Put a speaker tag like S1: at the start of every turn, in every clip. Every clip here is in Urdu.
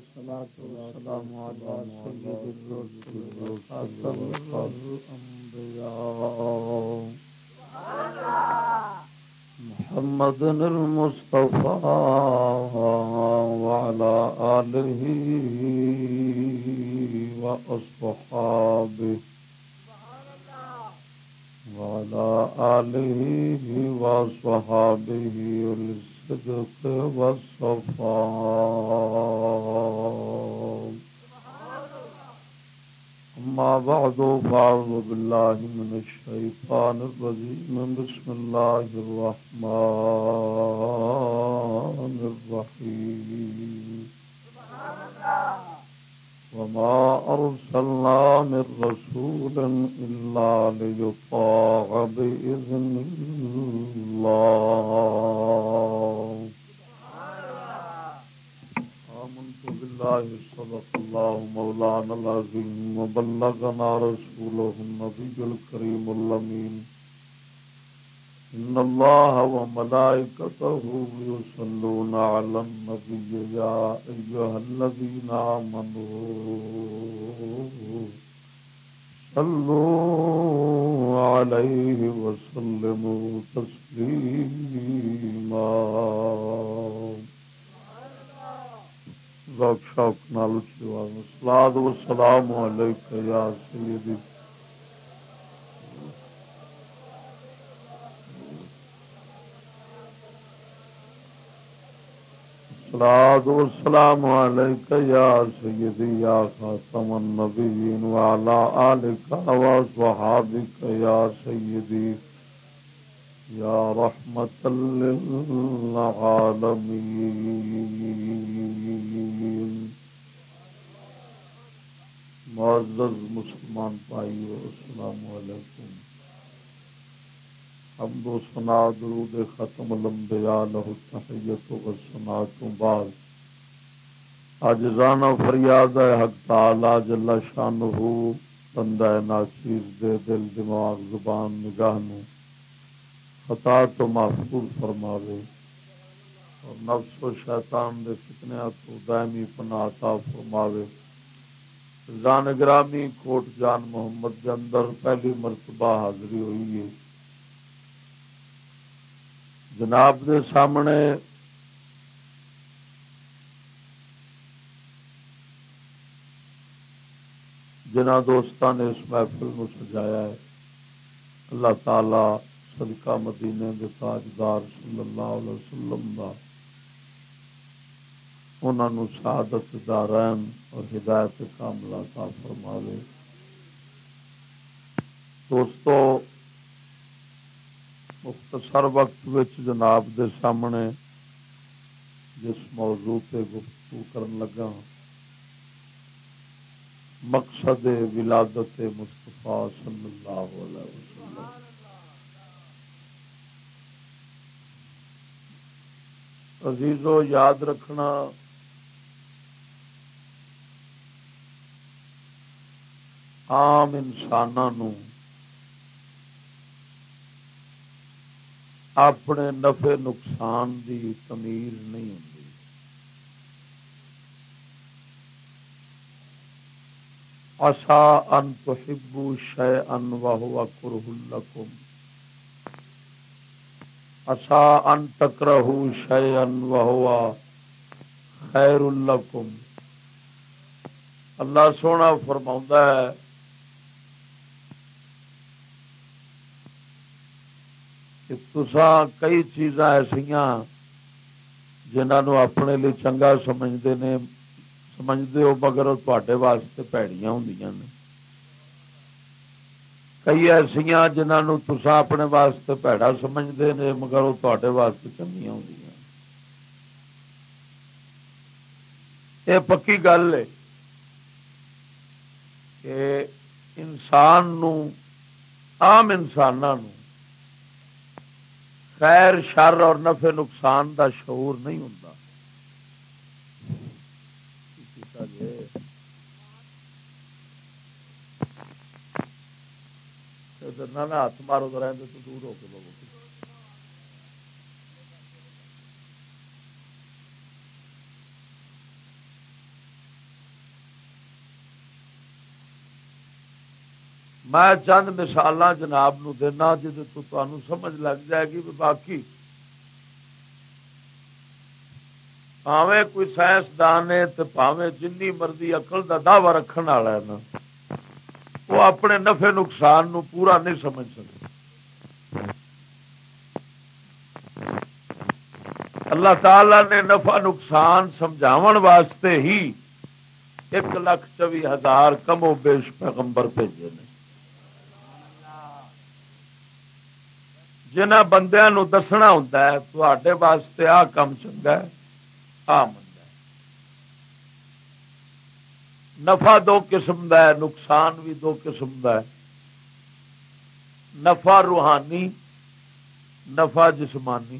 S1: والصلاة والسلام على سيد الرسل وخاتم الأنبياء محمد المصطفى وعلى آله وأصحابه وعلى آله وصحابه الصدق والصفاء أما بعد، فأعوذ بالله من الشيطان الرجيم. بسم الله الرحمن الرحيم. سبحان الله وما أرسلنا من رسول إلا ليطاع بإذن الله. آمنت بالله، صدق الله مولانا العظيم، وبلغنا رسوله النبي الكريم اللمين إن الله وملائكته يصلون على النبي يا أيها الذين آمنوا صلوا عليه وسلموا تسليما ذوق شوق نال الصلاة والسلام عليك يا سيدي الصلاة والسلام عليك يا سيدي، يا خاتم النبيين، وعلى آلك وصحابك يا سيدي. يا رحمة للعالمين. معزز مسلمان پائیو السلام علیکم. حمد و سنا درود ختم الانبیاء لہو تحیت و سنا تو بعد۔ اج فریاد ہے حق تعالی جل شانہ بندہ ناچیز دے دل، دماغ، زبان، نگاہ نو۔ خطا تو محفوظ فرماوے۔ اور نفس و شیطان دے فتنے تو دائمی پناہ عطا فرماوے۔ جان گرامی کوٹ جان محمد کے اندر پہلی مرتبہ حاضری ہوئی ہے۔ جناب دے سامنے جنہ دوستان نے اس محفل کو سجایا ہے۔ اللہ تعالی صدقہ مدینے کے تاجدار صلی اللہ علیہ وسلم کا انہوں شہادت دارین اور ہدایت کاملہ کا فرما دے دوستو مختصر وقت جناب دے سامنے جس موضوع پہ گفتگو کرن لگا، مقصد ولادت مستفا صلی اللہ علیہ وسلم۔ عزیزو، یاد رکھنا، عام انسانوں اپنے نفے نقصان دی تمیز نہیں ہوں اصا ان تو ہبو شہ ان واہ کرم اصا ان تکرہ شہ ان واہ خیر الکم اللہ سونا فرما ہے کہ تسا کئی چیزاں ایسا جنہوں اپنے لیے چنگا سمجھتے ہیں سمجھتے ہو مگر تے واسطے پیڑیاں ہوں نے۔ کئی ایسا جنہوں تسا اپنے واسطے پیڑا سمجھتے ہیں مگر وہ تے واسطے چنگیا ہوں یہ پکی گل ہے کہ انسان نو، عام انسانوں خیر شر اور نفع نقصان دا شعور نہیں ہوں نہ ہاتھ مارو تو رہتے تو دور ہو کے بابو
S2: میں چند مثال جناب نو دینا جی سمجھ لگ جائے گی باقی۔ پاوے کوئی سائنسدان ہے تو پاوے جن مرضی اقل کا دعوی رکھنے والا ہے نا، وہ اپنے نفے نقصان نو پورا نہیں سمجھ سکتے۔ اللہ تعالی نے نفع نقصان سمجھاو واسطے ہی ایک لاکھ چوی ہزار کمو بیش پیغمبر بھیجے نے۔ جنہ بندیا دسنا ہوں تے واسطے آ کام چنگا ہے، آ منگا نفع دو قسم کا ہے، نقصان بھی دو قسم کا ہے۔ نفع روحانی، نفع جسمانی۔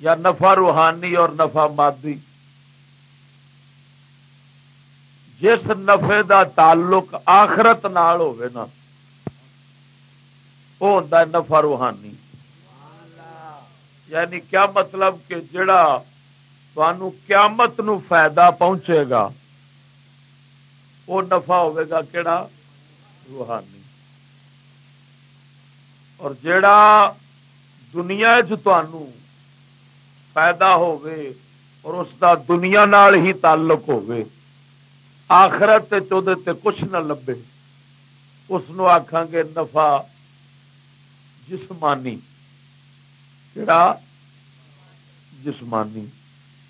S2: یا نفع روحانی اور نفع مادی۔ جس نفے دا تعلق آخرت نال نا وہ ہوتا ہے نفع روحانی۔ یعنی کیا مطلب کہ جڑا قیامت نو فائدہ پہنچے گا، وہ نفع گا کہڑا روحانی۔ اور جڑا دنیا فائدہ اور اس دا دنیا نال ہی تعلق آخرت تے کچھ نہ لبے، اس آخان گے نفع جسمانی کہڑا جسمانی۔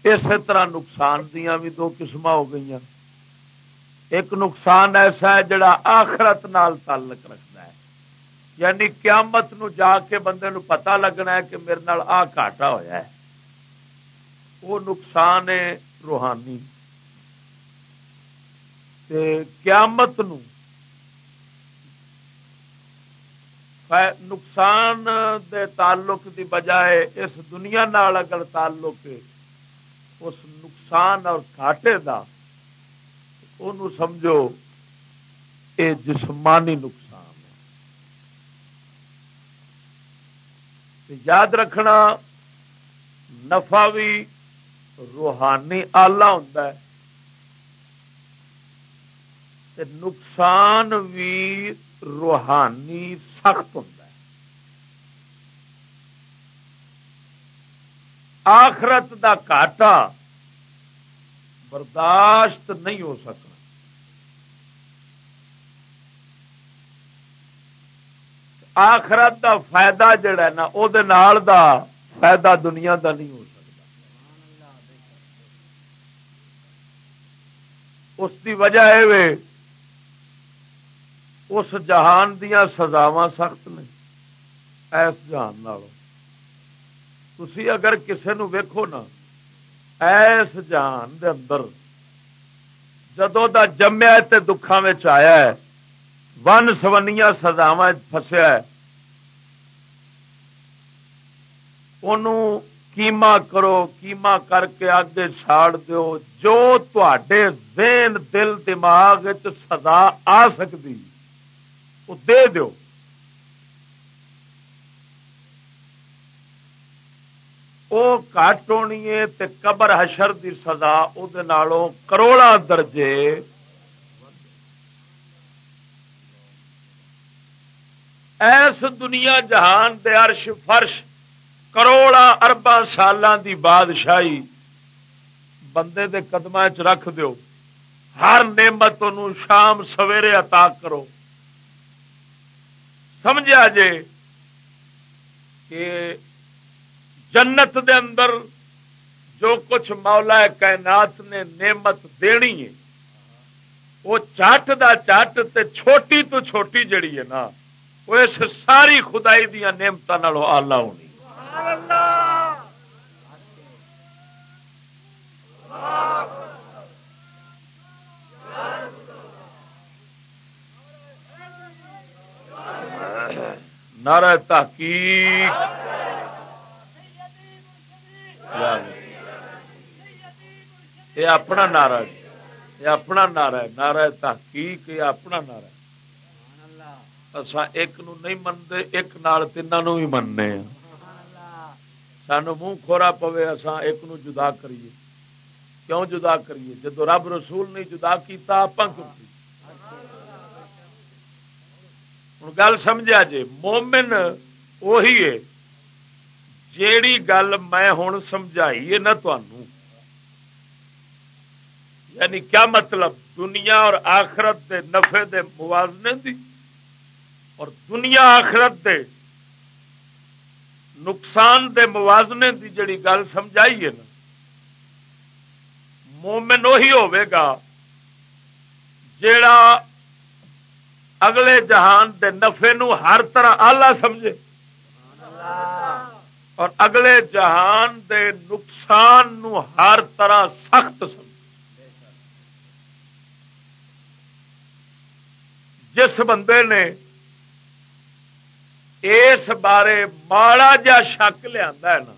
S2: اسی طرح نقصان دیا بھی دو قسم ہو گئی ایک نقصان ایسا ہے جڑا آخرت نال تعلق رکھتا ہے۔ یعنی قیامت نو جا کے بندے نو پتا لگنا ہے کہ میرے نال آ گاٹا ہوا ہے۔ وہ نقصان ہے روحانی۔ قیامت نو نقصان دے تعلق دی بجائے اس دنیا نال اگر تعلق ہے، اس نقصان اور گھاٹے دا ان سمجھو، اے جسمانی نقصان ہے۔ یاد رکھنا، نفع بھی روحانی آلہ ہوں نقصان بھی روحانی سخت ہوں آخرت دا کاٹا برداشت نہیں ہو سکتا۔ آخرت دا فائدہ جڑا ہے نا وہ فائدہ دنیا دا نہیں ہو سکتا۔ اس دی وجہ یہ اس جہان دیا سزاوا سخت نے۔ ایس جہان تھی اگر کسی نو ویکو نا، ایس جہان دے اندر جدو دا جمیا تے دکھان آیا ہے، ون سونیا سزاوا فسیا کیما کرو، کیما کر کے آگے چھاڑ دیو، جو تے ذہن، دل، دماغ سزا آ سکتی وہ دے دیو وہ کٹ ہونی ہے قبر حشر دی سزا وہ کروڑا درجے ایس دنیا جہان دے عرش فرش کروڑا اربا سال دی بادشاہی بندے دے قدم چ رکھ دیو ہر نعمت شام سویرے عطا کرو سمجھا جے کہ جنت دے اندر جو کچھ مولا کائنات نے نعمت دینی ہے، وہ چٹ دا چٹ تے چھوٹی تو چھوٹی جڑی ہے نا، وہ اس ساری خدائی دیا نعمتوں آلہ ہونی۔ نعرہ تحقیق۔ یہ اپنا نعرہ ہے۔ یہ اپنا نعرہ ہے۔ نعرہ تحقیق، یہ اپنا نعرہ ہے۔ اصا ایک نو نہیں منتے ایک نال تین بھی مننے ہیں سانو منہ کھورا پوے اصا ایک نو جدا کریے۔ کیوں جدا کریے؟ جدو رب رسول نہیں جدا کیتا آپ کیوں ہوں گل سمجھا جی مومن اہی ہے جیڑی گل میں ہوں سمجھائی ہے نا تنوع یعنی کیا مطلب دنیا اور آخرت دے نفے دے موازنے دی اور دنیا آخرت دے نقصان دے موازنے دی جڑی گل سمجھائی ہے نا مومن وہی ہوا جیڑا اگلے جہان دے نفے نو ہر طرح آلہ سمجھے۔ اور اگلے جہان دے نقصان نو ہر طرح سخت سمجھے۔ جس بندے نے اس بارے ماڑا جا شک لیا نا،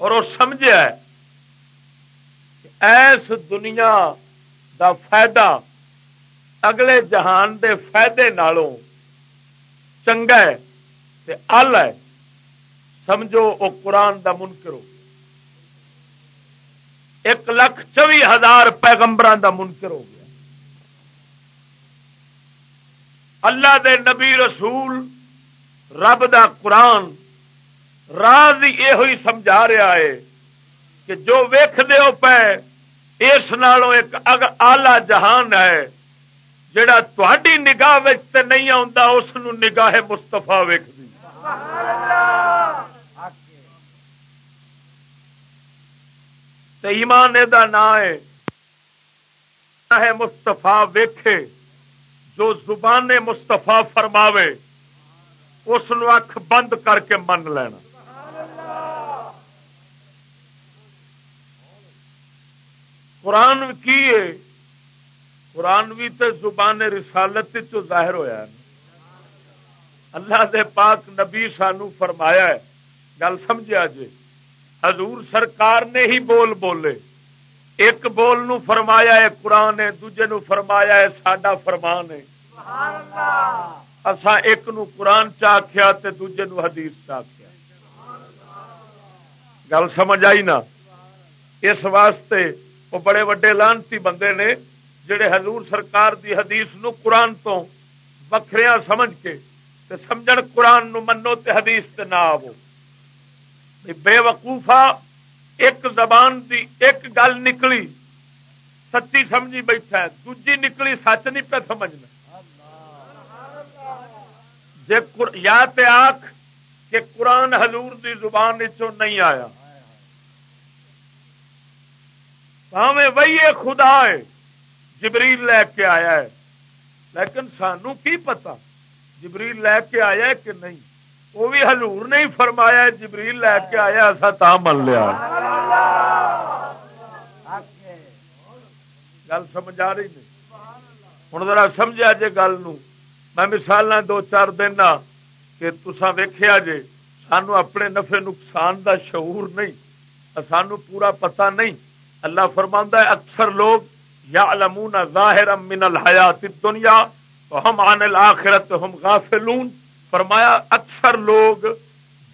S2: اور وہ سمجھا ایس دنیا دا فائدہ اگلے جہان دے فائدے نالوں چنگا ہے تے ال ہے۔ سمجھو وہ قرآن دا منکر ہو۔ ایک لاکھ چوی ہزار پیغمبران دا منکر ہو گیا۔ اللہ دے نبی رسول رب دا قرآن راز یہ ہوئی سمجھا رہا ہے کہ جو ویخ دو پے، اس نالوں ایک آلہ جہان ہے۔ جڑا تھی نگاہ نہیں آتا اس نگاہ مستفا ویک ایمان دا نام ہے مستفا ویکھے، جو زبان مستفا فرماوے، اس اکھ بند کر کے من لینا۔ قرآن کی ہے قرآن بھی تو زبان رسالت چ ظاہر ہوا اللہ دے پاک نبی سانو فرمایا ہے۔ گل سمجھا جی حضور سرکار نے ہی بول بولے۔ ایک بول نو فرمایا ہے قرآن ہے دوجے نو فرمایا ہے ساڈا فرمان ہے۔ اسا ایک نو قرآن چاخیا دوجے نو حدیث چاخیا گل سمجھ آئی نا؟ اس واسطے وہ بڑے وڈے لانتی بندے نے جڑے حضور سرکار دی حدیث نو قرآن تو وکھریا سمجھ کے تے سمجھن قرآن نو منو تے حدیث تے نہ آو بے وقوفا ایک زبان دی ایک گل نکلی، سچی سمجھی بیٹھا ہے، دوجی نکلی، سچ نہیں پہ سمجھنا۔ یا تے آخ کہ قرآن حضور دی زبان چو نہیں آیا۔ ہمیں وہی خدا ہے جبریل لے کے آیا ہے۔ لیکن سانو کی پتا جبریل لے کے آیا ہے کہ نہیں؟ وہ بھی حضور نہیں فرمایا جبریل لے کے آیا ایسا تا من لیا۔ گل سمجھ آ رہی نہیں؟ ہوں ذرا سمجھا جے گل میں مثال دو چار دینا کہ تسا ویخیا جے، سانو اپنے نفے نقصان دا شعور نہیں، سانو پورا پتا نہیں۔ اللہ فرما ہے، اکثر لوگ یا المون ظاہر من الحیات دنیا ہم آن الآخرت ہم غافلون۔ فرمایا، اکثر لوگ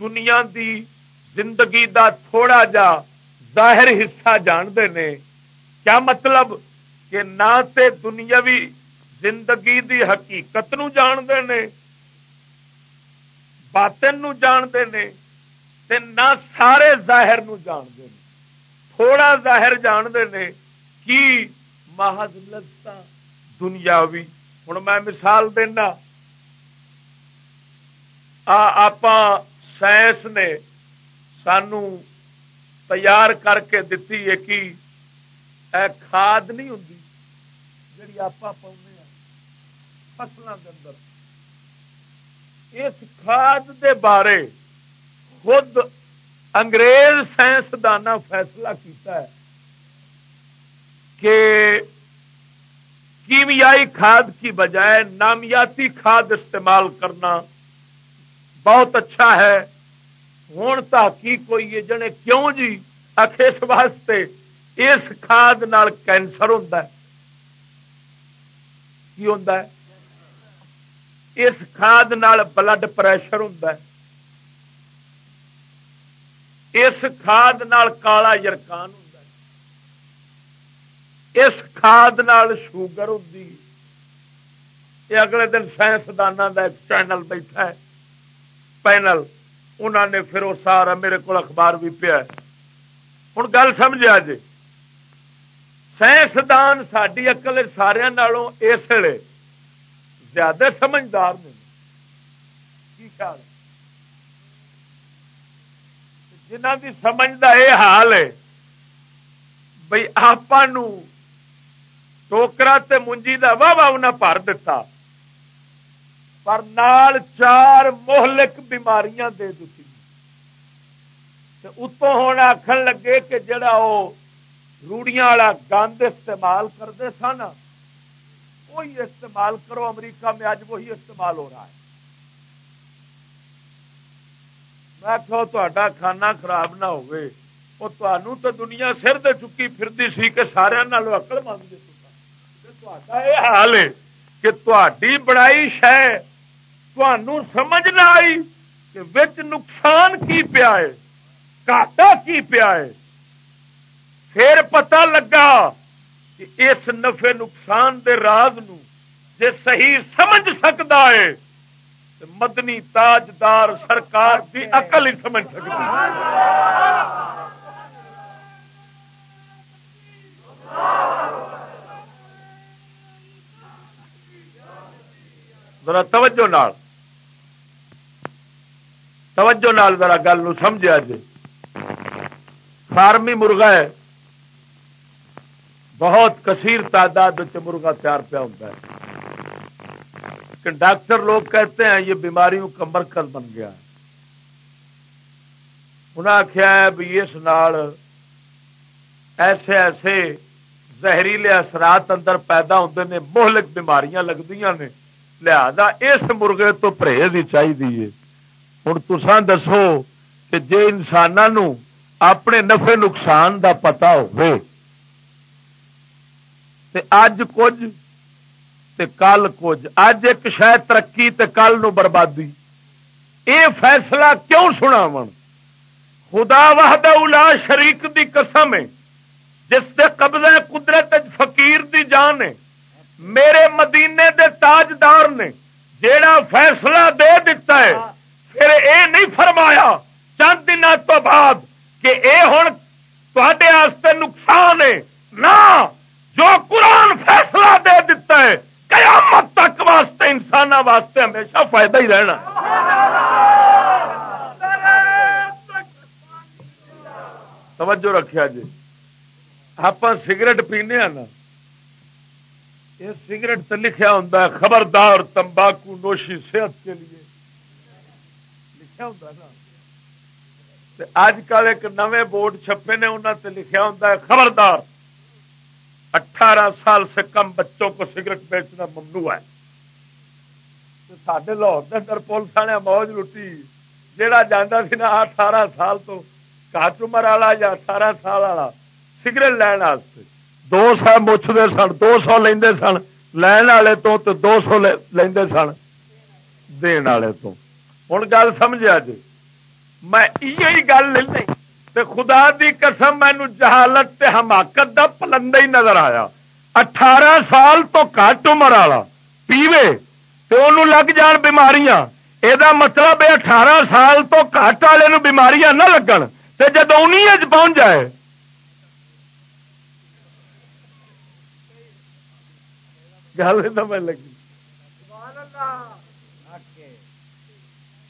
S2: دنیا دی زندگی دا تھوڑا جا ظاہر حصہ جانتے نے کیا مطلب کہ نہ تے دنیاوی زندگی دی حقیقت نو جانتے نے باطن نو جانتے نے تے نہ سارے ظاہر نو جانتے ہیں۔ تھوڑا ظاہر جانتے نے کی محض لذتا دنیاوی ہوں میں مثال دینا آپ سائنس نے سانو تیار کر کے دتی ہے کہ کھاد نہیں ہوں جی آپ پاؤں فصلوں کے اندر اس کھاد دے بارے خود انگریز سائنسدان فیصلہ کیتا ہے کہ کیمیائی کھاد کی بجائے نامیاتی کھاد استعمال کرنا بہت اچھا ہے۔ ہوں تحقیق ہوئی ہے جنے کیوں جی؟ اس واسطے اس کھاد نال کینسر ہوتا ہے۔ کی ہوتا ہے؟ اس کھاد نال بلڈ پریشر ہوں اس کھاد نال کالا یرکان ہوں اس کھاد نال شوگر ہوں یہ اگلے دن سائنسدانوں کا ایک چینل بیٹھا ہے۔ پینل۔ انہوں نے پھر وہ سارا میرے کو اخبار بھی پیا ہوں گل سمجھا جی۔ سائنسدان ساری اقل سارا اس لیے زیادہ سمجھدار نے کی خیال جنہ کی سمجھ کا یہ حال ہے بھائی آپ ٹوکرا تے منجی کا واہ واہ انہیں بھر دتا پر نال چار مہلک بیماریاں دے دیتی اتوں ہوں آخر لگے کہ جڑا وہ روڑیاں والا گند استعمال کرتے سن وہی استعمال کرو امریکہ میں اج وہی استعمال ہو رہا ہے میں کہ تا کھانا خراب نہ ہوئے وہ تو دنیا سر دے چکی پھرتی سی کہ سارا اکل مانگ یہ حال ہے کہ تھی بڑائی شہ سمجھ نہ آئی کہ وچ نقصان کی پیا ہے گاٹا کی پیا ہے پھر پتا لگا کہ اس نفے نقصان دے راز نو جے صحیح سمجھ سکتا ہے مدنی تاجدار سرکار کی اقل ہی سمجھ سکتی ذرا توجہ نال۔ توجہ نال ذرا گل سمجھا جی۔ فارمی مرغا ہے۔ بہت کثیر تعداد مرغا تیار پیا ہوتا ہے۔ کہ ڈاکٹر لوگ کہتے ہیں یہ بیماریوں کا مرکز بن گیا ہے۔ انہیں آخیا ہے بھی اس نال ایسے ایسے زہریلے اثرات اندر پیدا ہوتے ہیں مہلک بیماریاں لگتی نے۔ لہذا اس مرغے تو پرہیز ہی چاہیے۔ ہوں تسان دسو کہ جی انسانوں اپنے نفے نقصان دا پتا ہو اج کچھ تے کل کچھ، اج ایک شاید ترقی تے کل نو بربادی۔ اے فیصلہ کیوں سنا من خدا وحد الا شریک دی قسم ہے، جس سے قبضہ قدرت فقیر دی جان ہے۔ میرے مدینے دے تاجدار نے جیڑا فیصلہ دے دیتا ہے، پھر اے نہیں فرمایا چند دن تو بعد کہ اے ہوں تے نقصان ہے۔ نہ، جو قرآن فیصلہ دے دیتا ہے، قیامت تک واسطے انسان واسطے ہمیشہ فائدہ ہی رہنا۔ توجہ رکھیا جی ہاں، آپ سگریٹ پینے ہاں نا۔ یہ سگریٹ تو لکھا ہوں خبردار تمباکو نوشی صحت کے لیے۔ لکھا ہوں نا؟ اج کل ایک نئے بورڈ چھپے نے انہوں نے لکھا ہوں خبردار۔ اٹھارہ سال سے کم بچوں کو سگریٹ بیچنا ممنوع ہے۔ سڈے لاہور کے اندر پولیس نے موج لٹی۔ جہا جانا سا اٹھارہ سال تو کٹ عمر والا یا اٹھارہ سال والا سگریٹ لین دو سو مچھتے سن، دو سو لے سن، لین والے تو دو سو لے سن دن والے تو۔ ہوں گل سمجھا جی؟ میں یہ گل نہیں، تے خدا دی قسم مینو جہالت تے حماقت دا پلندہ ہی نظر آیا۔ اٹھارہ سال تو کٹ عمر والا، پیوے تو انہوں لگ جان بیماریاں۔ یہ مطلب ہے اٹھارہ سال تو کٹ والے بیماریاں نہ لگن، تے جب انہیں پہنچ جائے گل لگی۔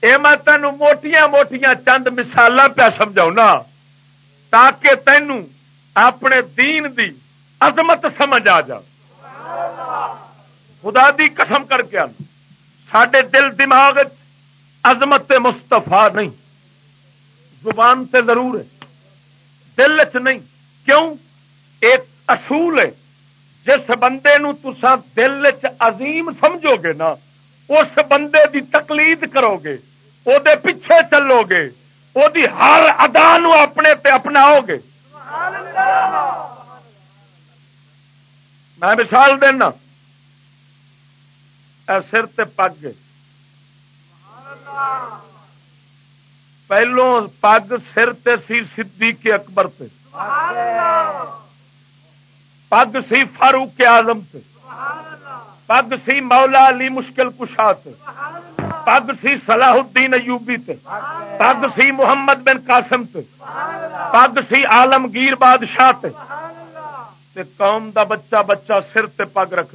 S2: یہ میں تینوں موٹیاں موٹیاں چند مثال پیا سمجھا تاکہ تینوں اپنے دین دی عظمت سمجھ آ جا۔ خدا دی قسم کر کے سڈے دل دماغ عظمت مستفا نہیں۔ زبان تے ضرور ہے۔ دل چ نہیں۔ کیوں؟ ایک اصول ہے۔ جس بندے نو تسا دل چ عظیم سمجھو گے نا، اس بندے دی تقلید کرو گے وہ پیچھے چلو گے وہ ہر ادا نو اپنے تے اپناؤ گے۔ میں مثال دینا سر تے پگ۔ پہلو پگ سر تے سی صدیق اکبر تے۔ پگ سی فاروق آزم سے پگ سی مولا علی مشکل کشات پگ سی صلاح الدین ایوبی تے پگ سی محمد بن قاسم تے پگ سی عالمگیر بادشاہ تے تے قوم دا بچہ بچہ سر تے پگ رکھ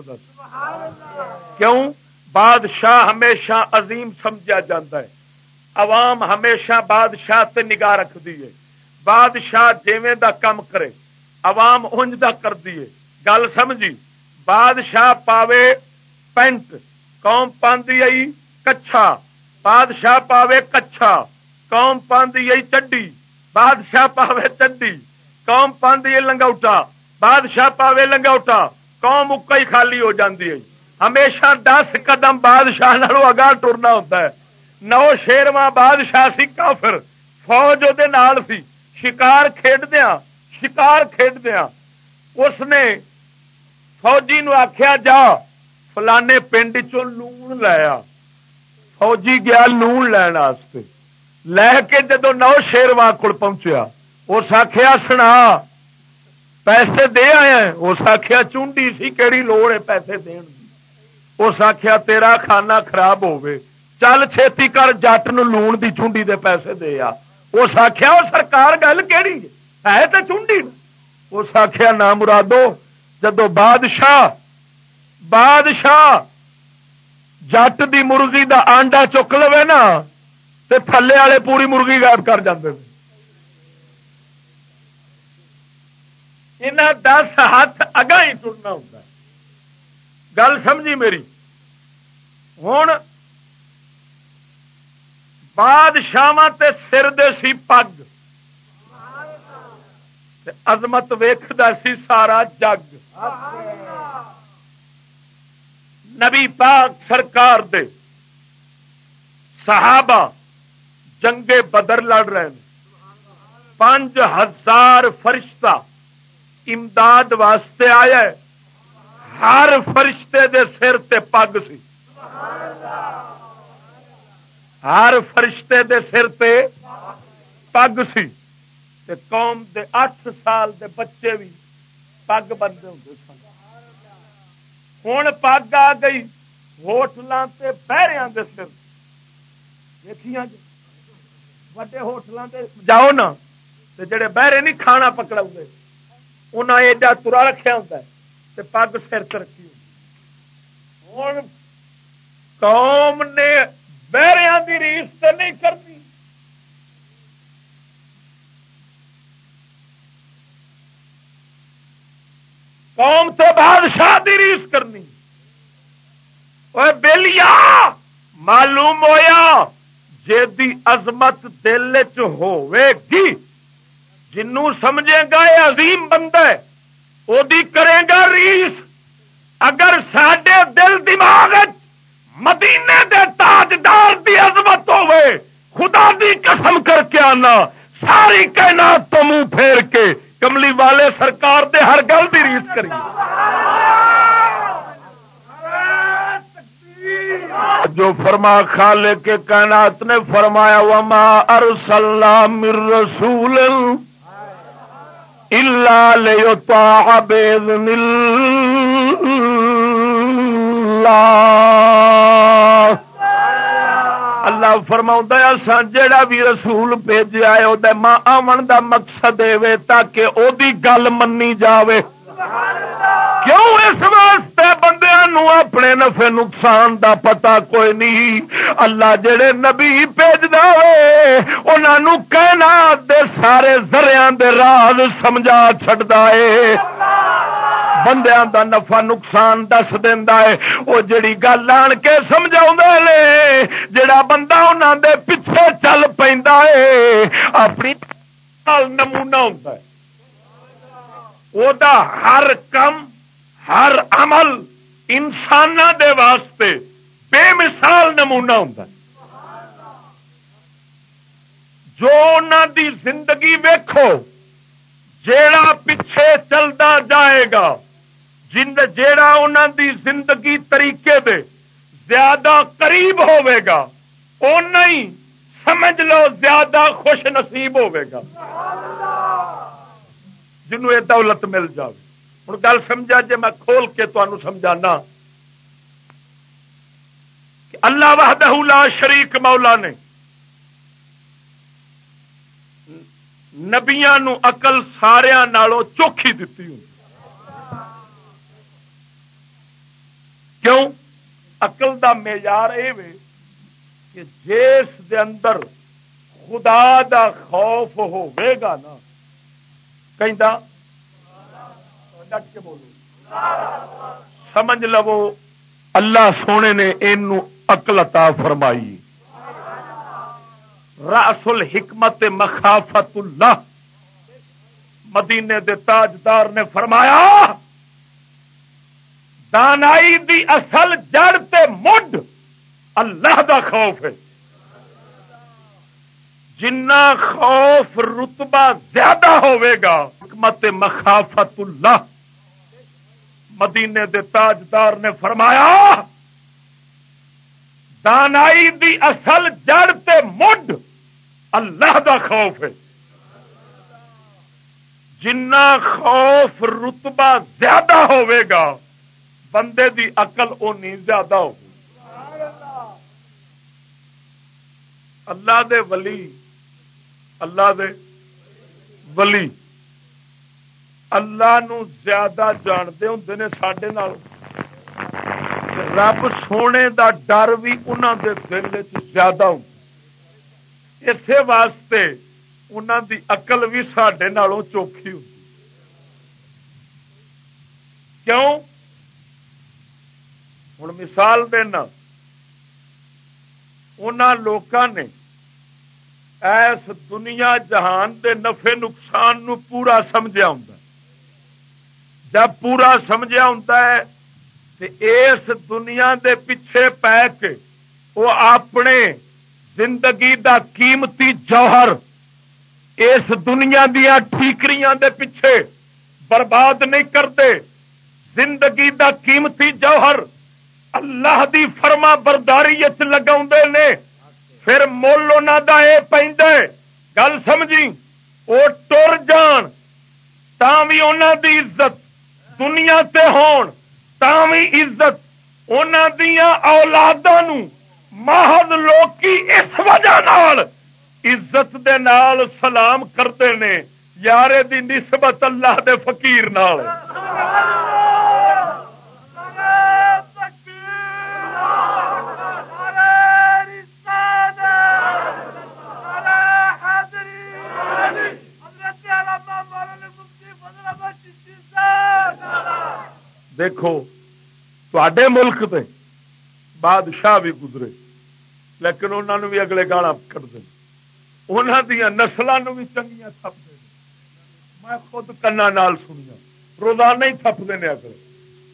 S2: کیوں؟ بادشاہ ہمیشہ عظیم سمجھا جاتا ہے۔ عوام ہمیشہ بادشاہ تے نگاہ رکھ دیے بادشاہ جیویں دا کم کرے۔ عوام انج دا کر دیے گل سمجھی۔ بادشاہ پاوے پینٹ، قوم پاندی آئی کچھا۔ بادشاہ پاوے کچھا، قوم پاندی آئی چڈی۔ بادشاہ پاوے چڈی، قوم پاندی لنگوٹا۔ بادشاہ پاوے لنگوٹا، قوم اکا ہی خالی ہو جاندی ہے ہمیشہ دس قدم بادشاہ نالوں اگاں ٹرنا ہوتا ہے۔ نو شیرواں بادشاہ سی کافر۔ فوج وہ شکار کھیڈدیا شکار کھیڈدیا اس نے فوجی نو آخیا جا، فلانے پنڈ چ لون لایا۔ فوجی گیا لون لین لے کے جدو نو شیرواں کو پہنچیا، اس آخیا سنا، پیسے دے آیا اس آخیا چونڈی سی کہڑی لوڑ ہے پیسے دن اس آخیا تیرا کھانا خراب ہوے چل چھتی کر، جٹ نو لون دی چونڈی دے پیسے دے آ۔ اس آخیا وہ سرکار گل کہڑی ہے تو چونڈی اس آخیا نام مرادو، جدو بادشاہ بادشاہ جٹ دی مرغی دا آنڈا چک لو نا، تے تھلے والے پوری مرغی غائب کر جاندے انہیں دس ہاتھ اگا ہی ٹرنا ہوتا گل سمجھی میری؟ ہوں بادشاہ سر دے سی پگ۔ عظمت ویخ سی سارا جگ۔ نبی پاک سرکار دے صحابہ جنگے بدر لڑ رہے ہیں۔ پانچ ہزار فرشتہ امداد واسطے آیا ہر فرشتے دے سر تے پگ سی۔ ہر فرشتے دے سر تے پگ سی۔ تے قوم دے اٹھ سال دے بچے بھی پگ بنتے ہوں سن۔ ہوں پگ آ گئی ہوٹلوں سے بہریا دے سر۔ دیکھیے جی وڈے ہوٹلوں سے جاؤ نا جڑے بہرے نہیں کھانا پکڑا گے انہیں ایڈا ترا رکھا ہوتا ہے پگ سر چ رکھی ہوں قوم نے بہریا کی ریس تو نہیں کرنی قوم تو بادشاہ دی ریس کرنی۔ بلیا معلوم ہویا جی عظمت دل چی جنوں سمجھے گا یہ عظیم بندہ ہے وہ کرے گا ریس۔ اگر سڈے دل دماغ مدینے دے تاجدار دی عظمت ہوے خدا دی قسم کر کے آنا، ساری کائنات تو منہ پھیر کے کملی والے سرکار دے ہر گل کی ریس کری۔ جو فرما خالے کے کائنات نے فرمایا، وما ارسلنا من رسول الا لیطاع باذن اللہ اللہ فرما جڑا بھی رسول بھیجا ہے وہ آمن دا مقصد دے تاکہ او دی گل منی جاوے۔ کیوں اس واسطے بندے اپنے نفے نقصان دا پتا کوئی نہیں؟ اللہ جڑے نبی بھیج دے انہوں کہنا دے سارے زریاں دے راز سمجھا چڈا ہے۔ بندیاں دا نفع نقصان دس دینا ہے۔ وہ جڑی گل آن کے سمجھا جڑا بندہ انہوں دے پیچھے چل پہ اپنی نمونہ ہوتا ہے۔ وہ ہر کم، ہر عمل انسان دے واسطے بے مثال نمونہ ہوتا ہے۔ جو انہوں دی زندگی ویکھو، جیڑا پیچھے چلتا جائے گا جیڑا انہوں دی زندگی طریقے دے زیادہ قریب ہوے گا او نہیں سمجھ لو زیادہ خوش نصیب ہوے گا۔ جنوں یہ دولت مل جائے ہوں گل سمجھا جی میں کھول کے تمہیں سمجھانا کہ اللہ وحدہ لا شریک مولا نے نبیا اقل سارا نالوں چوکھی دیتی ہوں کیوں؟ اقل دا معیار یہ کہ جس دے اندر خدا دا خوف ہوئے گا نا کہیں ڈٹ کے بولو سمجھ لو، اللہ سونے نے اقل عطا فرمائی۔ راس الحکمت مخافت اللہ۔ مدینے دے تاجدار نے فرمایا دانائی دی اصل جڑ تے مڈ، اللہ دا خوف ہے۔ جنا خوف رتبہ زیادہ ہوے گا، حکمت مخافت اللہ۔ مدینے دے تاجدار نے فرمایا، دانائی دی اصل جڑ تے مڈ، اللہ دا خوف ہے۔ جنا خوف رتبہ زیادہ ہوے گا بندے دی اقل اونی زیادہ ہو اللہ دے ولی، اللہ دے ولی۔ اللہ نو زیادہ جانتے ہوں نے سڈے رب سونے دا ڈر بھی انہوں دے دل زیادہ ہوں۔ اسی واسطے انہوں دی اقل بھی سڈے چوکھی ہوں۔ کیوں؟ ہوں مثال دینا۔ ان نے ایس دنیا جہان دے نفے نقصان نو پورا سمجھا ہوں جب پورا سمجھا ہوں اس دنیا دے پیچھے پی کے وہ اپنے زندگی دا قیمتی جوہر اس دنیا دیا ٹھیکریاں دے پیچھے برباد نہیں کرتے زندگی دا قیمتی جوہر اللہ دی فرما برداری لگا نے، پھر مل دا یہ پہ گل سمجھی وہ ٹر جان تا بھی انہوں دی عزت دنیا تے ہون تا بھی عزت انہوں دیا اولادوں محض لوکی اس وجہ نال عزت دے نال سلام کرتے نے، یارے دی نسبت اللہ دے فقیر نال۔ دیکھو تے ملک دے بادشاہ بھی گزرے، لیکن انہوں نے بھی اگلے گالا کرتے انہوں دیا نسلوں بھی چنگیا تھپتے میں خود کنا نال سنیا روزانہ ہی تھپتے ہیں اگلے۔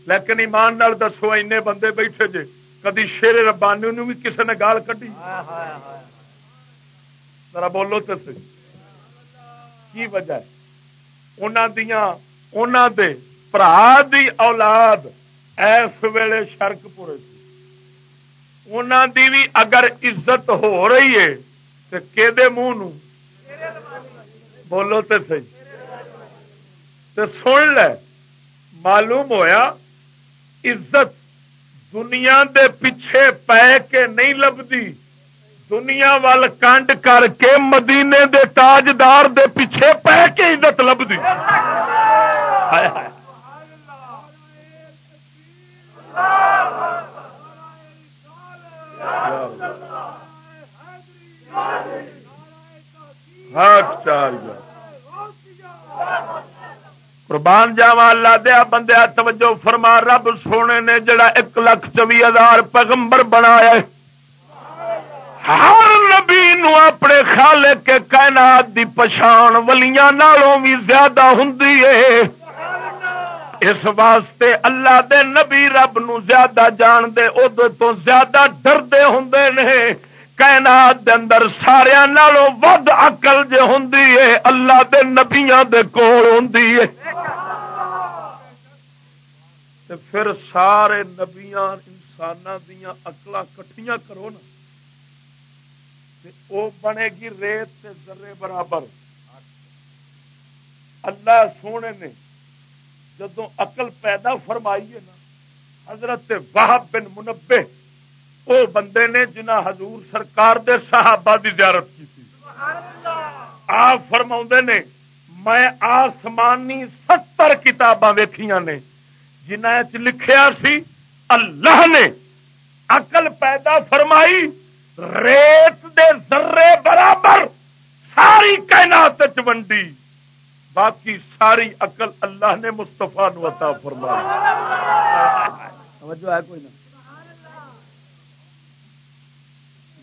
S2: لیکن ایمان نال دسو این بندے بیٹھے جے، کدی شیر ربانی بھی کسی نے گال کٹی ذرا بولو تو سی۔ کی وجہ ہے؟ انہوں دے برا دی اولاد ایس ویلے شرک پورے دی بھی اگر عزت ہو رہی ہے تو کہ منہ بولو تو سی تو سن لے معلوم ہویا عزت دنیا دے پیچھے پے کے نہیں لبھی دنیا وال کنڈ کر کے مدینے دے تاجدار دے پیچھے پہ کے عزت لبھی قربان جاوا اللہ دیا بندے توجہ فرما، رب سونے نے جڑا ایک لاکھ چوی ہزار پیغمبر بنایا ہر نبی نو اپنے خالے کے کائنات دی پچھان ولیاں نالوں بھی زیادہ ہوں اس واسطے اللہ دے نبی رب نو زیادہ جان دے ادو تو زیادہ ڈردے ہوں نے۔ کائنات دے اندر سارا نالوں ود اقل جے ہوں اللہ دے نبیاں دے کول ہوں پھر سارے نبیاں انسان دیا اقل کٹیاں کرو نا۔ وہ بنے گی ریت ذرے برابر۔ اللہ سونے نے جدو اقل پیدا فرمائی ہے نا، حضرت واہ بن منبے وہ بندے نے جنہ حضور سرکار دے صحابہ دی زیارت کی آپ فرما نے میں آسمانی ستر کتاباں ویخیا نے جنہ لکھیا سی اللہ نے عقل پیدا فرمائی ریت دے ذرے برابر ساری کائنات ونڈی۔ باقی ساری عقل اللہ نے مستفا نتا فرمائی۔
S3: ہے کوئی نہ۔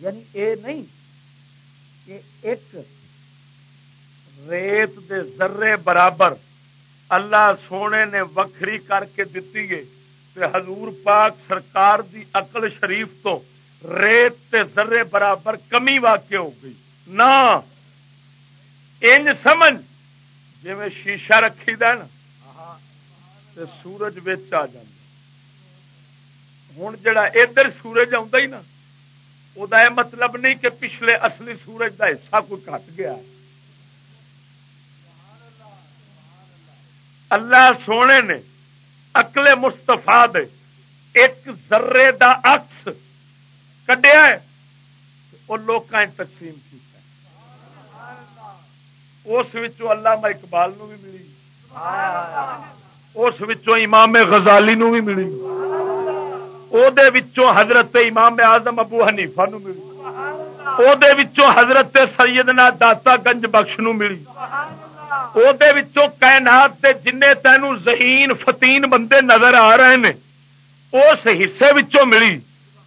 S3: یعنی اے نہیں، کہ ایک
S2: ریت دے ذرے برابر اللہ سونے نے وکری کر کے دیتی ہے۔ حضور پاک سرکار دی عقل شریف تو ریت تے ذرے برابر کمی واقع ہو گئی۔ نہ، انج سمجھ جی میں شیشہ رکھی دا نا سورج بچ آ جا ہوں جڑا ادھر سورج ہی نا وہ مطلب نہیں کہ پچھلے اصلی سورج دا حصہ کوئی کٹ گیا۔ اللہ سونے نے اکلے مستفا دے ایک ذرے دا اکس کڈیا وہ لوگ تقسیم کیا اس علامہ اقبال نو بھی ملی۔ اس امام غزالی نو بھی ملی۔ وہ حضرت امام اعظم ابو حنیفا نو ملی وہ حضرت سیدنا داتا گنج بخش نو ملی کائنات دے جن تینوں ذہین فتین بندے نظر آ رہے ہیں اس حصے وچوں ملی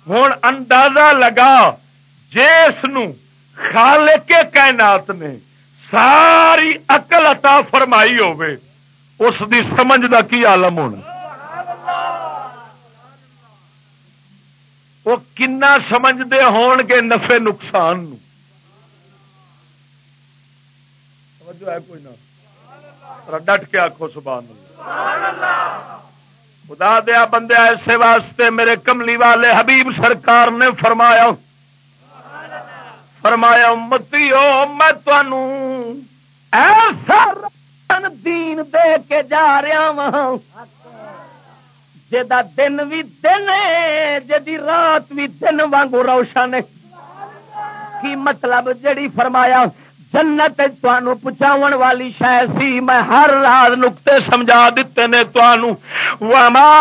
S2: ہوں اندازہ لگا جس خالق کے کائنات نے ساری اقل عطا فرمائی ہوے اس دی سمجھ دا کی عالم ہونا وہ کنا سمجھتے ہون گے نفے نقصان ہے کوئی نہ۔ ڈٹ کے آخو سبحان اللہ۔ خدا دیا بندے، ایسے واسطے میرے کملی والے حبیب سرکار نے فرمایا فرمایا امتی متی میں ایسا دین دے کے جا رہا وا جا دن بھی دن جی رات بھی دن وانگو روشن کی مطلب جڑی فرمایا، جنت پہنچاو والی شہ سی میں ہر رات نقطے سمجھا دیتے نے وما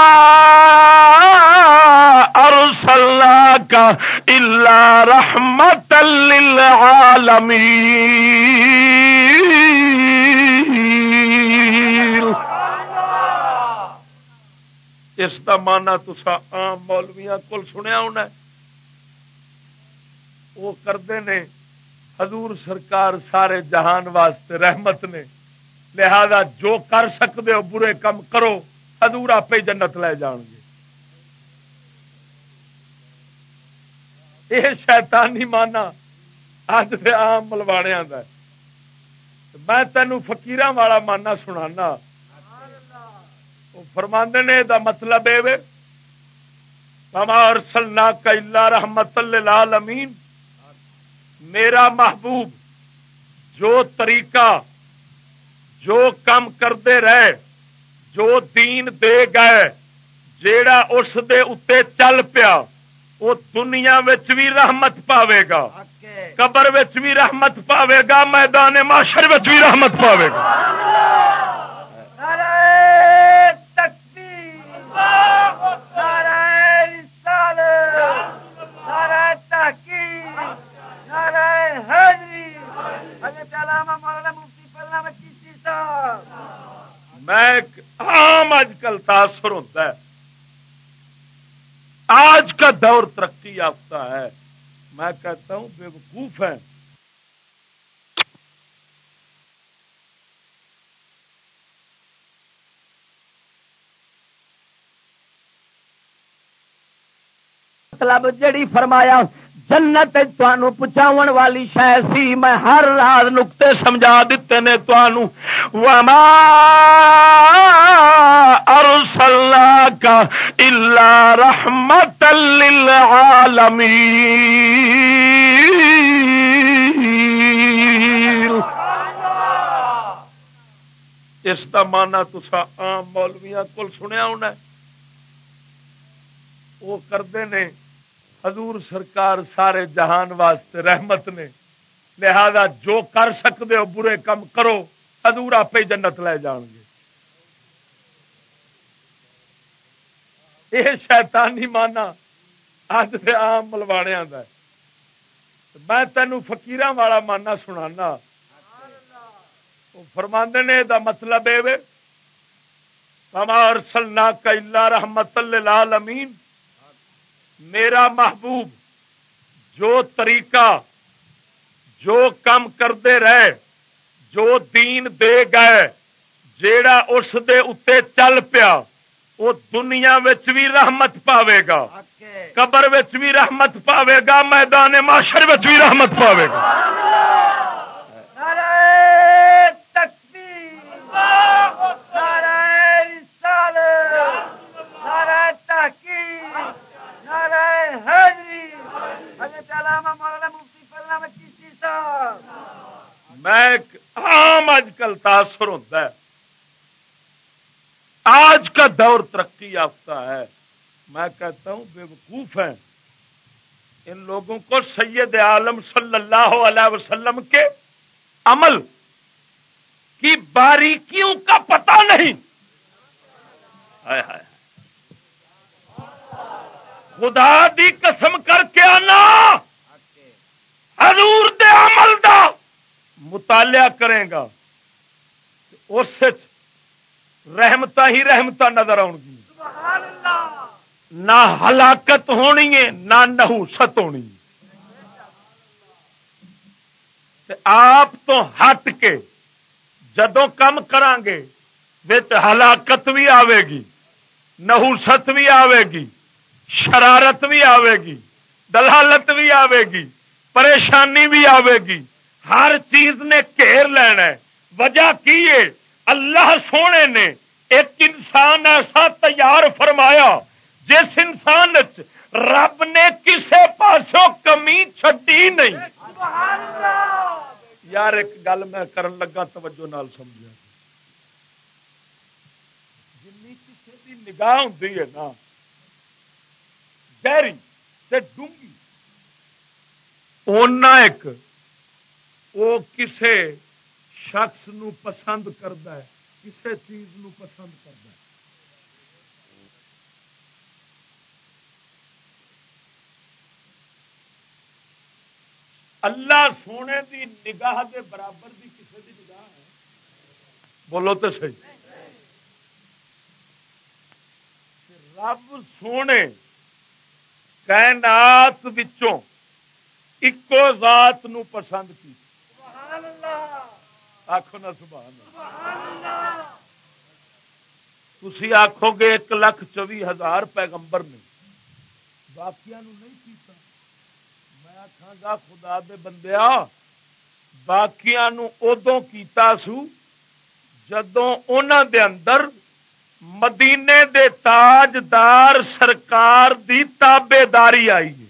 S2: ارسلنا کا الا رحمت للعالمین اس کا مانا تسا آم مولویا کول سنیا ہونا وہ کرتے نے حضور سرکار سارے جہان واسطے رحمت نے، لہذا جو کر سکتے ہو، برے کم کرو، حضور آپ ہی جنت لے جان گے۔ یہ شیطانی مانا اج سے آم ملواڑیا میں تینوں فکیر والا مانا سنا فرماندے نے دا مطلب یہ سلنا کلا رحمت لال امین میرا محبوب جو طریقہ جو کم کرتے رہے جو دین دے گئے جیڑا اس دے اتے چل پیا وہ دنیا بھی رحمت پاوے گا۔ قبر بھی رحمت پاوے گا میدان معاشر بھی رحمت پاوے گا میں عام اج کل تاثر ہوتا ہے آج کا دور ترقی یافتہ ہے۔ میں کہتا ہوں بے وقوف ہے
S3: مطلب جڑی فرمایا، جنت پہنچاو والی شہ سی، میں ہر رات نقطے سمجھا دیتے نے وما ارسلنا کا الا رحمت للعالمین
S2: اس کا مانا تسا آم مولویا کول سنیا ہونا وہ کرتے ہیں حضور سرکار سارے جہان واسطے رحمت نے. لہذا جو کر سکتے ہو، برے کم کرو، حضور آپ ہی جنت لے جان گے. یہ شیطانی مانا اج سے آم ملوانے میں تینوں فکیر والا مانا سنا فرماندے نے، دا مطلب یہ سلنا رحمت لال امین میرا محبوب جو طریقہ، جو کم کرتے رہے، جو دین دے گئے، جیڑا اس دے اتے چل پیا وہ دنیا بھی رحمت پاوے گا۔ قبر بھی رحمت پاوے گا میدان معاشر بھی رحمت پاوے گا۔ میں عام اج کل تاثر ہوتا ہے۔ آج کا دور ترقی یافتہ ہے۔ میں کہتا ہوں بے وقوف ہیں۔ ان لوگوں کو سید عالم صلی اللہ علیہ وسلم کے عمل کی باریکیوں کا پتہ نہیں۔ خدا دی قسم کر کے آنا۔ حضور دے عمل دا مطالعہ کرے گا۔ اس رحمت ہی رحمت نظر آن گی نہ ہلاکت ہونی ہے نہ نہوست ہونی۔ آپ تو ہٹ کے جدو کم گے ہلاکت بھی آئے گی نہوست بھی آئے گی شرارت بھی آئے گی دلالت بھی آئے گی پریشانی بھی آئے گی ہر چیز نے گھیر لینا وجہ کی ہے؟ اللہ سونے نے ایک انسان ایسا تیار فرمایا جس انسان رب نے کسے پاسوں کمی چڈی نہیں۔ یار ایک گل میں کرن لگا توجہ نال سمجھا۔ جن کسی کی نگاہ ہوں نا، گہری ڈونگی۔ اونا ایک وہ کسے شخص نو پسند کرتا ہے کسی چیز نو پسند کرتا ہے۔ اللہ سونے دی نگاہ دے برابر دی کسی دی نگاہ ہے؟ بولو تو صحیح۔ رب سونے کائنات وچوں اکو ذات نو پسند کی سبحان اللہ۔ آخو نا سبحان تھی آخو گے ایک لاکھ چوبی ہزار پیغمبر نے۔ باقیا نہیں کیتا۔ میں آخا گا خدا دے بندیا باقیا ادو کیتا سو جدوں دے اندر مدینے دے تاجدار سرکار دی تابے داری آئی ہے۔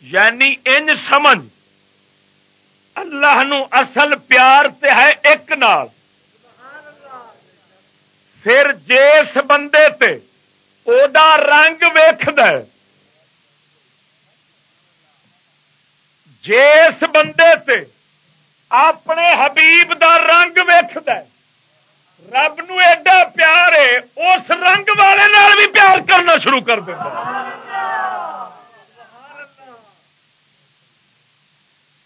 S2: یعنی انج سمجھ اللہ نو اصل پیار تے ہے ایک نال۔ پھر جس بندے تے او دا رنگ ویخد جس بندے تے اپنے حبیب دا رنگ ویخد رب نو ایڈا پیار ہے، اس رنگ والے نال بھی پیار کرنا شروع کر دیتا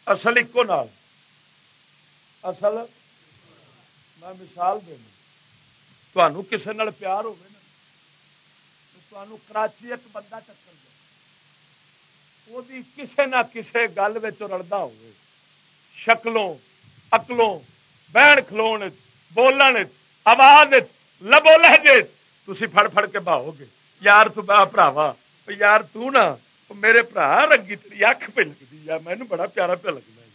S2: اصل ایک نال۔ اصل میں مثال دینا کسی نال پیار ہوگی نا، تو کراچی ایک بندہ چکر دے۔ وہ کسی نہ کسی گل رلتا ہو شکلوں اکلوں بہن کھلو بولن آواز لبو لہجے تھی فڑ فڑ کے بہو گے۔ یار تو تراوا یار تو نہ میرے برا رنگی تیری اکھ پہ لگتی ہے مینو بڑا پیارا پہ لگتا ہے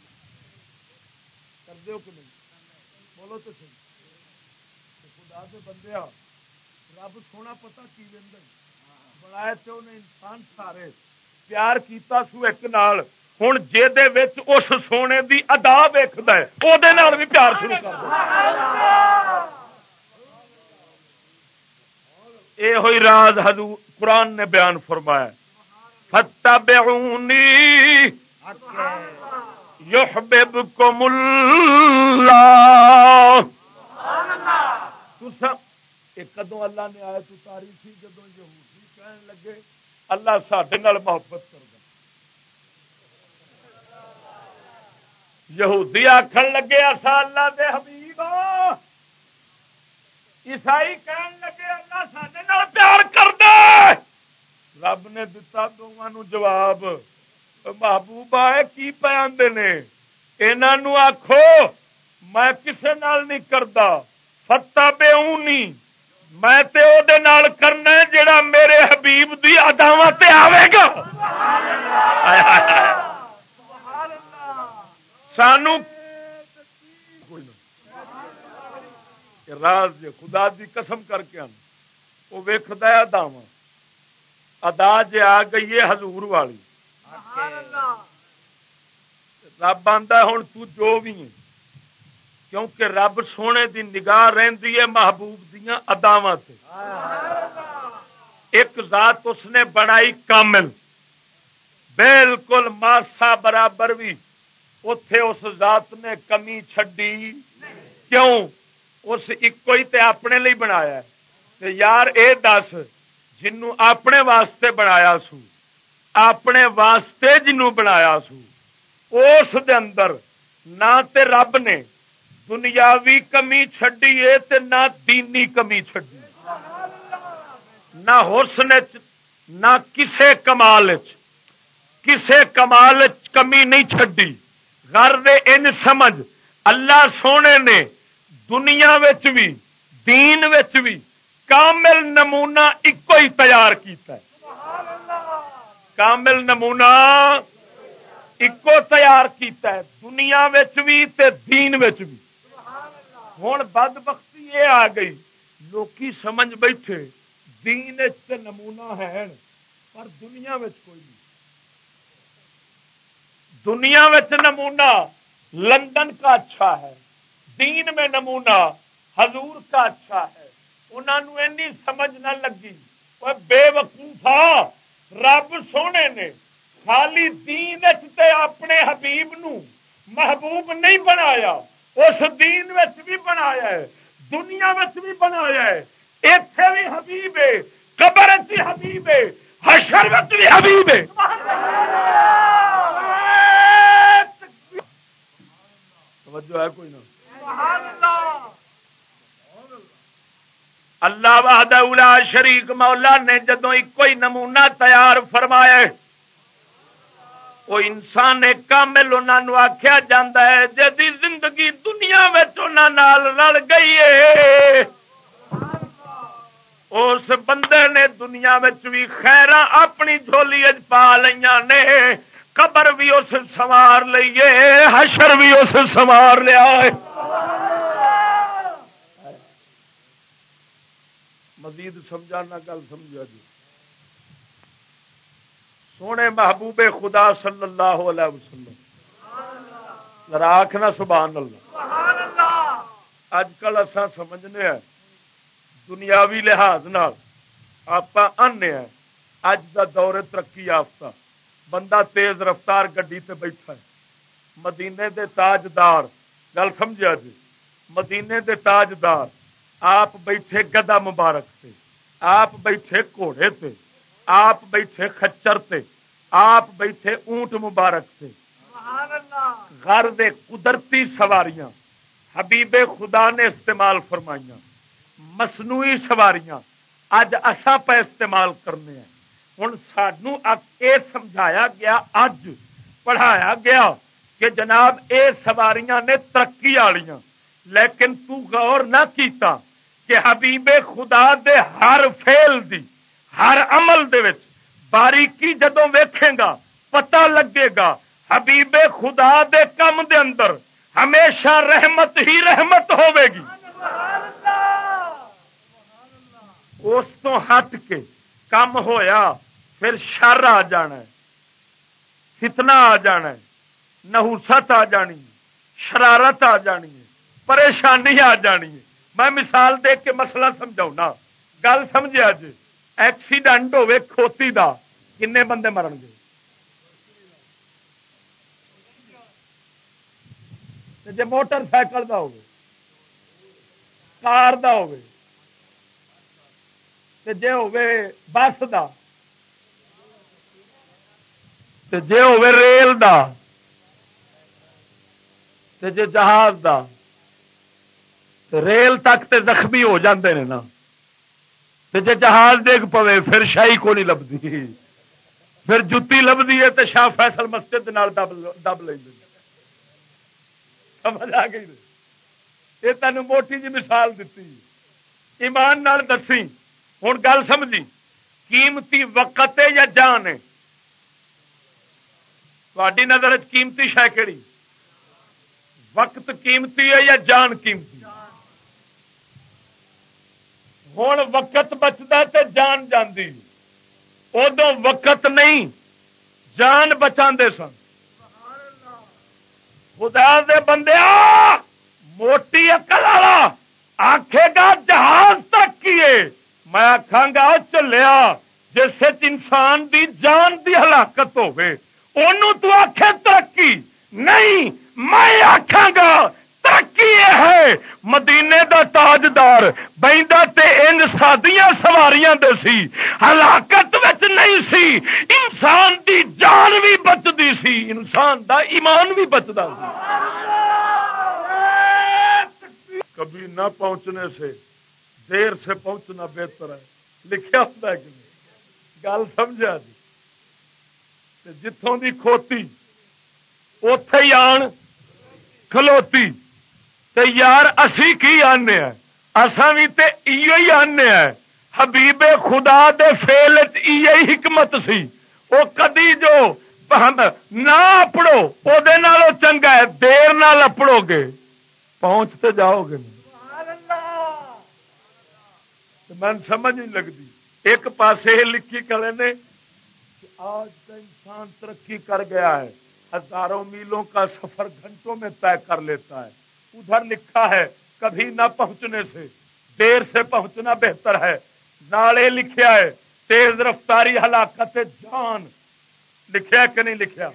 S2: کر دو کہ نہیں بولو تو صحیح خدا دے بندے رب سونا پتا کی لینا بنایا تو انہیں انسان سارے پیار کیتا سو ایک نال ہوں جی اس سونے دی ادا ویکد ہے وہ بھی پیار شروع کر یہ ہوئی راز حضور قرآن نے بیان فرمایا فتح بےونی کو ملا کدو اللہ نے آیا تو تاریخی جدو یہودی کہن لگے؟ اللہ سڈے محبت کر یہودی آخر لگے اصا اللہ دے حبیب ہاں۔ عیسائی کہن لگے، اللہ سڈے پیار کر رب نے دتا دونوں جواب محبوبہ کی پہ آدھے نے انہوں آخو میں کسے نال نہیں کرتا فتا بے اونی میں تے او دے نال کرنا جڑا میرے حبیب دی اداوت آئے گا۔ سانو راز خدا دی قسم کر کے وہ ویخد اداوا ادا جی آ گئی ہے ہزور والی۔ رب آتا ہوں تو بھی ہے کیونکہ رب سونے دی نگاہ رہی ہے محبوب دیا اداوا ایک ذات اس نے بنائی کامل۔ بالکل ماسا برابر بھی۔ اتے اس ذات نے کمی چڈی کیوں؟ اس ایک ہی تے اپنے لی بنایا یار اے دس۔ جنوں اپنے واسطے بنایا سو، اپنے واسطے جنوں بنایا سو۔ اس دے اندر نہ تے رب نے دنیاوی کمی چڈی ہے نہ دینی کمی چڈی نہ حسن نہ کسے کمال کسے کمال کمی نہیں چڈی گھر دے ان سمجھ، اللہ سونے نے دنیا بھی، دین بھی کامل نمونہ ایک ہی تیار کیتا ہے۔ کامل نمونہ ایکو تیار کیتا ہے۔ دنیا بھی تے دین بھی ہوں بد بختی یہ آ گئی۔ لوکی سمجھ بیٹھے، دین نمونہ ہے پر دنیا کوئی نہیں۔ دنیا نمونہ لندن کا اچھا ہے۔ دین میں نمونہ حضور کا اچھا ہے۔ انہوں نے سمجھ نہ لگی۔ وہ بے وقوفا رب سونے نے خالی دین اپنے حبیب نو محبوب نہیں بنایا اس دین بھی بنایا ہے دنیا بھی بنایا ہے۔ اتے بھی حبیب ہے قبر بھی حبیب ہے حشر بھی حبیب ہے۔ توجہ ہے کوئی نہ۔ اللہ وحدہ اولا شریک مولا نے جدو ایک کوئی نمونہ تیار فرمایا وہ انسان کامل انہوں آخیا جا ہے جی زندگی دنیا رل گئی ہے، اس بندے نے دنیا بھی خیر اپنی جھولی پا لیا نے، قبر بھی اس سوار لیے حشر بھی اس سوار لیا مزید سمجھانا گل سمجھا جی۔ سونے محبوب خدا صلی اللہ علیہ وسلم۔ راکھنا سبحان اللہ۔ اج کل اصا سمجھنے ہیں دنیاوی لحاظ آپ آنے ہیں اج دا دور ترقی یافتہ۔ بندہ تیز رفتار گڈی تے بیٹھا ہے۔ مدینے دے تاجدار گل سمجھا جی۔ مدینے دے تاجدار۔ آپ بیٹھے گدا مبارک سے آپ بیٹھے گھوڑے تے، آپ بیٹھے خچر تے، آپ بیٹھے اونٹ مبارک سے گھر دے قدرتی سواریاں، حبیب خدا نے استعمال فرمائیاں، مصنوعی سواریاں اج اصا پہ استعمال کرنے ہیں۔ ہوں سانو یہ سمجھایا گیا، اج پڑھایا گیا کہ جناب اے سواریاں نے ترقی والیاں لیکن تو غور نہ کیتا۔ کہ حبیب خدا دے ہر فیل دی، ہر عمل دے وچ باریکی جدو ویکھے گا، پتہ لگے گا، حبیب خدا دے کم دے اندر ہمیشہ رحمت ہی رحمت ہوے گی۔ اس تو ہٹ کے کم ہویا، پھر شر آ جانا ہے، فتنہ آ جانا ہے نہوست آ جانی شرارت آ جانی ہے، پریشانی آ جانی ہے۔ میں مثال دے کے مسئلہ سمجھاؤں گل سمجھا جی ایکسیڈنٹ ہوے کھوتی دا، کنے بندے مرن گے؟ جی موٹر سائیکل کا کار دا جے ہوے بس دا جے ہوے ریل دا جے جہاز دا۔ ریل تک تے زخمی ہو جاندے نے نا۔ جے جہاز دیکھ پوے، پھر شاہی کو نہیں لبھی پھر جتی لبھی ہے تو شاہ فیصل مسجد دب لیں سمجھ آ گئی؟ یہ تین موٹی جی مثال دیتی ایمان نال دسی۔ ہوں گل سمجھی۔ قیمتی وقت ہے یا جان ہے؟ تھوڑی نظر قیمتی شہ کہڑی وقت قیمتی ہے یا جان قیمتی؟ ہوں وقت بچتا تو جان جاندی۔ ادو وقت نہیں، جان بچا سن۔ خدا دے بندے موٹی اکل والا آخے گا جہاز تک کیے میں آخا گا، چلیا، جس انسان دی جان دی ہلاکت ہوے تو آخے ترقی۔ نہیں، میں آخا گا ترقی یہ ہے۔ مدینے دا تاجدار بہندا تے ان سادیاں سواریاں دے سی۔ ہلاکت وچ نہیں سی۔ انسان دی جان بھی بچتی سی۔ انسان دا ایمان بھی بچتا سی۔ کبھی نہ پہنچنے سے، دیر سے پہنچنا بہتر ہے۔ لکھا ہوتا ہے کہ گل سمجھا جی؟ جتوں دی کھوتی اتے ہی آن، کھلوتی۔ تے یار اسی کی آنے ہیں؟ اساں بھی تے ایو ہی آنے ہیں۔ حبیب خدا دے فیل ہی حکمت سی۔ او کدی جو نہ اپڑو او دے نالو چنگا ہے، دیر نال اپڑو گے۔ پہنچتے جاؤ گے۔ من سمجھ نہیں لگتی۔ ایک پاسے لکھی کرے نے آج کا انسان ترقی کر گیا ہے۔ ہزاروں میلوں کا سفر گھنٹوں میں طے کر لیتا ہے۔ ادھر لکھا ہے، کبھی نہ پہنچنے سے۔ دیر سے پہنچنا بہتر ہے۔ نالے لکھیا ہے، تیز رفتاری ہلاکت جان۔ لکھیا کہ نہیں لکھیا؟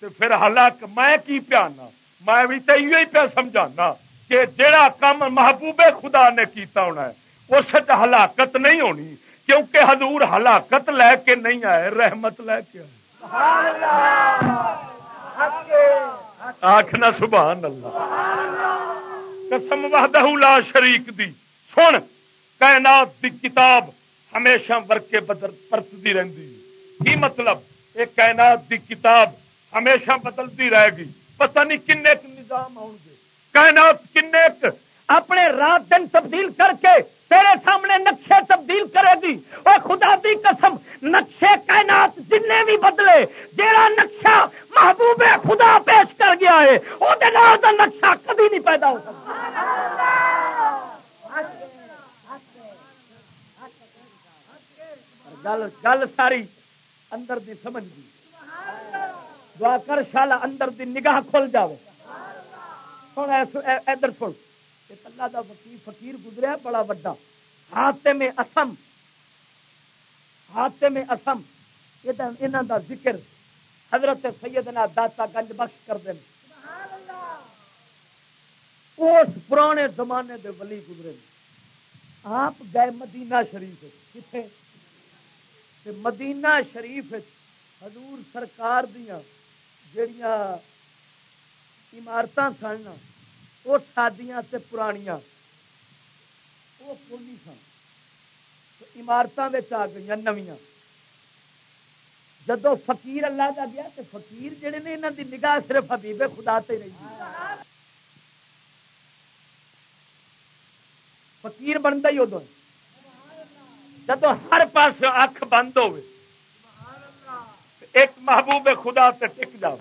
S2: تو پھر ہلاک میں کی پیانا؟ میں بھی تو یہ پیا سمجھانا کہ جڑا کام محبوب خدا نے کیتا ہونا ہے، اس ہلاکت نہیں ہونی، کیونکہ حضور ہلاکت لے کے نہیں آئے، رحمت لے کے آئے۔ آخنا سبحان اللہ۔ قسم وحدہ لا شریک دی۔ سن، کائنات دی کتاب ہمیشہ ورکے بدل پرتتی رہتی کی مطلب؟ یہ کائنات دی کتاب ہمیشہ بدلتی رہے گی۔ پتہ نہیں کن نظام آؤ گے کائنات کن اپنے رات دن تبدیل کر کے تیرے سامنے نقشے تبدیل کرے گی۔ اور خدا دی قسم، نقشے کائنات جن بھی بدلے، جیڑا نقشہ محبوب خدا پیش کر گیا ہے وہ نقشہ کبھی نہیں پیدا ہو سکتا۔ گل گل ساری اندر دی سمجھ دی۔ دعا کر، شالا اندر دی نگاہ کھل جاوے۔ سن ادھر سن۔ اللہ دا وکیل فقیر گزریا بڑا وڈا۔ ہاتھے میں اسم۔ ہاتھے میں اسم یہاں دا ذکر حضرت سیدنا داتا گنج بخش کر دیں اس پرانے زمانے دے ولی گزرے آپ گئے مدینہ شریف۔ کتنے مدینہ شریف حضور سرکار دیا جڑیاں عمارت سن وہ سادیاں تے پرانیاں وہ کونی سن۔ عمارتوں آ گئی نویاں۔ جدو فقیر اللہ کا گیا تو فقیر جڑے نے یہاں دی نگاہ صرف حبیب خدا تے رہی۔ فقیر بنتا ہی ادو جدو ہر پاس اکھ بند ہو ایک محبوب خدا تے ٹک جاؤ۔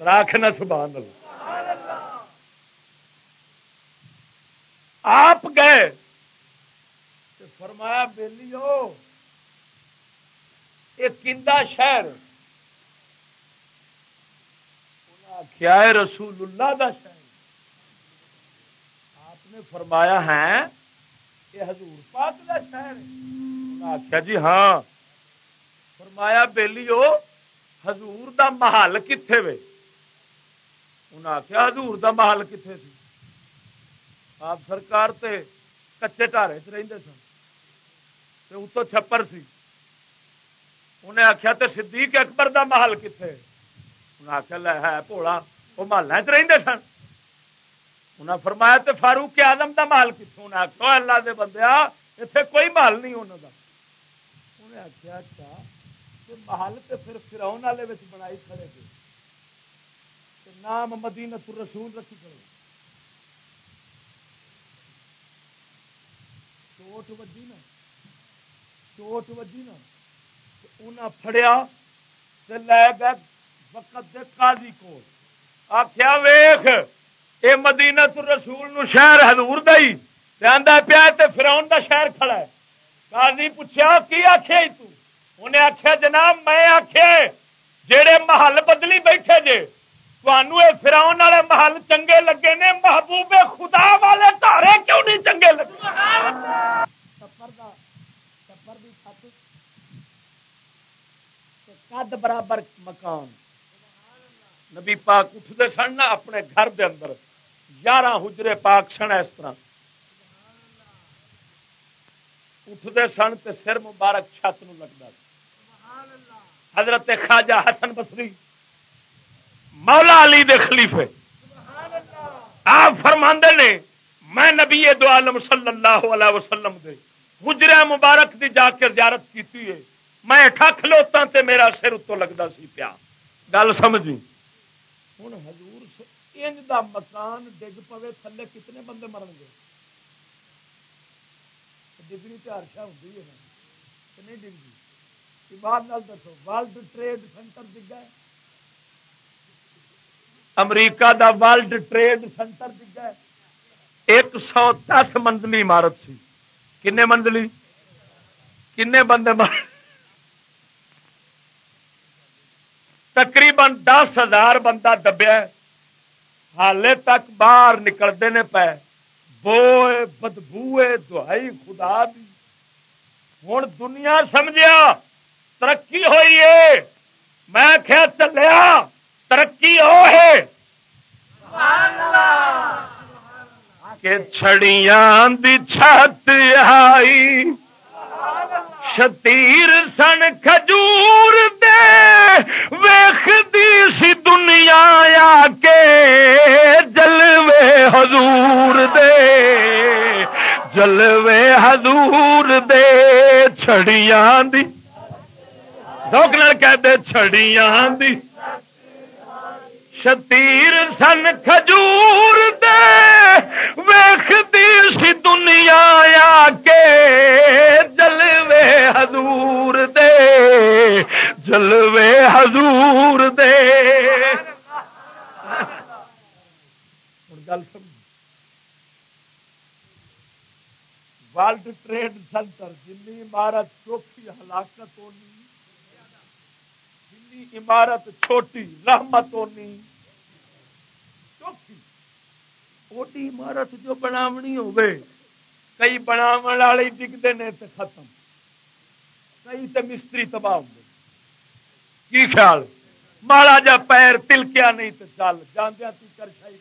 S2: راکھنا سبحان اللہ۔ آپ گئے فرمایا بےلی ہو کندا شہر۔ کیا ہے رسول اللہ دا شہر۔ آپ نے فرمایا ہے یہ حضور پاک کا شہر آخیا جی ہاں۔ فرمایا بےلی حضور دا محل کتنے وے؟ انہیں آخیا حضور دا محل کتنے سی؟ آپ سرکار تے کچے ٹارے چ رہتے سن اتو چھپر سی انہیں آخیا تو صدیق اکبر دا محل کتنے انہیں آخیا لے ہے پولا وہ محلہ چ رہتے سن انہیں فرمایا تو فاروق آدم دا محل کتوں انہیں آخو اللہ دے بندے اتنے کوئی محل نہیں انہوں دا انہیں آخیا اچھا محل تو پھر فراؤن والے بنائی کھڑے تھے نام مدینت رسول رکھی کھڑے چوٹ وجی نا چوٹ وجی نا انہیں فڑیا لے گئے وقت دے قاضی کو آخیا ویخ یہ مدینت رسول نو شہر ہزور دئی پیا تے فراؤن دا شہر کھڑا ہے قاضی پوچھا کی آخیا انہیں آخیا جناب میں آخیا جہے محل بدلی بیٹھے جے فراؤن والے محل چنگے لگے نے محبوب خدا والے تارے کیوں نہیں چنگے لگے؟ قد برابر مکان۔ نبی پاک اٹھتے سن نا اپنے گھر دے اندر۔ یارہ حجرے پاک سن اس طرح۔ اٹھتے سن تے سر مبارک چھت نو لگتا حضرت خواجہ حسن بسری مولا علی دے خلیفے۔ آپ فرماندے نے، میں نبی دو عالم صلی اللہ علیہ وسلم دے۔ حجرے مبارک دی جا کے زیارت کیتی ہے۔ میں اٹھا کھلوتا تے میرا سر اتو لگتا سی پیا۔ گل سمجھی؟ ہوں حضور انج دا مکان ڈگ پوے تھلے کتنے بندے مرن گے؟ ڈگری تو ہرشا ہوں نہیں ڈگری؟ بات نال دسو، ورلڈ ٹریڈ سینٹر ڈگا امریکہ دا ورلڈ ٹریڈ سینٹر ڈگا ایک سو دس منزلی عمارت سی کنے منزلی کنے بندے مر تقریباً دس ہزار بندہ دبیا حالے تک باہر نکلتے نے پے۔ بوئے، بدبوئے، دہائی، خدا دی۔ ہوں دنیا سمجھیا، ترقی ہوئی ہے۔ میں کیا چلیا۔ ترقی ہو ہے۔ کہ چھڑیاں دی چھت آئی۔ شتیر سن کھجور دے۔ ویخ دی سی دنیا آ کے جلوے حضور دے۔ جلوے حضور دے چھڑیاں دی۔ ڈوکر کہہ دے چھڑیاں دی۔ شتیر سن کھجور دے ویختی سی دنیا آ کے جلوے حضور دے، جلوے حضور دے۔ گل سمجھ۔ ورلڈ ٹریڈ سینٹر جن عمارت چوکھی ہلاکت ہونی عمارت چھوٹی رحمت ہونی۔ چھوٹی عمارت جو بناونی ہوئے کئی بناو والے ڈگتے ہیں تو ختم۔ کئی تو مستری تباہ ہو کی خیال؟ ماڑا جا پیر تلکیا نہیں تو چل جاندیا تر شاہی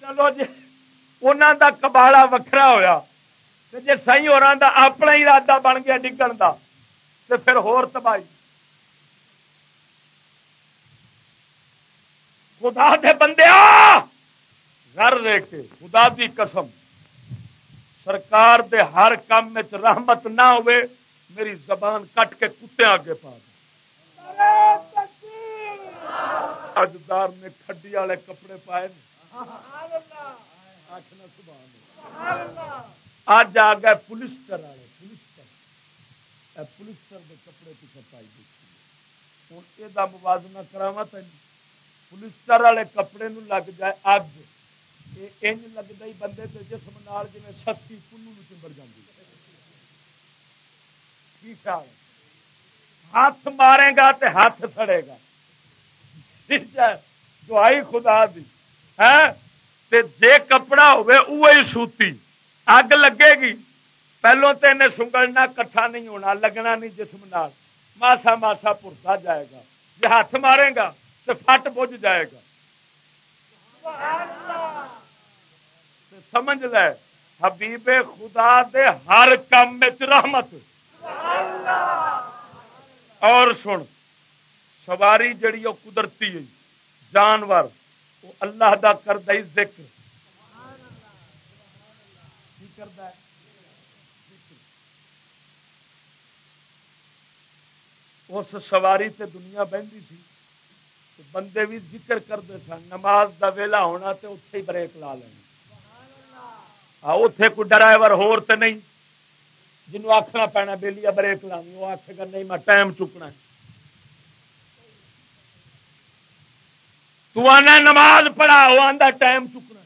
S2: چلو جی انہوں دا کباڑا وکھرا ہویا جی سی اور اپنا ہی ارادہ بن گیا ڈگن کا تو پھر ہور تباہی۔ خدا دے بندے گھر رہ کے خدا دی قسم۔ سرکار دے ہر کام میں رحمت نہ ہوئے، میری زبان کٹ کے کتے آگے پا دے۔ اجدار نے کھڈی والے کپڑے پائے اج آ گئے پولیسٹر والے پولیسٹر۔ پولیسٹر کے کپڑے پیچھے پائی دیکھی ہوں یہ موازنہ کراوا تین پولیسٹر والے کپڑے نو لگ جائے اگ انج لگتا ہی بندے کے جسم نال جی سستی کنو چمبر جاتی کی خیال ہاتھ مارے گا تے ہاتھ سڑے گا دعائی خدا دی ہے تے جے کپڑا ہوئے اوہی سوتی اگ لگے گی پہلو تو انہیں سنگلنا کٹھا نہیں ہونا لگنا نہیں جسم نال ماسا ماسا پورتا جائے گا جی ہاتھ مارے گا تو فٹ بج جائے گا۔ سمجھ لے، حبیب خدا دے ہر کام رحمت۔ اور سن، سواری جڑی وہ قدرتی جانور وہ اللہ دا کرد ذکر۔ اس سواری تے دنیا بہتی سی بندے بھی ذکر کرتے سن، نماز دا ویلا ہونا تے اتے ہی بریک لا لینی اتے کوئی ڈرائیور ہور تے نہیں۔ جنوب آخنا پینا بہلی بریک لانی، وہ آخے گا، نہیں، میں ٹائم چکنا تو آنا نماز پڑھا، وہ آدھا ٹائم چکنا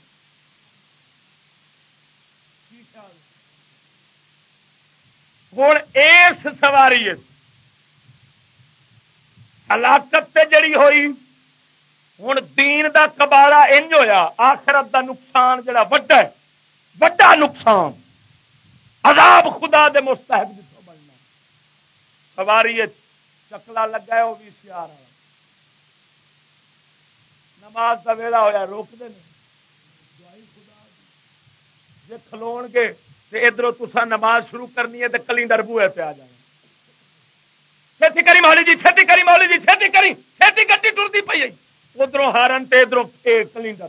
S2: ہوں اس سواری ہلاکت جڑی ہوئی ہوں دین دا کباڑا انج ہویا آخرت دا نقصان جڑا وڈا ہے وڈا نقصان عذاب خدا دے مستحق جتوں بننا سواری چکلا لگا ہے وہ بھی سیار نماز کا ویلا ہوا روکتے ہیں جی کھلو گے تو ادھر تسا نماز شروع کرنی ہے تو کلینڈر بوئے پہ آ جانا چھتی کری مولی جی چھتی کری مولی جی چھتی کری چھتی گڈی ٹرتی پی ادھر ہارن ادھر کلینڈر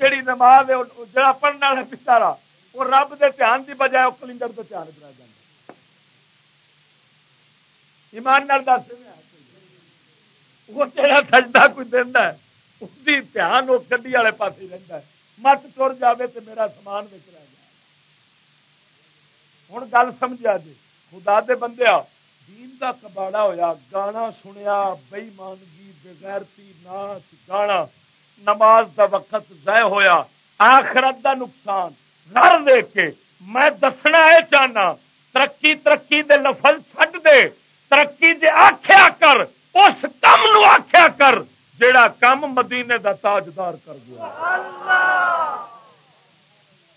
S2: جیڑی نماز ہے جڑا پڑھنے والا پچارا وہ رب دے دھیان کی بجائے وہ کلینڈر تو دھیان کرا جائے ایمان نال دس وہ جڑا سجدہ کوئی دینا ہے، اس کی دھیان وہ گڈی والے پاس رہتا ہے۔ مت تر جائے تو میرا سامان بچ جائے۔ ہوں گل سمجھا جی خدا دے بندے آ دین دا کباڑا ہویا گانا سنیا مانگی بغیرتی ناچ گانا نماز دا وقت ضائع ہویا آخرت دا نقصان۔ گھر دیکھ کے میں دسنا ہے چاہنا ترقی ترقی دے لفظ چھڈ دے ترقی دے آخیا کر اس کم نو آخیا کر جیڑا کم مدینے دا تاجدار کر گیا۔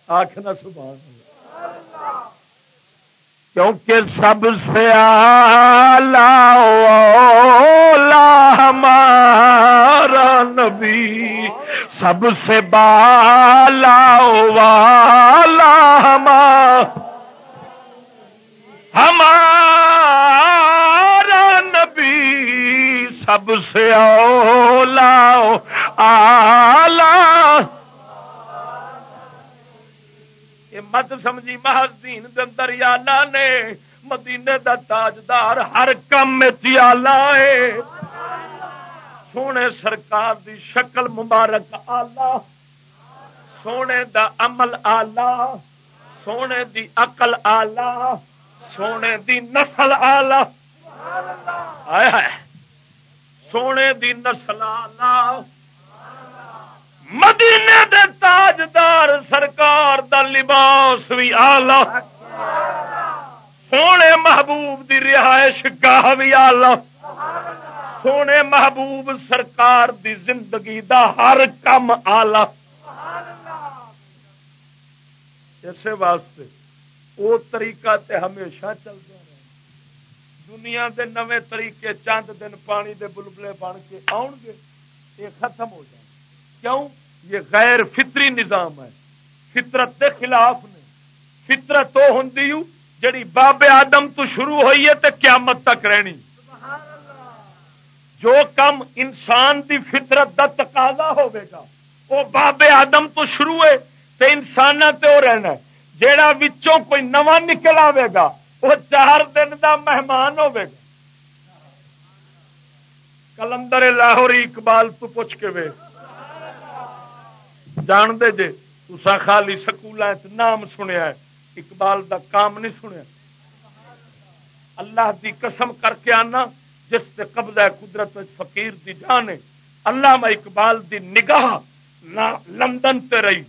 S2: آخنا سبحان اللہ۔ کیونکہ سب سے ہمارا نبی، سب سے بالا والا ہمارا نبی، سب سے اولا آلہ مت سمجھی محض دین اندر یا نے، مدینے دا تاجدار ہر کم آلہ ہے۔ سونے سرکار دی شکل مبارک آلہ، سونے دا عمل آلہ، سونے دی عقل آلہ، سونے دی نسل آلہ۔ سونے دی نسل آلہ مدینے دے تاجدار سرکار دا لباس بھی آلہ سونے محبوب دی رہائش گاہ بھی آلہ سونے محبوب سرکار دی زندگی دا ہر کم آلہ اسے واسطے وہ طریقہ تے ہمیشہ چلتا رہے۔ دنیا دے نوے طریقے چند دن پانی دے بلبلے بن کے آن گے یہ ختم ہو جائے۔ کیوں؟ یہ غیر فطری نظام ہے۔ فطرت کے خلاف نے۔ فطرت تو ہوں جڑی بابے آدم تو شروع ہوئی ہے تو قیامت تک رہنی۔ جو کم انسان دی فطرت کا تقاضا ہوگا وہ بابے آدم تو شروع ہے تو انسان تے رہنا جیڑا وچوں کوئی نواں نکل آئے گا، وہ چار دن دا مہمان ہوگا کلندر لاہوری اقبال تو پوچھ کے وے جان دے جے تسا خالی سکول نام سنیا ہے اقبال دا کام نہیں سنیا اللہ دی قسم کر کے آنا جس سے قبضہ قدرت فقیر دی جان ہے اللہ میں اقبال دی نگاہ نہ لندن تے رہی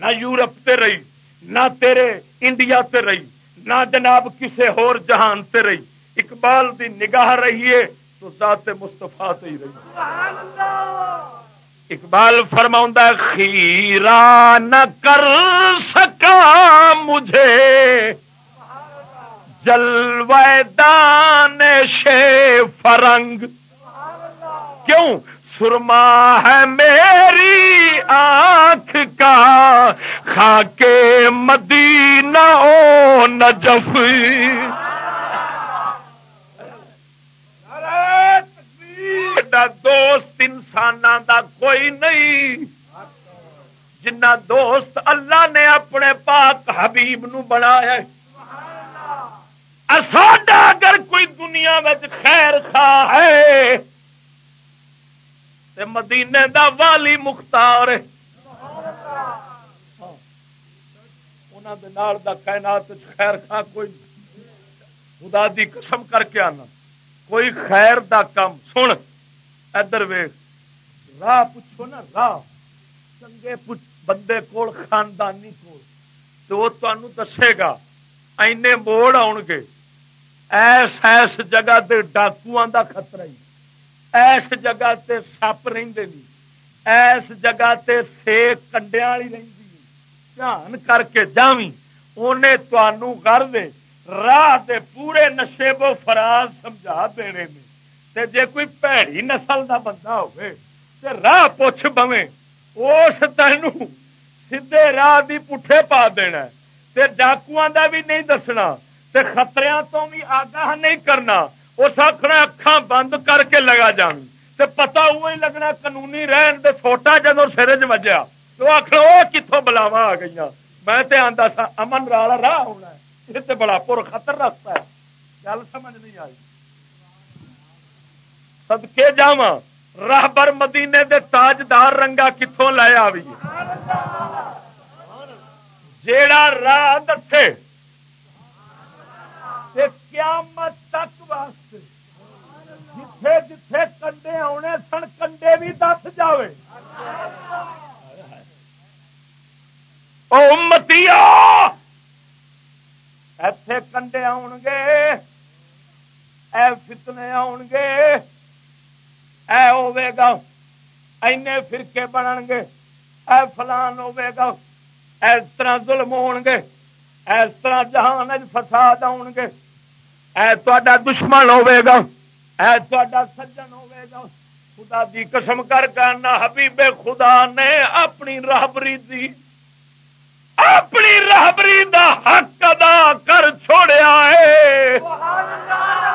S2: نہ یورپ تے رہی نہ تیرے انڈیا تے رہی نہ جناب کسے ہور جہان تے رہی اقبال دی نگاہ رہی ہے تو ذات مستفا ہی رہی اقبال فرما خیرا نہ کر سکا مجھے۔ جلوے دان شے فرنگ۔ کیوں؟ سرما ہے میری آنکھ کا۔ خاکے مدینہ او نجف۔ دوست انسان دا کوئی نہیں۔ جنا دوست اللہ نے اپنے پاک حبیب نو بنایا ساڈا اگر کوئی دنیا میں خیر خواہ ہے، تے مدینے دا والی مختار دا کائنات خیر خواہ کوئی خدا دی قسم کر کے آنا۔ کوئی خیر دا کم سن۔ ادھر ویخ راہ پوچھو نا، راہ۔ چنگے بندے کول، خاندانی کول۔ تو وہ تمہوں دسے گا، اینے موڑ آن گے۔ ایس ایس جگہ تے ڈاکو دا خطرہ ہی۔ ایس جگہ تے سپ ایس جگہ تے سیک کنڈیا والی دھیان کر کے جاوی انہیں تنوع کر دے راہ دے پورے نشے بو فراز سمجھا دینے میں تے جے کوئی پیڑی نسل دا بندہ ہوئے تے راہ پوچھ بویں اس تین سیدے راہ دی پٹھے پا دینا تے ڈاکو دا بھی نہیں دسنا، تے خطریاں تو بھی آگاہ نہیں کرنا۔ اس آخر اکھان بند کر کے لگا جان۔ تے پتا وہی لگنا قانونی رہن دے چھوٹا جدو سر چ وجیا۔ تو آخر وہ کتوں بلاوا آ گئی میں تے آندا سا، امن والا راہ ہونا ہے۔ یہ تے بڑا پور خطر رکھتا ہے۔ گل سمجھ نہیں آئی۔ سدکے جا راہبر مدینے دے تاجدار رنگا کتوں لے آئی جیڑا راہ دسے قیامت تک واسطے جتھے جتھے کنڈے آنے سن، کنڈے بھی دس جائے امتی ایتھے کنڈے آن گے اے فتنے آن گے اے ہوے گا، اینے فرقے بنن گے، اے فلان ہوے گا، اس طرح ظلم ہون گے، اس طرح جہان وچ فساد آن گے۔ اے تا دشمن ہوے گا، اے تا سجن ہوے گا۔ خدا دی قسم کر کرنا حبیب خدا نے اپنی راہبری دی، اپنی راہبری دا حق ادا کر چھوڑیا ہے۔ سبحان اللہ!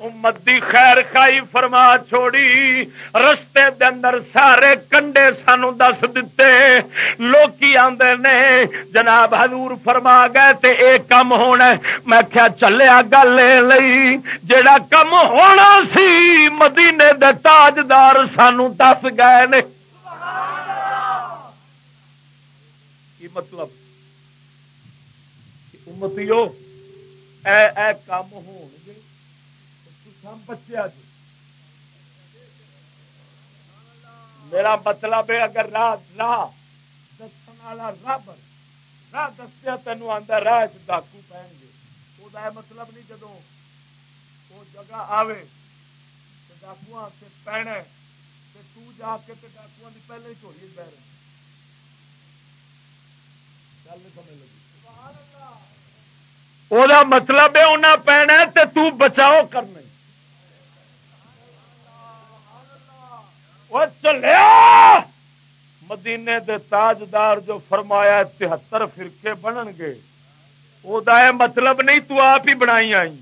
S2: امت دی خیر خائی فرما چھوڑی۔ رستے دے اندر سارے کنڈے سانو دس دیتے لوکی آندے نے، جناب حضور فرما گئے تے اے کم ہونا میں کیا چلیا گل لئی۔ جیڑا کم ہونا سی، مدینے دے تاجدار سانو دس گئے نے۔ کی مطلب؟ امتیو اے اے کم ہون گے۔ بچیا جی میرا مطلب ہے اگر راہ راہ دسن والا رب راہ دسیا تینوں آتا راہ ڈاکو پہن گے۔ وہ مطلب نہیں جدو وہ جگہ آوے ڈاکو سے پہنے تو جا کے ڈاکو کی پہلے ہی چوری پہ رہے گل نہیں سمجھ لگی۔ وہ مطلب ہے انہیں پینا تو بچاؤ کرنا چلیا مدینے دے تاجدار جو فرمایا تہتر فرقے بنن گے۔ وہ مطلب نہیں تو آپ ہی بنائی آئی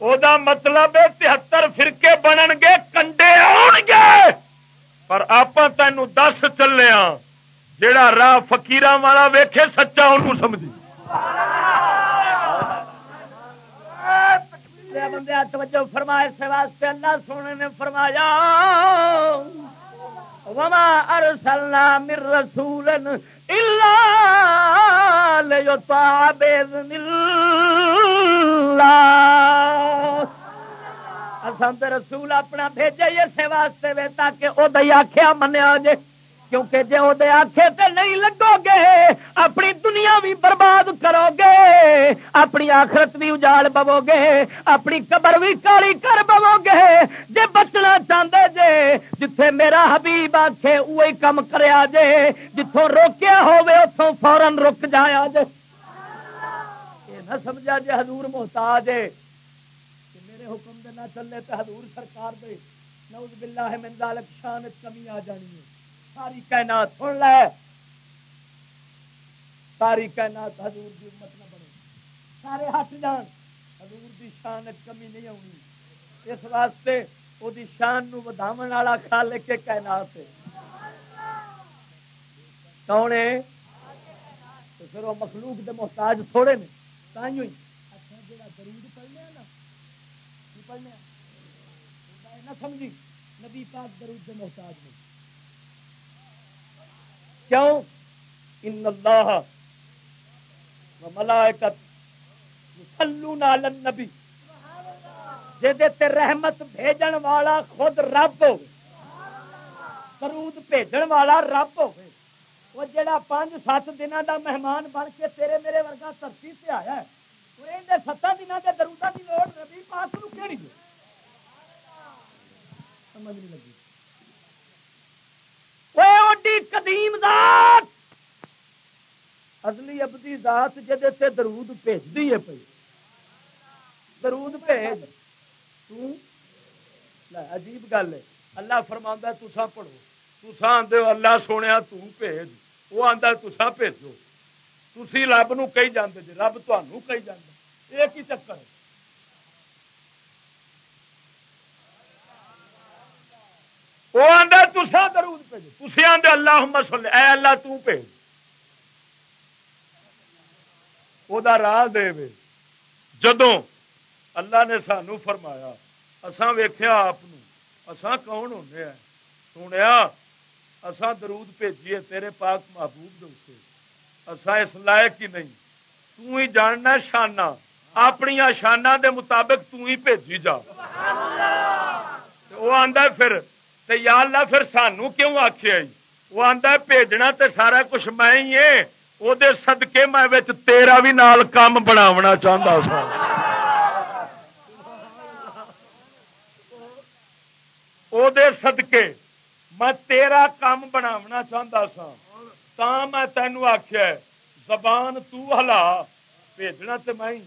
S2: وہ مطلب ہے تہتر فرقے بنن گے، کنڈے آن گے۔ پر آپ تین دس چلے ہاں جڑا راہ فکیر والا ویکھے، سچا انہوں سمجھی۔
S4: بندے توجہ فرمائے سے واسطے اللہ سونے نے فرمایا، وما ارسلنا من رسول الا ليطاع باذن الله اساں تے رسول اپنا بھیجے اسے واسطے وے، تاکہ او دئی آکھیا منیا جے۔
S2: کیونکہ جی وہ آخے تے نہیں لگو گے اپنی دنیا بھی برباد کرو گے اپنی آخرت بھی اجاڑ پو گے اپنی قبر بھی کالی کر پو گے جی بچنا چاہتے جے، جتھے میرا حبیب آخے وہی کم کریا جے جتوں روکیا ہوے اتوں فورن رک جایا جے۔ یہ نہ سمجھا جی حضور محتاج ہے میرے حکم دے نہ چلے تو حضور سرکار دے۔ نعوذ باللہ من ذالک شان کمی آ جانی ہے۔ ساری کائنات سن لے۔ ساری کائنات حضور کی امت نہ بنے۔ سارے ہٹ جان۔ حضور دی شان کمی نہیں آنی اس واسطے وہ شان نو وداون والا خالق کے کائنات ہے۔ کون ہے؟ پھر وہ مخلوق دے محتاج تھوڑے نے۔ تھی اچھا جا درود پڑھنے نا پڑھنے نہ سمجھی۔ نبی پاک درود دے محتاج نہیں کیوں؟ ان اللہ ملائکت یصلون علی النبی۔ جے رحمت بھیجن والا خود رب ہو درود بھیجن والا رب ہو وہ جڑا پانچ سات دنوں دا مہمان بن کے تیرے میرے ورگا ترسی سے آیا ہے ستاں دنوں کے درودا کی لوڑ نبی پاک نو کیڑی سمجھ نہیں لگی۔ قدیم ذات ازلی ابدی ذات جی درود بھیجتی ہے پی درود بھیج عجیب گل ہے اللہ فرما تسا پڑھو تسا آدھے اللہ سونے تیج وہ آتا تسا بھیجو تھی رب نو کہی جانے جی رب تمہوں کہی جانا یہ چکر ہے وہ آدھا تسا درود بھیجو تھی آدھے اللہ مسل اے اللہ تیج وہ راہ دے جدو اللہ نے سانو فرمایا اسان ویخیا آپ اسان کون ہونے ہیں؟ سنیا اسان درود بھیجیے تیرے پاک محبوب دے اسان اس لائق ہی نہیں۔ تو ہی جاننا شانہ۔ اپنی شانہ دے مطابق تو ہی بھیجی جا۔ وہ آدھا پھر یا اللہ پھر سانو کیوں آخیا وہ آتا بھیجنا تے سارا کچھ میں ہی ہے۔ وہ سدکے میں تیرا بھی نال کام بناونا چاہتا سا۔ وہ سدکے میں تیرا کام بناونا چاہتا سا۔ تا میں تینوں آخیا زبان تو ہلا بھیجنا تو میں ہی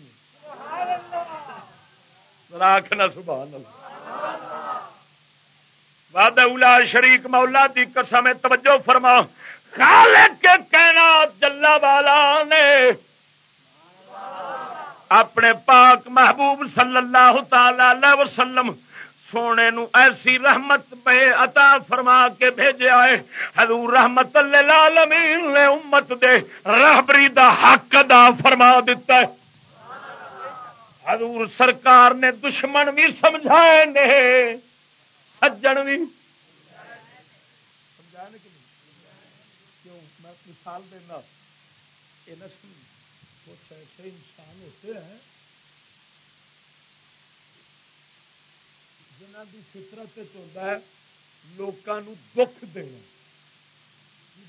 S2: راکھنا سبحان اللہ۔ وعدہ اولا شریک مولا دی قسم توجہ فرما۔ خالق کے کہنا جلا والا نے اپنے پاک محبوب صلی اللہ تعالی وسلم سونے نو ایسی رحمت بے عطا فرما کے بھیجے آئے۔ حضور رحمت للعالمین نے امت دے رہبری دا حق ادا فرما دیتا ہے۔ حضور سرکار نے دشمن بھی سمجھائے نے۔ سجن بھی۔ میں مثال دینا یہ نسل کچھ ایسے انسان ہوتے ہیں جنہ کی فطرت ہوتا ہے لوگوں دکھ دینا۔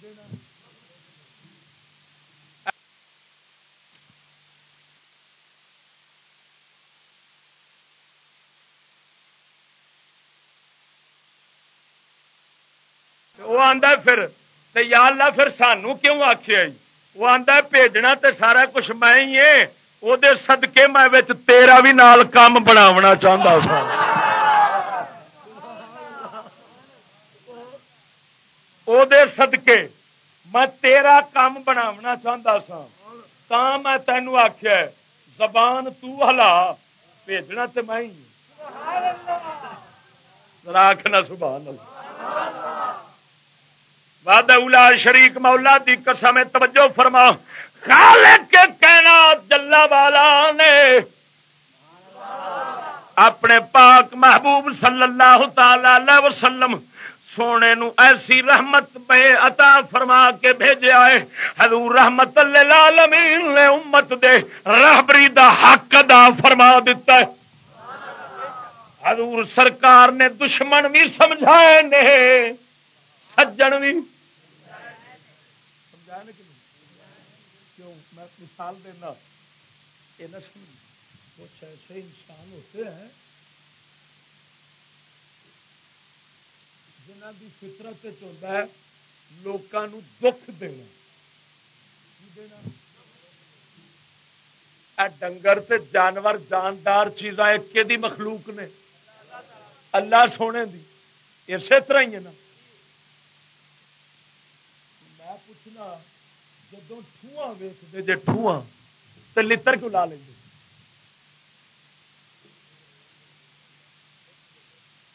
S2: دینا؟ وہ آتا پھر یا اللہ پھر سانو کیوں آخیا وہ آتا بھیجنا تے سارا کچھ میں ہی ہے۔ وہ سدکے میں تیرا بھی نال کام بناونا چاہتا سا۔ وہ سدکے میں تیرا کام بناونا چاہتا سا۔ تا میں تینوں آخیا زبان تو ہلا بھیجنا تو میں ہی۔ راکھنا سبحان اللہ۔ وعدہ اولا شریک مولا دی قسم توجہ فرما۔ خالق کے کہنا جلا والا نے اپنے پاک محبوب صلی اللہ تعالی وسلم سونے نو ایسی رحمت بے عطا فرما کے بھیجے آئے۔ حضور رحمت للعالمین نے امت دے رہبری دا حق ادا فرما دیتا ہے۔ حضور سرکار نے دشمن بھی سمجھائے نے۔ سجن بھی۔ میں مثال دینا یہ نہ کچھ ایسے انسان ہوتے ہیں جنہ کی فطرت چاہتا ہے لوگوں دکھ دینا۔ ڈنگر تے جانور جاندار چیزاں ایک مخلوق نے۔ اللہ سونے دی، اسی طرح ہی ہے نا میں پوچھنا جدو ٹھواں ویستے جی ٹھواں تو لڑ کیوں لا لیں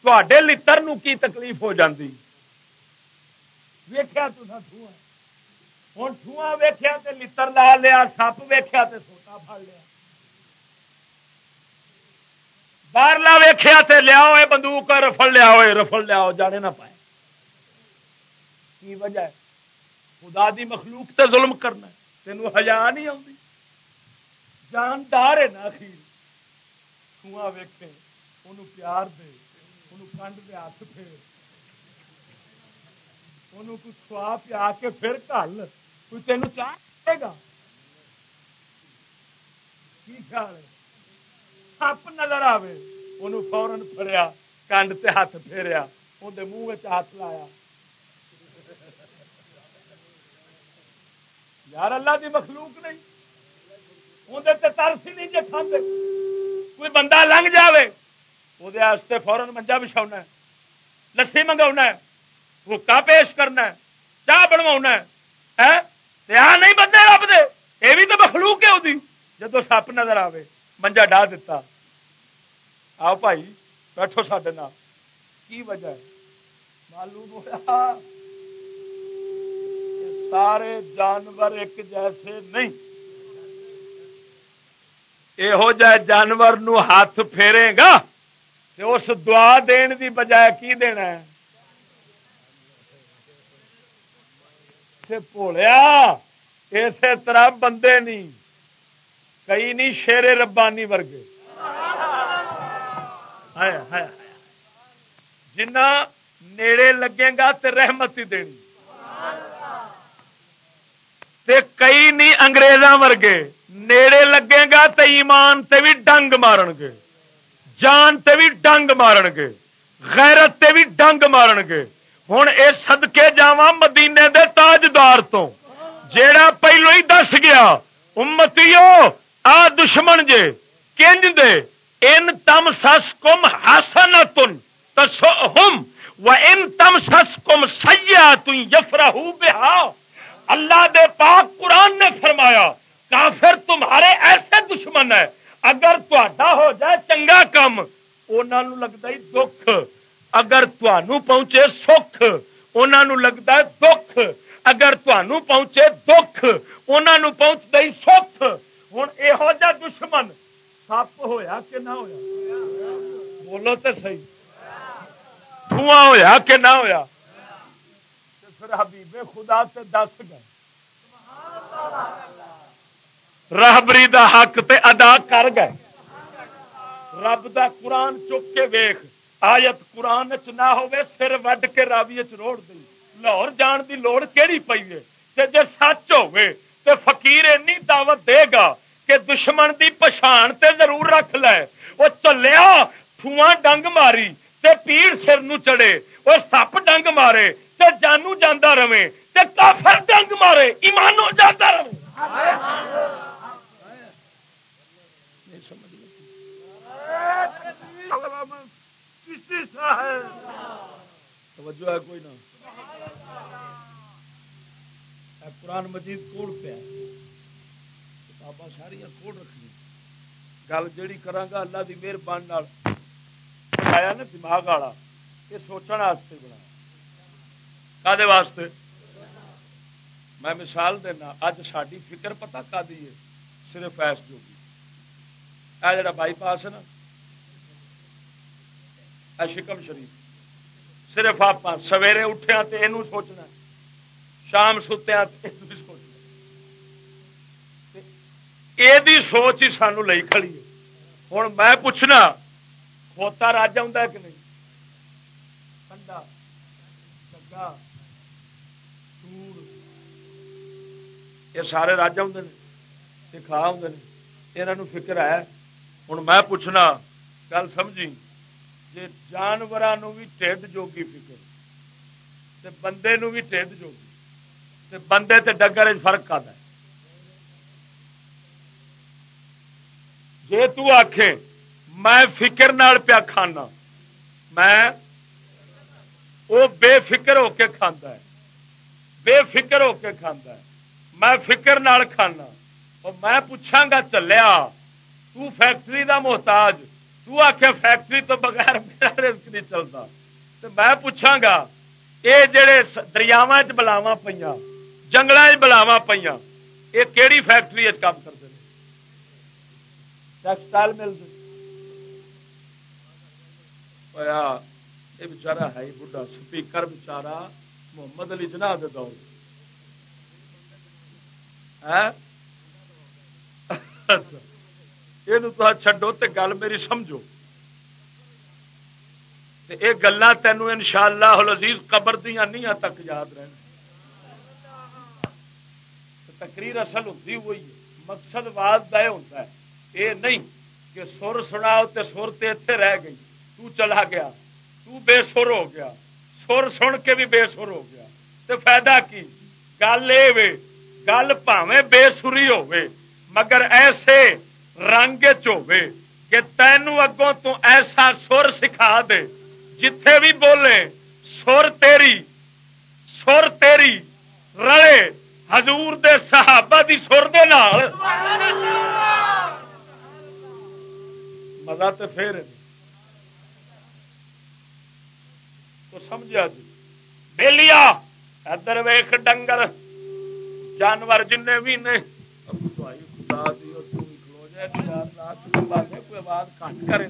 S2: تے لڑ کی تکلیف ہو جاتی ویخیا تو ٹھواں۔ ہوں ٹھواں ویخیا تو لڑ لا لیا، سپ ویخیا تو سوٹا پڑ لیا۔ باہرلا ویخیا تے لیا ہوئے، بندوق رفل لیا ہوئے رفل لیا ہو جانے نہ پائے۔ کی وجہ ہے؟ خدا دی مخلوق تے ظلم کرنا تینوں ہزا نہیں آتی جاندار ہے نا اخیر۔ کنواں ویکے ان پیار دے ان کنڈ دے ہاتھ پھیر۔ ان کو کھوا پیا کے پھر کل کوئی تینوں چاہے گا؟ کی خیال ہے؟ سپ نظر آئے ان فورن فریا کنڈ تے ہاتھ پھیریا اندر منہ ہاتھ لایا۔ یار اللہ دی مخلوق نہیں۔ اندر ترس ہی نہیں جی کھانے کوئی بندہ لنگ جائے وہ فورن منجا بچھا لسی منگا حکا پیش کرنا چاہ بنوا نہیں بندے رب دے۔ یہ بھی تو مخلوق ہے وہ جدو سپ نظر آئے منجا ڈا دیتا آؤ بھائی، بیٹھو سڈے کی وجہ ہے؟ معلوم ہوا۔ سارے جانور ایک جیسے نہیں۔ یہو جہ جانور نو ہاتھ پھیرے گا اس دعا دین دی بجائے کی دینا ہے؟ بولیا اسی طرح بندے نہیں، کئی نہیں شیر ربانی ورگے۔ جنا نیڑے لگے گا تے رحمت ہی دینی۔ تے کئی نہیں انگریزاں ورگے نیڑے لگے گا تے ایمان تے بھی ڈنگ مارن گے جان تے بھی ڈنگ مارن گے غیرت تے بھی ڈنگ مارن گے ہوں یہ سدکے جا مدینے دے تاجدار تو جیڑا پہلو ہی دس گیا، امتیو، آ دشمن جے، کنج دے، ان تم سس کم ہاسن تن ہم و ان تم سس کم سیا تم یفرا بہا۔ اللہ دے پاک قرآن نے فرمایا، کافر تمہارے ایسے دشمن ہے اگر تا ہو جائے چنگا کام انہوں لگتا ہی دکھ۔ اگر تنوع پہنچے سکھ انہوں لگتا ہے دکھ۔ اگر تنوع پہنچے دکھ انہوں پہنچتا ہی سکھ۔ ہوں یہو جا دشمن، سپ ہویا کہ نہ ہویا؟ بولو تو سی دھواں ہویا کہ نہ ہویا؟ پھر حبیب خدا سے دس گئے۔ رہبری دا حق تے ادا کر گئے۔ رب دا قرآن چک کے ویخ آیت قرآن چ نہ ہوئے، سر وڈ کے راوی چ روڑ دی۔ لاہور جان دی لوڑ کیڑی پئی ہے؟ تے جے سچ ہوئے، تے فقیر اینی دعوت دے گا کہ دشمن دی پچھان تے ضرور رکھ لے۔ وہ چلیا تھواں ڈنگ ماری، تے پیڑ سر نو چڑے وہ سپ ڈنگ مارے۔ تے جانو جانا رہے تے کافر ڈنگ مارے، ایمانو جانا رہے۔ توجہ ہے کوئی نہ۔ قرآن مجید کوڑ پہ کتاباں ساری کوڑ رکھنی۔ گل جیڑی کرانگا اللہ دی مہربانی آیا نا دماغ والا، یہ سوچنے واسطے بنا کا واسطے؟ میں مثال دینا، اج ساری فکر پتا کا دی ہے؟ صرف ایس جو اے جڑا بائی پاس ہے نا شکم شریف۔ صرف آپ سویرے اٹھیا تو یہ سوچنا شام ستیا سوچنا یہ سوچ ہی سانو لئی کھڑی ہے۔ ہوں میں پوچھنا، کھوتا راج آ کہ نہیں؟ ٹھنڈا چگا یہ سارے رج آدھے یہ کھا آدھے یہاں فکر ہے۔ ہوں میں پوچھنا، گل سمجھی؟ جی جانور بھی ٹھڈ جوگی فکر، تے بندے نو بھی ٹھڈ جوگی، تے بندے تے ڈگر فرق آتا ہے۔ جی تک میں فکر نال پیا کھانا، میں وہ بے فکر ہو کے کھانا ہے۔ بے فکر ہو کے کھانا ہے۔ میں فکر نال کھانا۔ اور میں پوچھا گا چلیا، تو فیکٹری دا محتاج، تو آخ فیکٹری تو بغیر میرا رزق نہیں چلتا۔ تو میں پوچھا گا یہ جڑے دریاوا چ بلاوا پہ جنگل بلاوا پہ یہ کہڑی فیکٹری کام کرتے ہیں؟ ٹیکسٹائل ملتے یہ بچارا ہے بڑھا سپیکر بچارا محمد علی جناح دور۔ یہ چڈو تو گل میری سمجھو یہ گلا تینوں ان شاء اللہ لذیذ قبر دیا نیاں تک یاد رہن تقریر اصل ہوتی ہوئی مقصد واد کا ہوتا ہے یہ نہیں کہ سر سنا سر تے اتے رہ گئی تو چلا گیا تو بے سر ہو گیا سر سن کے بھی بے سر ہو گیا تو فائدہ کی گل یہ گل پاوے بے سری ہو مگر ایسے رنگ کہ تینوں اگوں تو ایسا سر سکھا دے جتھے بھی بولے سر تیری سر تیری رلے حضور دے صحابہ دی سر دے نال مزہ تو پھر تو سمجھا جی بےلیا ادھر ویخ ڈنگر جانور جن بھی نے کوئی آواز کٹ کریں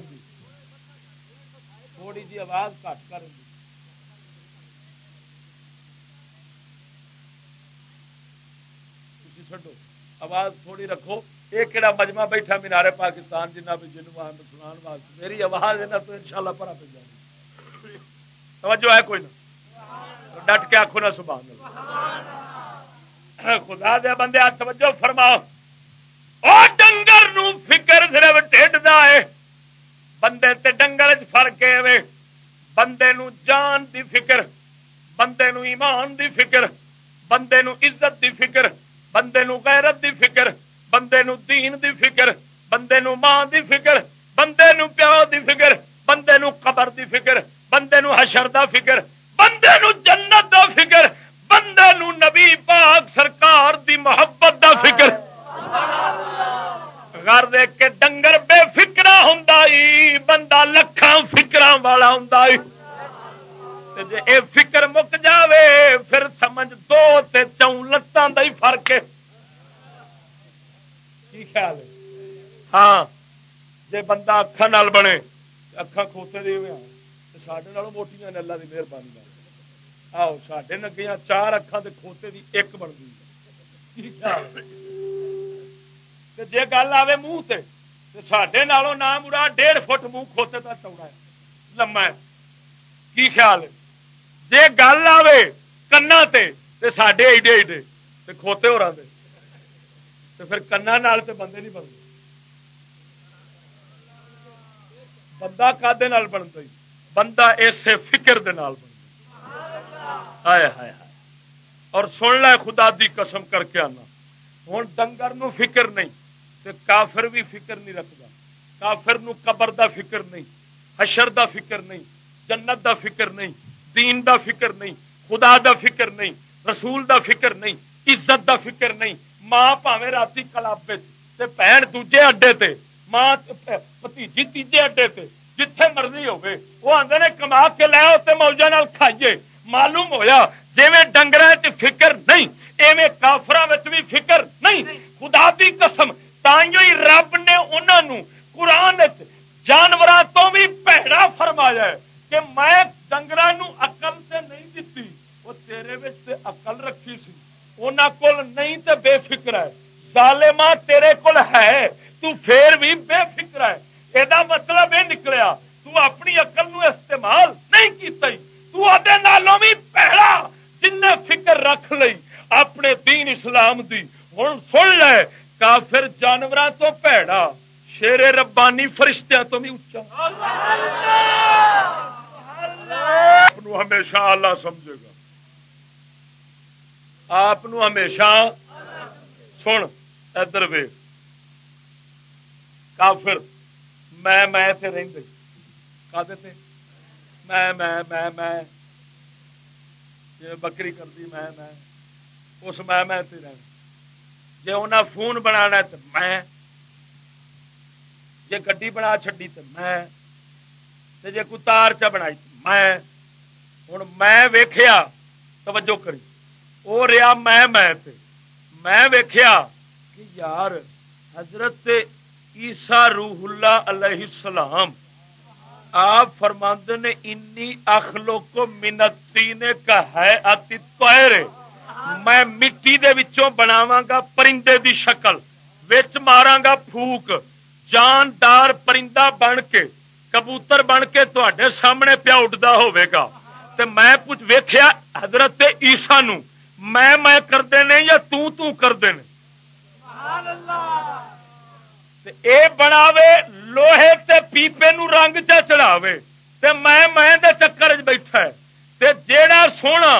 S2: تھوڑی جی آواز کٹ کریں چڈو آواز تھوڑی رکھو۔ یہ کہڑا مجمع بیٹھا مینارے پاکستان جنہ بھی جنوب سنان واسطے۔ میری آواز ہے نا تو ان شاء اللہ پہ جائے۔ توجہ ہے کوئی نہ؟ ڈٹ کے آخو نا سبحان اللہ۔ خدا دیا بندے توجہ فرماؤ ڈنگر نو فکر صرف ٹھڈ ہے بندے تے ڈنگر چ فرق ہے بندے نو جان دی فکر بندے نو ایمان دی فکر بندے نو عزت دی فکر بندے نو غیرت دی فکر بندے نو دین دی فکر بندے نو ماں دی فکر بندے نو پیو دی فکر بندے نو قبر دی فکر بندے نو حشر دا فکر بندے نو جنت دا فکر بندے نو نبی پاک سرکار دی محبت دا فکر. گھر دیکھ کے ڈنگر بے فکرا ہوں بندہ لکھان فکر والا ہوں جی اے فکر مک جاوے، پھر سمجھ دو تے چون لتان کا ہی فرق ہے۔ کی خیال ہے؟ ہاں جی بندہ اکھان بنے اکھان کھوتے دے ہوئے ہاں، سڈے موٹیاں نے اللہ کی مہربانی آؤ سڈے نگیاں چار اکھان کے کھوتے کی ایک بن گئی جی گل آئے منہ سے سڈے نالوں نہ مڑا ڈیڑھ فٹ منہ کھوتے کا چوڑا ہے۔ لما ہے۔ کی خیال ہے؟ جی گل آئے کنا سڈے ایڈے ایڈے کھوتے ہو رہے تو پھر کنا نال تے بندے نہیں بنتے۔ بندہ کدے بنتا بندہ اسے فکر دے نال بنتا۔ ہائے ہائے۔ اور سن لے خدا دی قسم کر کے آنا۔ ہوں ڈنگر نو فکر نہیں تے کافر بھی فکر نہیں رکھتا کافر نو قبر دا فکر نہیں، حشر دا فکر نہیں، جنت دا فکر نہیں، دین دا فکر نہیں، خدا دا فکر نہیں، رسول دا فکر نہیں، عزت دا فکر نہیں۔ ماں پاوے رات کلب بھن دوجے اڈے تے ماں پتیجی تیجے اڈے تے جتھے مرضی ہوگی وہ آدھے نے کما کے لے موجہ نال کھائیے معلوم ہویا جی ڈنگر فکر نہیں، ایویں کافر بھی فکر نہیں۔ خدا دی قسم، تائیوں ہی رب نے انہوں قرآن جانور تو بھی پیڑا فرمایا ہے کہ میں ڈنگر اقل سے نہیں دتی، وہ تیرے اقل رکھی سی۔ کول نہیں تے بے فکر ہے۔ ظالما تیرے کول ہے، تو پھر بھی بے فکر ہے۔ یہ مطلب یہ نکلیا، تو اپنی اقل نو استعمال نہیں کیتا تو آدھے نالوں بھی پہلا جن فکر رکھ لئی اپنے دین اسلام دی ہوں سن لے کافر جانور تو پیڑا شیر ربانی فرشتہ تو بھی اچا ہمیشہ اللہ سمجھے گا آپ ہمیشہ سن ادھر وے کافر میں میں تے رہتے تے میں میں میں میں. جی بکری کرتی میں میں. اس میں میں تے رہنا. جی انہیں فون بنا تو میں. جی گڈی بنا چڈی تو میں. جی کوئی تار چ بنائی میں. ہوں میں ویخیا توجہ کری. وہ رہا میں میں میں ویخیا کہ یار، حضرت عیسا روح اللہ علیہ السلام آپ فرماند نے انی اخلو کو منتی نے کا ہے اتی میں مٹی دے وچوں بناواں گا پرندے دی شکل، وچ ماراں گا پھوک۔ جاندار پرندہ بن کے، کبوتر بن کے تے سامنے پیا اڈتا ہوا تو میں کچھ ویخیا حضرت عیسا نو میں میں کرتے نے یا تو تو کرتے ہیں اے بناوے لوہے تے پیپے نو رنگ چا چڑھاوے تے میں میں دے چکر بیٹھا ہے تے جیڑا سونا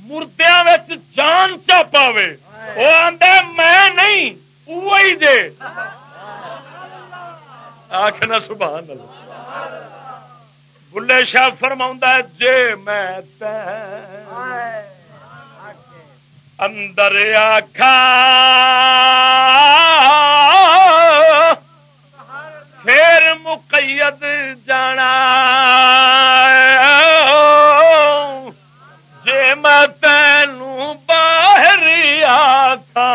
S2: مردیا جان چا پاوے وہ آدھا میں نہیں وہی دے آخنا سبحان اللہ بلے شاہ فرما جے میں اندر آخا پھر مقید جانا جے میں تینوں باہر آخا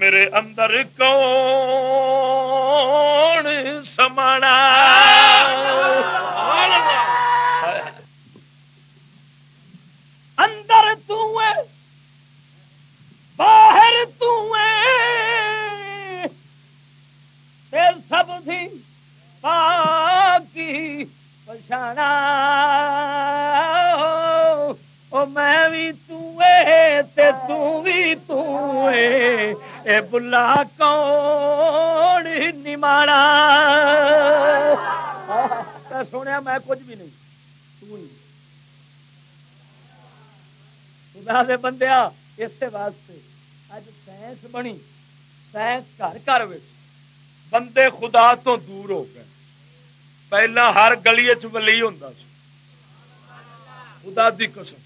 S2: میرے اندر کون سمانا پچھانا میں بھی توے تے تو بھی توے اے بلا کون نمانا سنیا میں کچھ بھی نہیں خدا دے بندیا اسی واسطے اج سائنس بنی سائنس گھر گھر بندے خدا تو دور ہو گئے پہلا ہر گلی چلی ہوں خدا دی قسم۔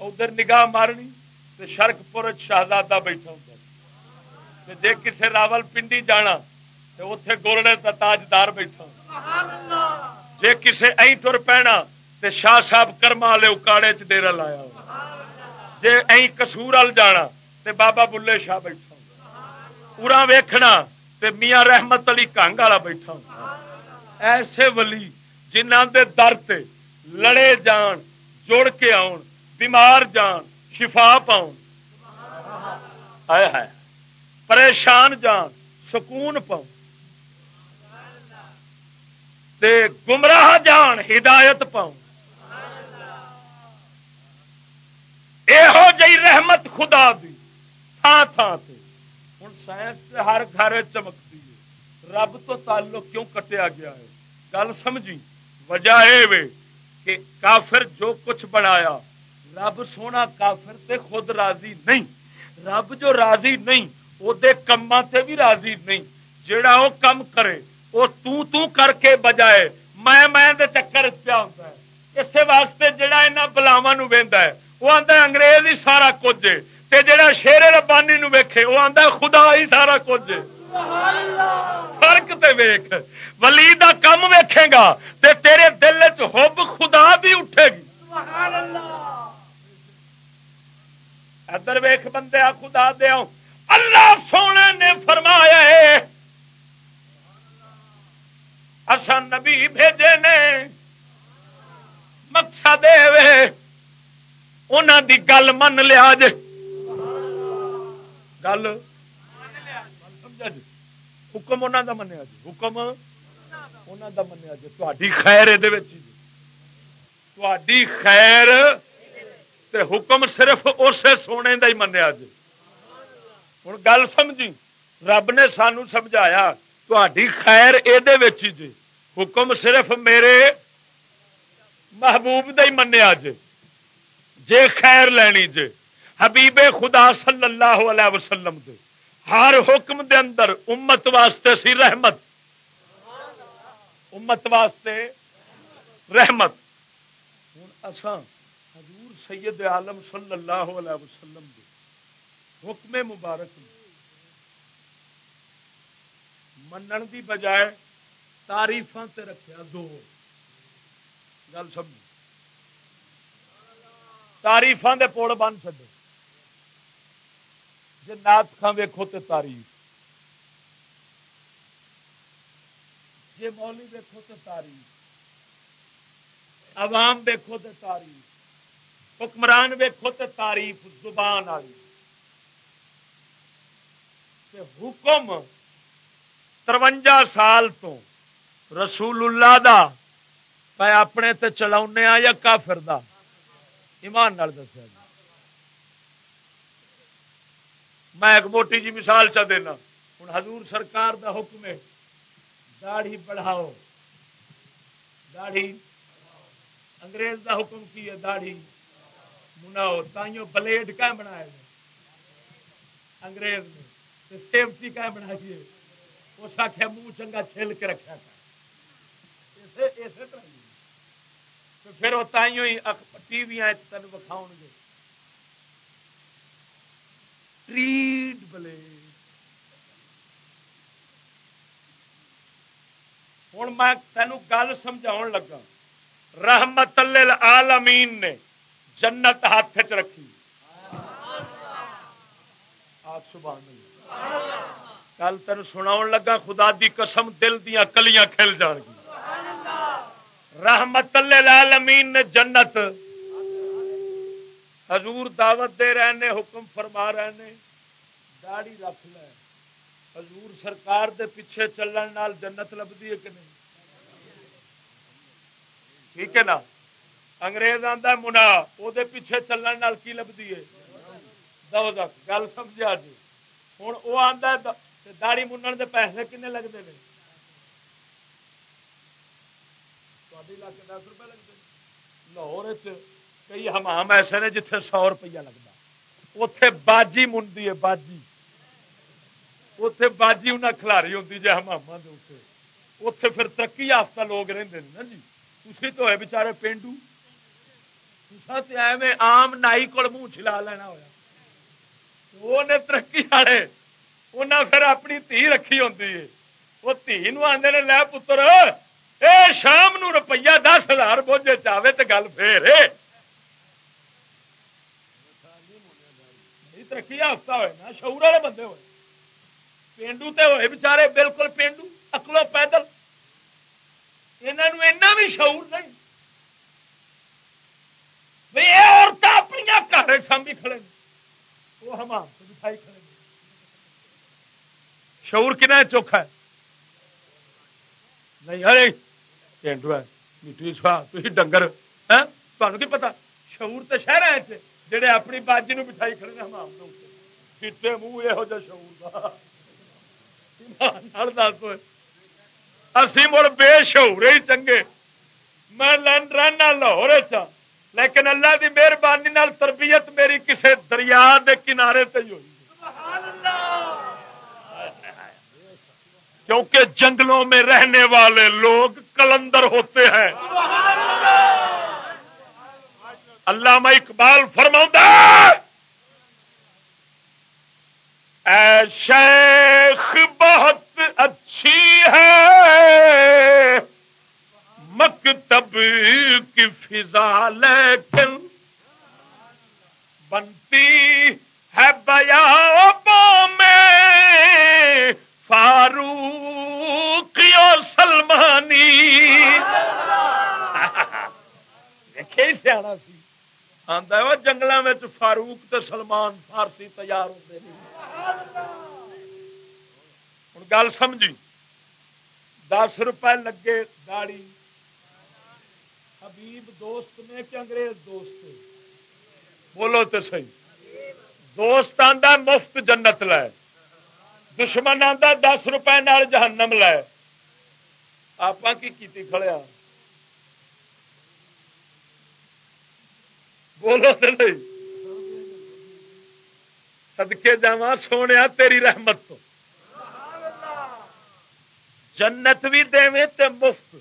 S2: ادھر نگاہ مارنی تو شرک پور شہزادہ بیٹھا ہوں جی کسی راول پنڈی جانا تو اتے گولڑے کا تاجدار بیٹھا جی کسی ائی تر پینا تو شاہ صاحب کرما والے اکاڑے چ ڈیرا لایا جی ائی کسور وال جانا تے بابا بلے شاہ بیٹھا پورا ویکھنا تے میاں رحمت علی کنگ والا بیٹھا ایسے ولی جنہ دے در تے لڑے جان جوڑ کے آن، بیمار جان، شفا پاؤ پریشان جان، سکون پاؤ گمراہ جان، ہدایت پاؤ یہو جی رحمت خدا دی تھان تھان سے ہوں سائنس ہر گھر چمکتی۔ رب تو تعلق کیوں کٹیا گیا ہے؟ گل سمجھی۔ وجہ یہ کہ کافر جو کچھ بنایا، رب سونا کافر تے خود راضی نہیں۔ رب جو راضی نہیں وہ کما سے بھی راضی نہیں۔ جڑا وہ کم کرے وہ تو تو کر کے بجائے، میں میں دے چکر پیا ہوتا ہے۔ اسی واسطے جڑا یہاں بلاوا نو ہے وہ آتا انگریز ہی سارا کچھ تے جڑا شیر ربانی نو ویکھے وہ آتا خدا ہی سارا کچھ فرق تے ویخ ولی دا کم ویکھے گا تے تیرے دل چ ہوب خدا بھی اٹھے گی۔ ادھر ویخ بندے خدا دیا اللہ سونے نے فرمایا اصا نبی بھیجے نے۔ مقصد انہوں دی گل من لیا جے۔ گل۔ سمجھا جی حکم انہوں دا منیا جی حکم انہوں دا منیا جی تھی خیر یہ خیر تے حکم صرف اسے سونے دا ہی منیا جی ہوں گل سمجھی رب نے سانو سمجھایا تھی خیر یہ جی حکم صرف میرے محبوب ہی منیا جے جے خیر لینی جے حبیب خدا صلی اللہ علیہ وسلم دے ہر حکم دے اندر امت واسطے سی رحمت۔ امت واسطے رحمت۔ ہوں اساں حضور سید عالم صلی اللہ علیہ وسلم دے حکم مبارک منن دی بجائے تاریف رکھیا دو گل سمجھ تاریفان دے پوڑ بن چڈے جی نات خان ویکو تو تاریف جی مولی ویکو تو تاریف عوام ویکو تو تاریف حکمران ویکو تو تاریف زبان والی۔ حکم ترونجا سال تو رسول اللہ دا، میں اپنے تے چلا یا کافر دا؟ ایمان نال دسیا جی میں ایک موٹی جی مثال چا دینا۔ ہوں حضور سرکار دا حکم ہے، داڑھی بڑھاؤ۔ داڑھی انگریز دا حکم کی ہے، داڑھی مناؤ۔ تائیوں بلیڈ کا بنایا انگریز نے۔ سیفٹی کا بنائی اس آخیا منہ چنگا چھل کے رکھا تھا۔ اسی طرح پھر وہ تائیوں ہی ٹی وی تین وکھاؤ گے۔ ٹریٹ بلیڈ ہوں میں تینوں گل سمجھا لگا رحمت العالمین نے جنت ہاتھ چ رکھی کل تین سنا لگا خدا دی قسم دل دیا کلیاں کھل جان گی رحمت العالمین نے جنت حضور دعوت دے رہے نے حکم فرما رہے نے داڑی رکھ لے۔ حضور سرکار دے پیچھے چلن نال جنت لبھی ہے کہ نہیں؟ ٹھیک ہے نا؟ انگریز آتا منا وہ پیچھے چلن نال کی لبھی ہے؟ دو گل سمجھا جی ہوں وہ آتا داڑی منن دے پیسے کنے لگتے ہیں علاقے دس روپے لگتے لاہور کئی حمام ایسے نے جتنے سو روپیہ لگتا اتے باجی منڈی ہے باجی اتے باجی انہیں کھلاری ہوتی جی ہمام اتے پھر ترقی یافتہ لوگ رہتے ہیں نا جی اسی تو ہے بچارے پینڈو ایویں آم نائی کو منہ چلا لینا ہوا ترقی والے انہیں پھر اپنی تھی رکھی ہوتی ہے وہ تھی آدھے نے لے پتر اے شام نو روپیہ دس ہزار بوجھے چاہے تو گل پھر ترقی ہفتہ ہوئے نا، شعور والے بندے ہوئے۔ پینڈو تے ہوئے، بچارے بالکل پینڈو اکلو پیدل۔ یہاں بھی شعور نہیں۔ بھائی یہ عورت اپنی گھر سامنے کھڑے وہ ہم بٹھائی کھڑے شعور کنا چوکھا ہے؟ نہیں، ارے، پینڈو ہے، میٹھی سوا تھی ڈنگر تمہیں کی پتا؟ شعور تو شہر ہے جہے اپنی باجی نو بٹھائی کھڑے ہمام چیٹے منہ یہ شعور دس اسی مڑ بے شعور ہی چنگے میں رہنا لاہور چا لیکن اللہ کی مہربانی تربیت میری کسی دریا کے کنارے تے ہوئی کیونکہ جنگلوں میں رہنے والے لوگ کلندر ہوتے ہیں علامہ اقبال فرما اے شیخ بہت اچھی ہے مکتب کی فضا لیکن بنتی فاروق تے سلمان فارسی تیار ہوتے ہوں گل سمجھی۔ دس روپے لگے داڑی حبیب دوست میں کہ انگریز دوست؟ بولو تو صحیح۔ دوست آدھا مفت جنت لے۔ دشمن آتا دس روپے نال جہنم لے۔ آپ کی کھڑیا ہاں؟ بولو تو نہیں سدکے جا سونے تیری رحمت تو۔ جنت بھی دے تے مفت۔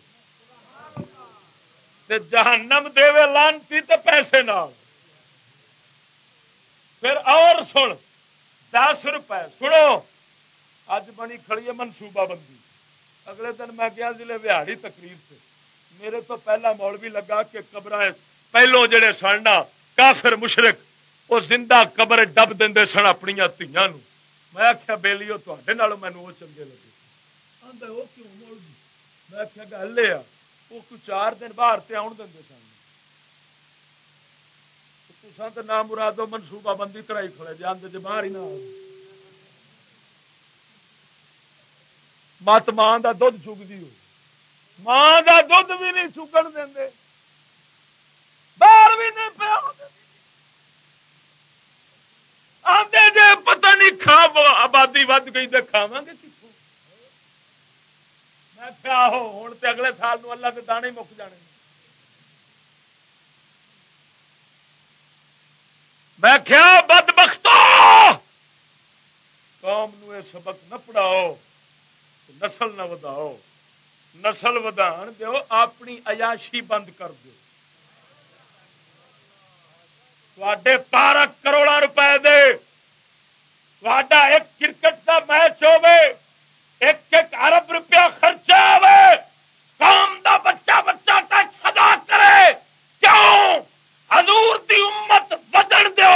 S2: تے جہنم دے لانتی تے پیسے نال۔ پھر اور سن، دس روپے۔ سنو، اج بنی کھڑی ہے منصوبہ بندی۔ اگلے دن میں گیا ضلع بہاڑی تقریر سے میرے تو پہلا مول بھی لگا کہ قبر پہلو جڑے سننا کافر مشرق وہ زندہ قبر ڈب دے سن اپنی تیاں میں آخیا بےلی وہ تے مینو وہ چنگے لگے وہ کیوں میں آخیا گل یہ وہ چار دن باہر تے آن دیں سن تو نام مرادو منصوبہ بندی کرائی کھڑے جانے جی باہر ہی نہ مت ماں کا دھد چکتی ہو ماں کا دھد بھی نہیں چکن دیں باہر بھی نہیں پیا آدھے جی پتہ نہیں کھا آبادی ود گئی تو کھاوا گے کتوں میں کیا ہو ہوں تو اگلے سال نو اللہ کے دانے مک جانے۔ میں کیا بد بختو قوم نو سبق نہ پڑھاؤ، نسل نہ وداؤ۔ نسل ودان دو اپنی عیاشی بند کر دیو۔ دو بارہ کروڑا روپے دے ایک کرکٹ کا میچ ہوے ایک ایک ارب روپیہ خرچہ ہوے قوم دا بچہ بچہ ٹیکس ادا کرے کیوں حضور دی امت بدن دو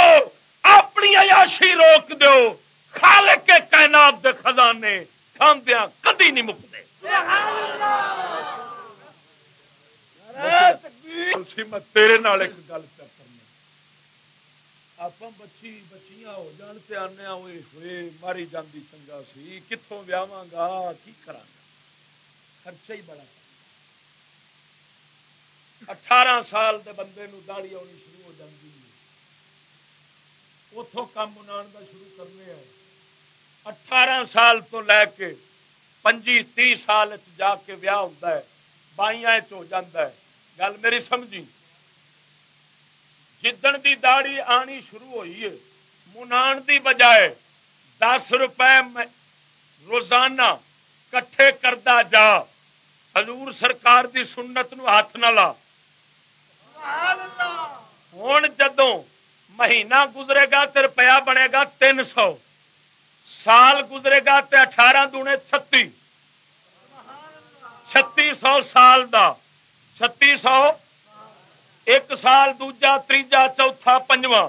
S2: اپنی عیاشی روک دو خالق کے کائنات دے خزانے کھاندیا کدی نہیں مکتے میں تیرے نال ایک گل کرنا آپ بچی بچیاں ہو جان سے آنے ہوئے ہوئے ماری جاندی چنگا سی کتوں ویاواں گا کی کرا خرچہ ہی بڑا اٹھارہ سال دے بندے نو داڑی آنی شروع ہو جاتی ہے اتوں کام منا شروع کرنے ہیں اٹھارہ سال تو لے کے پنجی تی سال جا کے ویاہ ہوتا ہے بائیاں ہو جاتا ہے گل میری سمجھی جدن دی داڑی آنی شروع ہوئی ہے منان دی بجائے دس روپے روزانہ کٹھے کردہ جا حضور سرکار دی سنت نو ہاتھ نہ لا ہوں جدوں مہینہ گزرے گا تو روپیہ بنے گا تین سو سال گزرے گا تے اٹھارہ دونے چھتی چھتی سو سال دا چھتی سو ایک سال، دوجا تیجا چوتھا، پنجواں،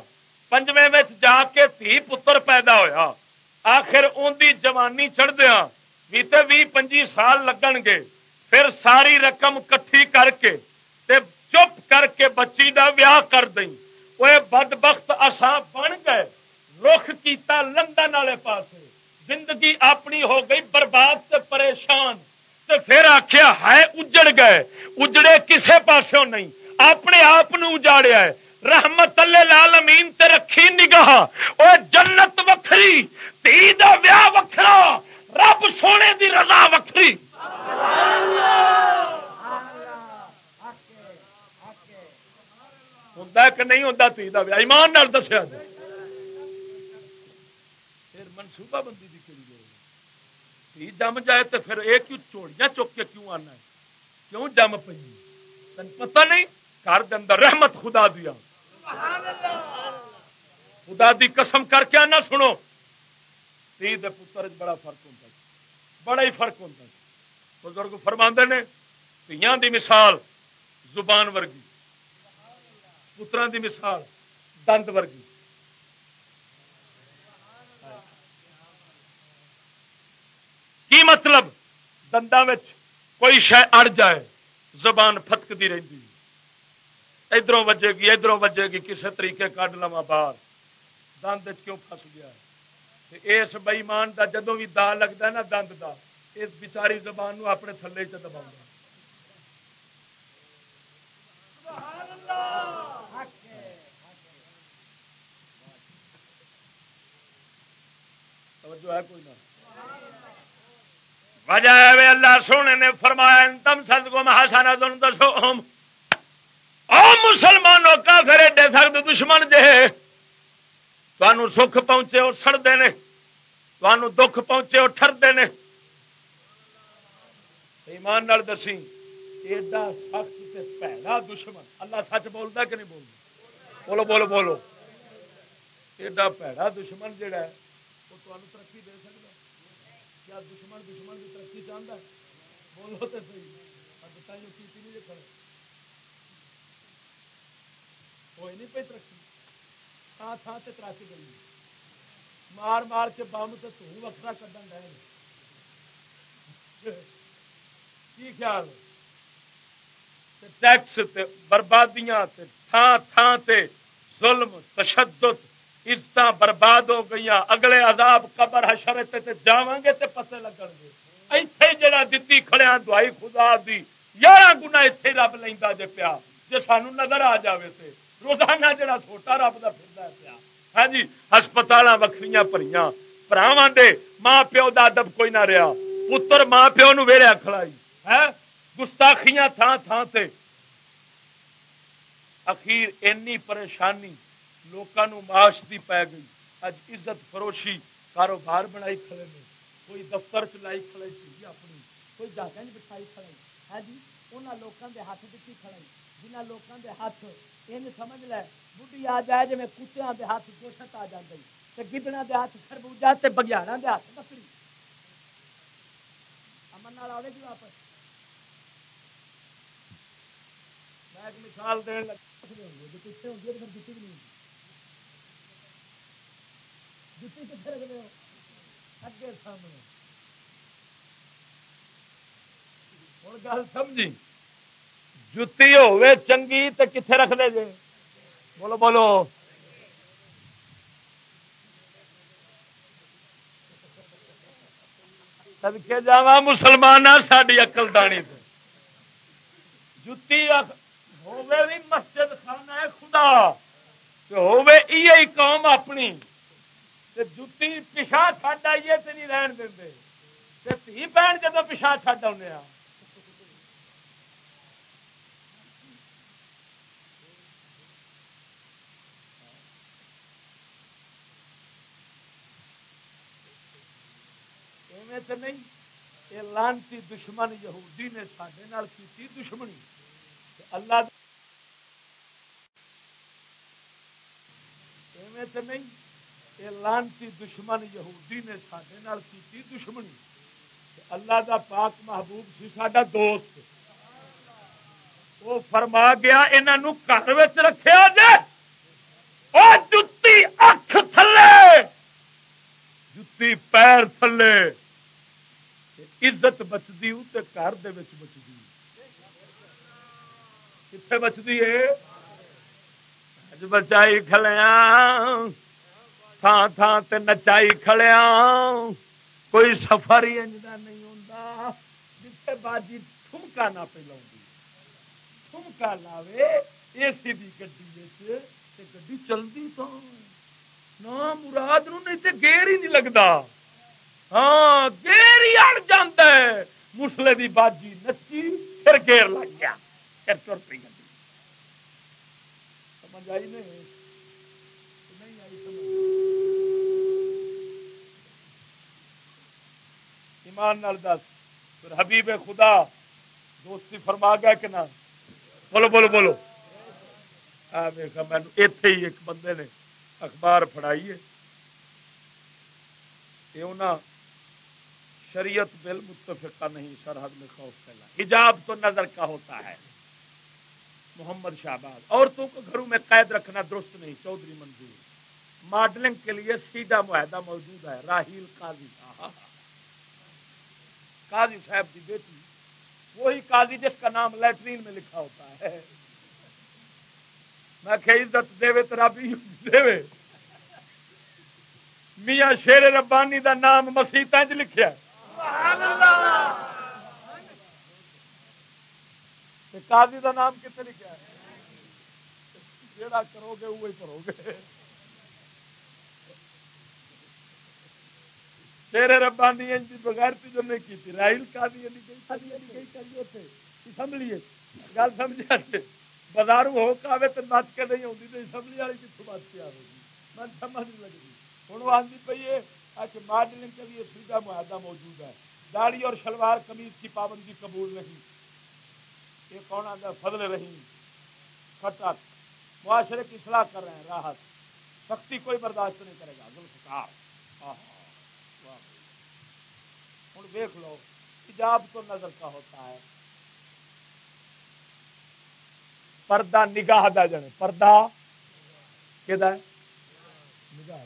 S2: پنجویں جا کے تھی پتر پیدا ہویا۔ آخر ان دی جوانی چڑھدیا بھی تے بھی پنجی سال لگن گے۔ پھر ساری رقم کٹھی کر کے تے چپ کر کے بچی دا ویاہ کر دیں وہ بد بخت اساں بن گئے۔ رخ کیتا لندن والے پاس زندگی اپنی ہو گئی برباد سے پریشان۔ تو پھر آخیا ہے اجڑ گئے۔ اجڑے کسے پاسوں نہیں۔ اپنے آپ اجاڑیا ہے۔ رحمت اللہ لال تے رکھی نگاہ۔ او جنت وکری تی دا ویاہ وکھرا، رب سونے دی رضا وکری ہوں کہ نہیں ہوں تھی دا ویاہ؟ ایمان دسیا جائے۔ منصوبہ بندی کی کہڑی تھی جم جائے تو پھر یہ کیوں چوڑیاں چک کے کیوں آنا ہے؟ کیوں جم پی تین پتہ نہیں؟ گھر اندر رحمت خدا دیا خدا دی قسم کر کے آنا سنو۔ تھی پتر بڑا فرق ہوتا بڑا ہی فرق ہوتا بزرگ فرما نے تیاں دی مثال زبان ورگی۔ پترا دی مثال دند ورگی۔ کی مطلب؟ دنداں کوئی شہ اڑ جائے، زبان فتکتی رہتی ادھر وجے گی ادھر وجے گی کسی طریقے کڈ لوا باہر۔ دند کیوں فس گیا اس بئیمان کا جدو بھی دا لگتا ہے نا دند دا، اس بچاری زبان نو اپنے تھلے چ دبا توجہ ہے کوئی نہ۔ وجہ ہے اللہ سونے نے فرمایا تم سد کو محاسانہ تم دسو او مسلمانوں کا پھر ایڈے سخت دشمن جے تمہوں سکھ پہنچے وہ سڑتے ہیں تمہوں دکھ پہنچے وہ ٹرتے ہیں ایمان نال دسی، ایڈا سخت پیڑا دشمن۔ اللہ سچ بولتا کہ نہیں بولتا بولو بولو بولو۔ ایڈا پیڑا دشمن جڑا ہے، وہ تمہیں ترقی دے سکتا کیا دشمن دشمن کی ترقی چاہتا ہے؟ بولو تو صحیح۔ ہاں، کی نہیں کھڑے ہوئی نہیں پی ترقی تھان تھان سے ترقی گئی مار مار کے بم تو توں وکرا کھن رہے کی خیال؟ ٹیکس بربادیاں تھان تھان تے ظلم، تشدد عزت برباد ہو گئی اگلے عذاب قبر حشر جا گے تے پتے لگن گے۔ ایتھے جڑا دتی کھڑیا دعائی خدا دی یارہ گنا ایتھے رب لینا جے پیا، جے سانو نظر آ جاوے تے۔ روزانہ جڑا چھوٹا رب کا پھر پیا۔ ہاں جی ہسپتال وکری پری پراواں دے ماں پیو دا ادب کوئی نہ رہا پتر ماں پیو نو ویڑیا کھڑائی۔ ہے گستاخیاں تھان تھان تے۔ اخیر اینی پریشانی لوگوں معاش دی پی گئی۔ اج عزت فروشی کاروبار بنائی کھڑے نے۔ کوئی دفتر چلائی کھڑے سی اپنی۔ کوئی جاگا نہیں بٹھائی ہاں جی، کھڑائی ہے جی انہوں لوگوں کے ہاتھ دیکھی کھڑائی؟ جنہ لوگوں کے ہاتھ یہ سمجھ لے بڑھی آ جائے جی کتوں کے ہاتھ گوشت آ جاتی تو گدڑا کے ہاتھ خربوجا بگیاڑا کے ہاتھ بکری امن آئے گی واپس میں ایک مثال دین لگا پیچھے ہوتی ہے تو پھر بھی نہیں جتی کتنے رکھتے ہو اگے سامنے ہوں گل سمجھی جتی ہوے چنگی تو کتنے رکھ دے جے؟ بولو بولو۔ سدکے جا مسلمان ساری اقل دانی جتی ہوے بھی مسجد خانہ ہے خدا۔ ہوے قوم اپنی۔ جتی پچھا چڈ آئیے تو نہیں رہن دیں تھی بہن جب پچھا چڈ آنے تو نہیں یہ لانتی دشمن یہودی نے سڈے کی دشمنی۔ اللہ تو نہیں یہ لانتی دشمن یہودی نے سڈے کی دشمنی۔ اللہ دا پاک محبوب سی سڈا دوست۔ وہ فرما گیا انہوں گھر رکھا جائے جتی اکھ تھلے۔ جتی پیر تھلے۔ عزت بچتی گھر بچتی کتنے بچتی ہے؟ بچائی کھلیا تھان تھان تے نچائی کھڑیا کوئی سفر ہی انجدا نہیں ہوتا جتنے باجی ٹھمکا نہ پہ لاؤ ٹھمکا لاوے، اے سی بھی گڈی گڈی چلتی تو نہ مراد نو نہیں تے گیر ہی نہیں لگتا ہاں گیر ہی اڑ جاتا ہے۔ مسلے دی باجی نچی پھر گیر لگ گیا۔ پھر تر پی گی سمجھ آئی نہیں؟ نہیں آئی سمجھ۔ ایمان نال دس۔ پھر حبیب خدا، دوستی فرما گیا کہ نہ؟ بولو بولو بولو۔ مینو اتے ہی ایک بندے نے اخبار فڑائی ہے۔ شریعت بل متفقہ نہیں، سرحد میں خوف پھیلا۔ حجاب تو نظر کا ہوتا ہے۔ محمد شہباز، عورتوں کو گھروں میں قید رکھنا درست نہیں، چودھری منظور۔ ماڈلنگ کے لیے سیدھا معاہدہ موجود ہے، راہیل قاضی قاضی صاحب کی بیٹی، وہی قاضی جس کا نام لیٹرین میں لکھا ہوتا ہے۔ میں کہ عزت دے تو ربی دے۔ میاں شیر ربانی دا نام مسیح لکھا قاضی دا نام کتنے لکھا ہے؟ جڑا کرو گے وہی کرو گے۔ تیرے ربانی بغیر تھی جو نہیں کی تھی رائل کا سمجھیے گل سمجھا بازار ہو کے آئے تو نچ کے نہیں آتی تو اسمبلی والی کتوں بات تیار ہوگی؟ میں سمجھ نہیں لگی۔ ہوں وہ آدھی پی ہے اچھا ماڈلنگ کے لیے سیدھا معاہدہ موجود ہے۔ داڑھی اور شلوار قمیض کی پابندی قبول نہیں۔ یہ کون آتا فضل رہی کٹک معاشرے کی اصلاح کر رہے ہیں، راحت۔ سختی کوئی برداشت نہیں کرے گا۔ ذوالفقار ہوں، دیکھ لو۔ حجاب تو نظر کا ہوتا ہے۔ پردہ نگاہ دا جانے پردہ کہ نگاہ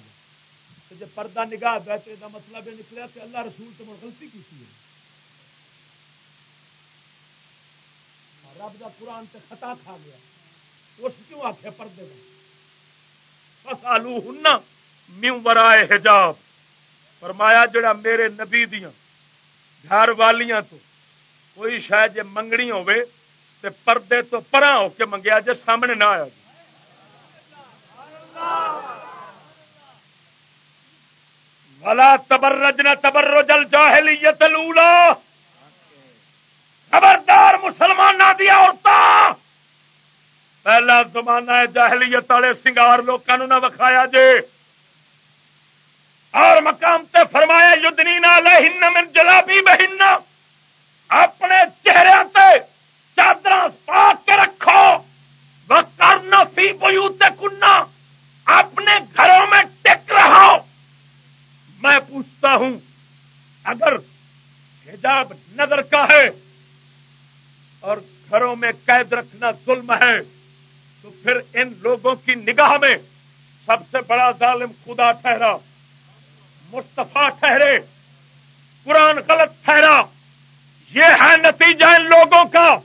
S2: جب پردہ نگاہ دا تو یہ مطلب یہ نکلا کہ اللہ رسول تو غلطی کی تھی رب دا قرآن تے خطا کھا گیا۔ اس کیوں آخیا پردے کا فسالو ہن میوں برائے حجاب۔ فرمایا جڑا میرے نبی دیاں، گھر والیاں تو کوئی شاید جی منگنی ہوے تے پردے تو پرا ہو کے منگیا جی سامنے نہ آیا جی والا تبرج نہ تبرج الجاہلیت الاولا خبردار مسلمان دیا عورتاں. پہلا زمانہ ہے جاہلیت والے سنگار لوگوں نہ وکھایا جے. اور مقام تے فرمایا یدنی لہن من جلابی بہن. اپنے چہرے تے چادر پا کے رکھو. وہ کرنا فی بوتے کننا اپنے گھروں میں ٹک رہو. میں پوچھتا ہوں، اگر حجاب نظر کا ہے اور گھروں میں قید رکھنا ظلم ہے، تو پھر ان لوگوں کی نگاہ میں سب سے بڑا ظالم خدا ٹھہرا مستفا ٹھہرے، قرآن غلط ٹھہرا۔ یہ ہے نتیجہ ان لوگوں کا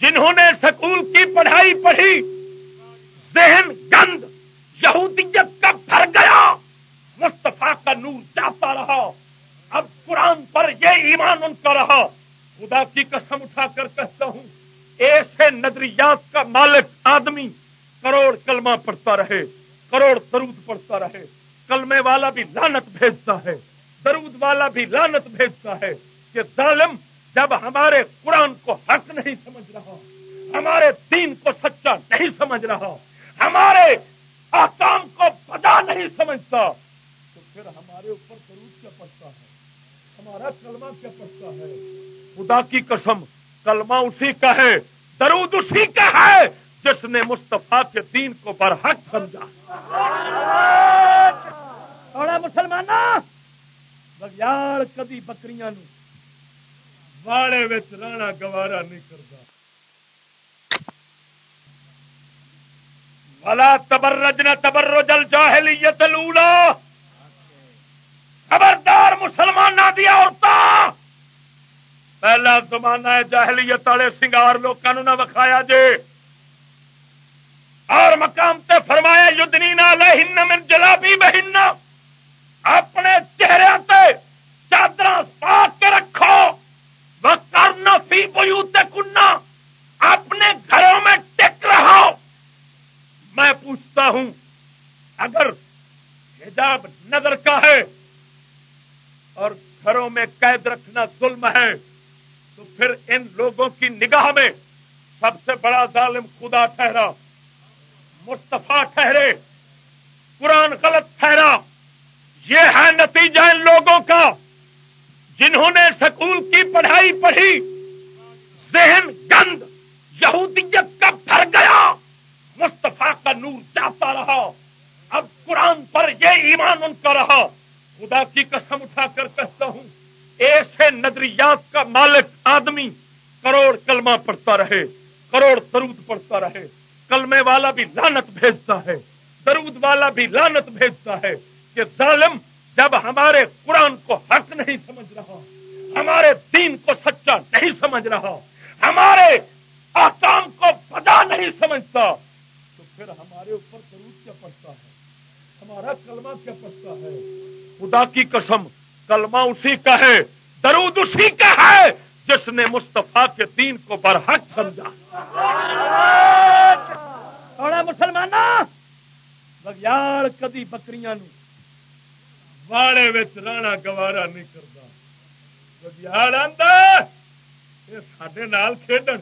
S2: جنہوں نے سکول کی پڑھائی پڑھی۔ ذہن گند، یہودیت کا بھر گیا۔ کا نور جاتا رہا۔ اب قرآن پر یہ ایمان ان کا رہا۔ خدا کی قسم اٹھا کر کہتا ہوں، ایسے نظریات کا مالک آدمی کروڑ کلمہ پڑھتا رہے، کروڑ درود پڑھتا رہے۔ کلمے والا بھی لانت بھیجتا ہے، درود والا بھی لانت بھیجتا ہے کہ ظالم جب ہمارے قرآن کو حق نہیں سمجھ رہا، ہمارے دین کو سچا نہیں سمجھ رہا، ہمارے آسام کو پتا نہیں سمجھتا پھر ہمارے اوپر درود کیا پڑتا ہے؟ ہمارا کلمہ کیا پڑتا ہے؟ خدا کی قسم کلمہ اسی کا ہے درود اسی کا ہے جس نے مستفا کے دین کو برحق سمجھا۔ مسلمان بگیار کدی بکری واڑے رانا گوارا نہیں کرتا والا تبرج نہ تبرج الجاہلیت الاولا خبردار مسلمان دیا عورتاں! پہلا زمانہ ہے جاہلیت والے سنگار لوگوں نہ وکھایا جے۔ اور مقام تے فرمایا، یدنی نہ من جلابی بہن۔ اپنے چہرے تے چادر پا کے رکھو۔ وہ کرنا فی بوتے کننا اپنے گھروں میں ٹک رہو۔ میں پوچھتا ہوں، اگر حجاب نظر کا ہے اور گھروں میں قید رکھنا ظلم ہے، تو پھر ان لوگوں کی نگاہ میں سب سے بڑا ظالم خدا ٹھہرا مستفا ٹھہرے، قرآن غلط ٹھہرا۔ یہ ہے نتیجہ ان لوگوں کا جنہوں نے سکول کی پڑھائی پڑھی۔ ذہن گند، یہودیت کا بھر گیا۔ مستفا کا نور جاتا رہا۔ اب قرآن پر یہ ایمان ان کا رہا۔ خدا کی قسم اٹھا کر کہتا ہوں، ایسے نظریات کا مالک آدمی کروڑ کلمہ پڑھتا رہے، کروڑ درود پڑھتا رہے، کلمے والا بھی لانت بھیجتا ہے، درود والا بھی لانت بھیجتا ہے کہ ظالم جب ہمارے قرآن کو حق نہیں سمجھ رہا، ہمارے دین کو سچا نہیں سمجھ رہا، ہمارے آسام کو پتا نہیں سمجھتا، تو پھر ہمارے اوپر درود کیا پڑتا ہے؟ ہمارا کلمہ کیا پڑتا ہے؟ خدا کی قسم کلمہ اسی کا ہے درود اسی کا ہے جس نے مستفا کے دین کو برحق سمجھا۔ مسلمان یار کدی بکریاں باڑے رانا گوارا نہیں کرتا بگیاڑ یہ سڈے کھیڈن۔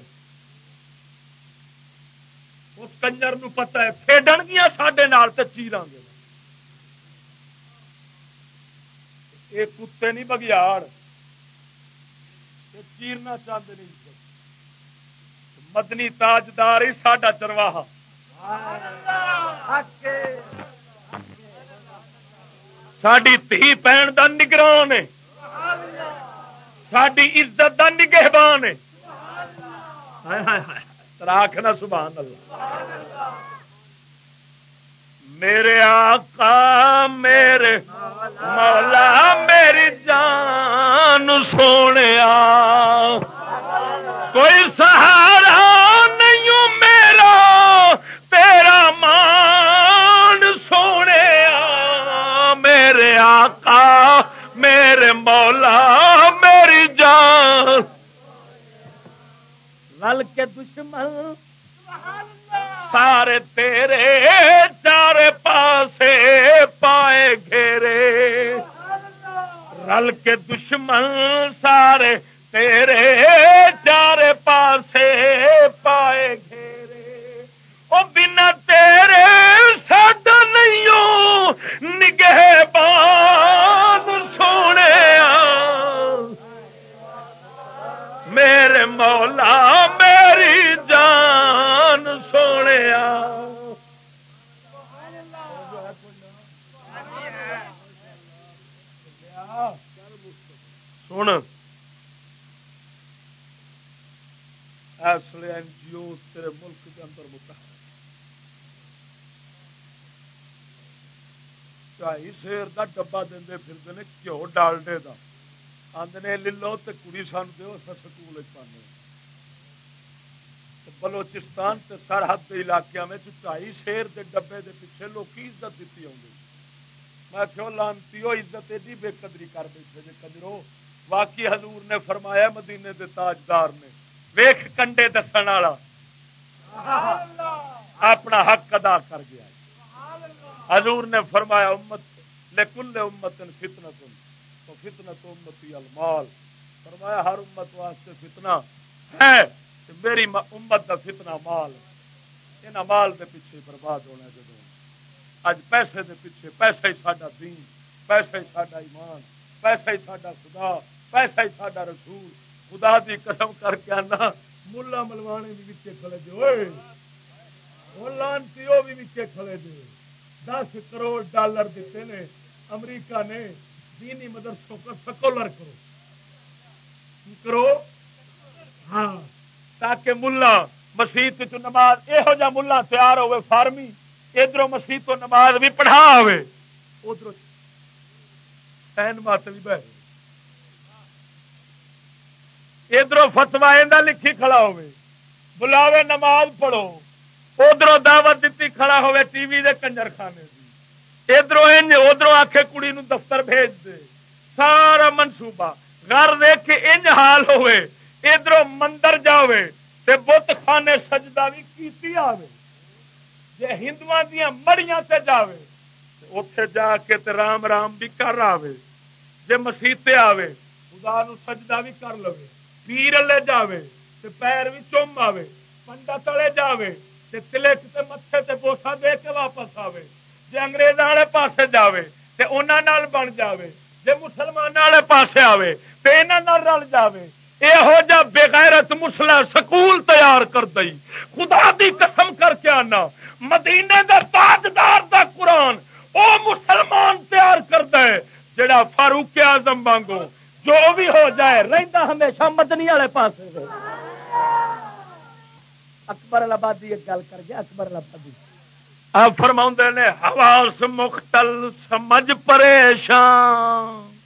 S2: اس کنجر نو پتا ہے کھیڈن گیا سڈے تو چیران گے۔ یہ کتے نہیں بگیاڑ چیرنا چاہتے نہیں۔ مدنی تاجدار ہی ساڈا چرواہا۔ ساری تھی پہن کا نگران ساری عزت کا نگہبان راکھنا سبحان اللہ۔ میرے آقا، میرے مولا میری جان سونے کوئی سہارا نہیں میرا، تیرا مان سونے میرے آقا، میرے مولا، میری جان۔ رل کے دشمن، سارے تیرے چار پاسے پائے گھیرے۔ رل کے دشمن سارے تیرے چار پاسے پائے گھیرے۔ وہ بنا تیرے سڈ نہیں نگہ بان سونے میرے مولا میری جان سونے سن ایسے این جی او تیرے ملک کے اندر متحد چاہی شیر کا ڈبا دے پھرتے ہیں گھیو ڈالڈے کا آدھے لو تو کڑی سان دو سکول پانے بلوچستان تے سرحد علاقے میں چائی شیر دے ڈبے دے پیچھے لوگ عزت دیتی آؤں میں کیوں لانتی ہو عزت ایڈی بے قدری کر بیٹھے جی قدرو۔ واقعی حضور نے فرمایا مدینے دے تاجدار نے۔ ویخ کنڈے دسن والا۔ اپنا حق ادا کر گیا۔ حضور نے فرمایا امت لے امت فتنا تو فتنا تو امتی المال۔ فرمایا، ہر امت واسطے فتنا ہے میری امت کا فتنا مال ان مال دے پیچھے برباد ہونا جب اج پیسے دے پیچھے، پیسہ ہی ساڈا دین، پیسہ ہی ساڈا ایمان، پیسہ ہی ساڈا خدا، پیسہ ہی ساڈا رسول۔ خدا دی قسم کر کے آنا، ملا ملوانے بھی وچے کھڑے دے لانتی وہ بھی وچے کھڑے دے۔ دس کروڑ ڈالر دیتے نے۔ امریکہ نے دینی مدرسوں کا سکولر کرو۔ کرو؟ ہاں تاکہ ملا مسیح چ نماز یہو جہ ملا تیار ہوئے، فارمی ادھر مسیح تو نماز بھی پڑھا ہوئے۔ ادھر مت بھی بہ ادھر فتوا لکھی کھڑا ہوئے۔ بلاوے نماز پڑھو۔ ادھر دعوت دیتی کھڑا ہوئے ٹی وی دے کنجر خانے دی۔ ادھر ادھر آخے کڑی نو دفتر بھیج دے۔ سارا منصوبہ گھر دیکھ کے انج حال ہوئے ادھر مندر جاوے تے بت خانے سجدہ بھی کیتی آوے۔ جے ہندو دیا مڑیاں تے جاوے اتے جا کے تے رام رام بھی کر آوے۔ جے مسیتے آوے خدا نو سجدہ بھی کر لو پیر لے جاوے تے پیر بھی چوم آوے۔ پنڈا تلے جاوے تے تلک تے متھے تے بوسا دے کے واپس آوے۔ جے انگریز والے پاسے جاوے تے انہاں نال بن جاوے جے مسلمان والے پاسے آوے تے انہاں نال رل جاوے یہو جا بغیرت مسلا سکول تیار کر دئی خدا دی قسم کر کے آنا مدینے دا تاجدار دا قرآن او مسلمان تیار کر دے جڑا فاروق اعظم وانگو جو بھی ہو جائے رہتا ہمیشہ مدنی والے پاس اکبر آبادی ایک گل کر گیا اکبر آبادی فرما نے، حواس مختل، سمجھ پریشان۔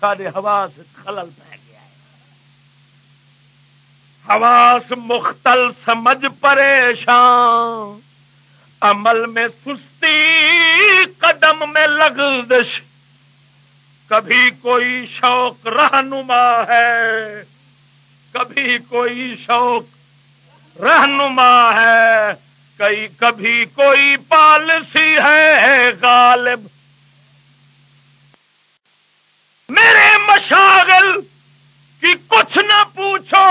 S2: سارے حواس خلل پہ گیا ہے حواس مختل، سمجھ پریشان۔ عمل میں سستی، قدم میں لگزش کبھی کوئی شوق رہنما ہے۔ کبھی کوئی شوق رہنما ہے۔ کئی کبھی کوئی پالسی ہے غالب۔ میرے مشاغل کی کچھ نہ پوچھو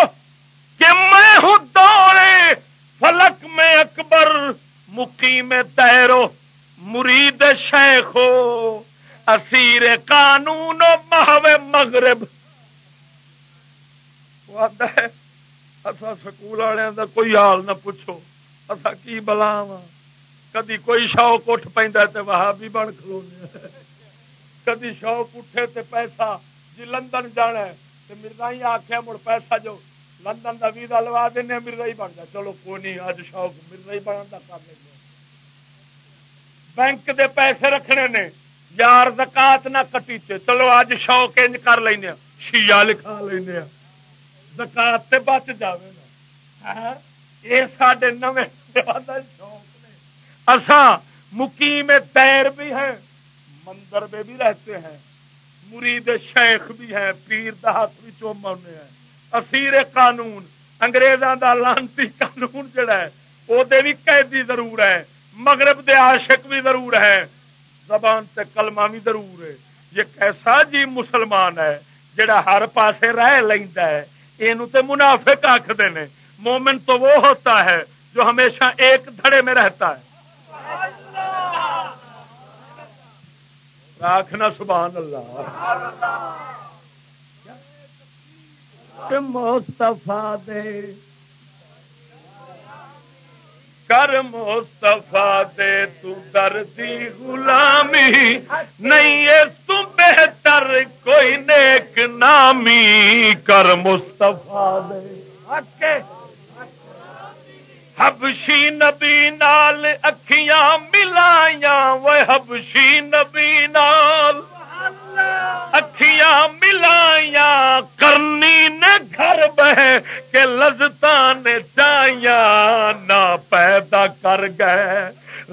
S2: کہ میں ہوں دورے فلک میں اکبر، مقیم تیرو مرید شیخ ہو اسیر قانون و محو مغرب۔ اصا سکول والوں کا کوئی حال نہ پوچھو۔ اصا کی بلا وا کدی کوئی شوق اٹھ پہ وہاں بھی بن کلو کدی شوق اٹھے تے پیسہ جی لندن جانا تو مرزا ہی آخیا مڑ پیسہ جو لندن کا ویزا لوا دینا مرزا ہی بن جائے چلو کوئی نہیں اج شوق مرزا ہی بننے کا کر لیں بینک دے پیسے رکھنے نے، یار زکات نہ کٹی چلو اج شوق انج کر لینا شیا لکھا لینا زکات سے بچ جائے نا۔ ہاں؟ یہ سڈے نویں شوق نے۔ اصا مقیم تیر بھی ہیں، مندر میں بھی رہتے ہیں، مرید شیخ بھی ہے پیر دہات بھی چومنے ہیں۔ اسیر قانون، انگریزاں دا لانتی قانون جڑا ہے وہ بھی قیدی ضرور ہے، مغرب دے عاشق بھی ضرور ہے۔ زبان تے کلمہ بھی ضرور ہے۔ یہ کیسا جی مسلمان ہے، جڑا ہر پاسے رہ لینا ہے۔ یہ تے منافق آخر نے۔ مومن تو وہ ہوتا ہے جو ہمیشہ ایک دھڑے میں رہتا ہے۔ راکھنا سبحان اللہ۔
S4: مستفا دے۔
S2: کر مستفا دے تو دردی غلامی نہیں ہے تو بہتر کوئی نیک نامی۔ کر مستفا دے۔ حبشی نبی نال اکھیاں ملائیا وہ حبشی نبی نال اکھیاں ملائیا کرنی نے گھر بہ کے لذتا نے چاہیا نہ پیدا کر گئے۔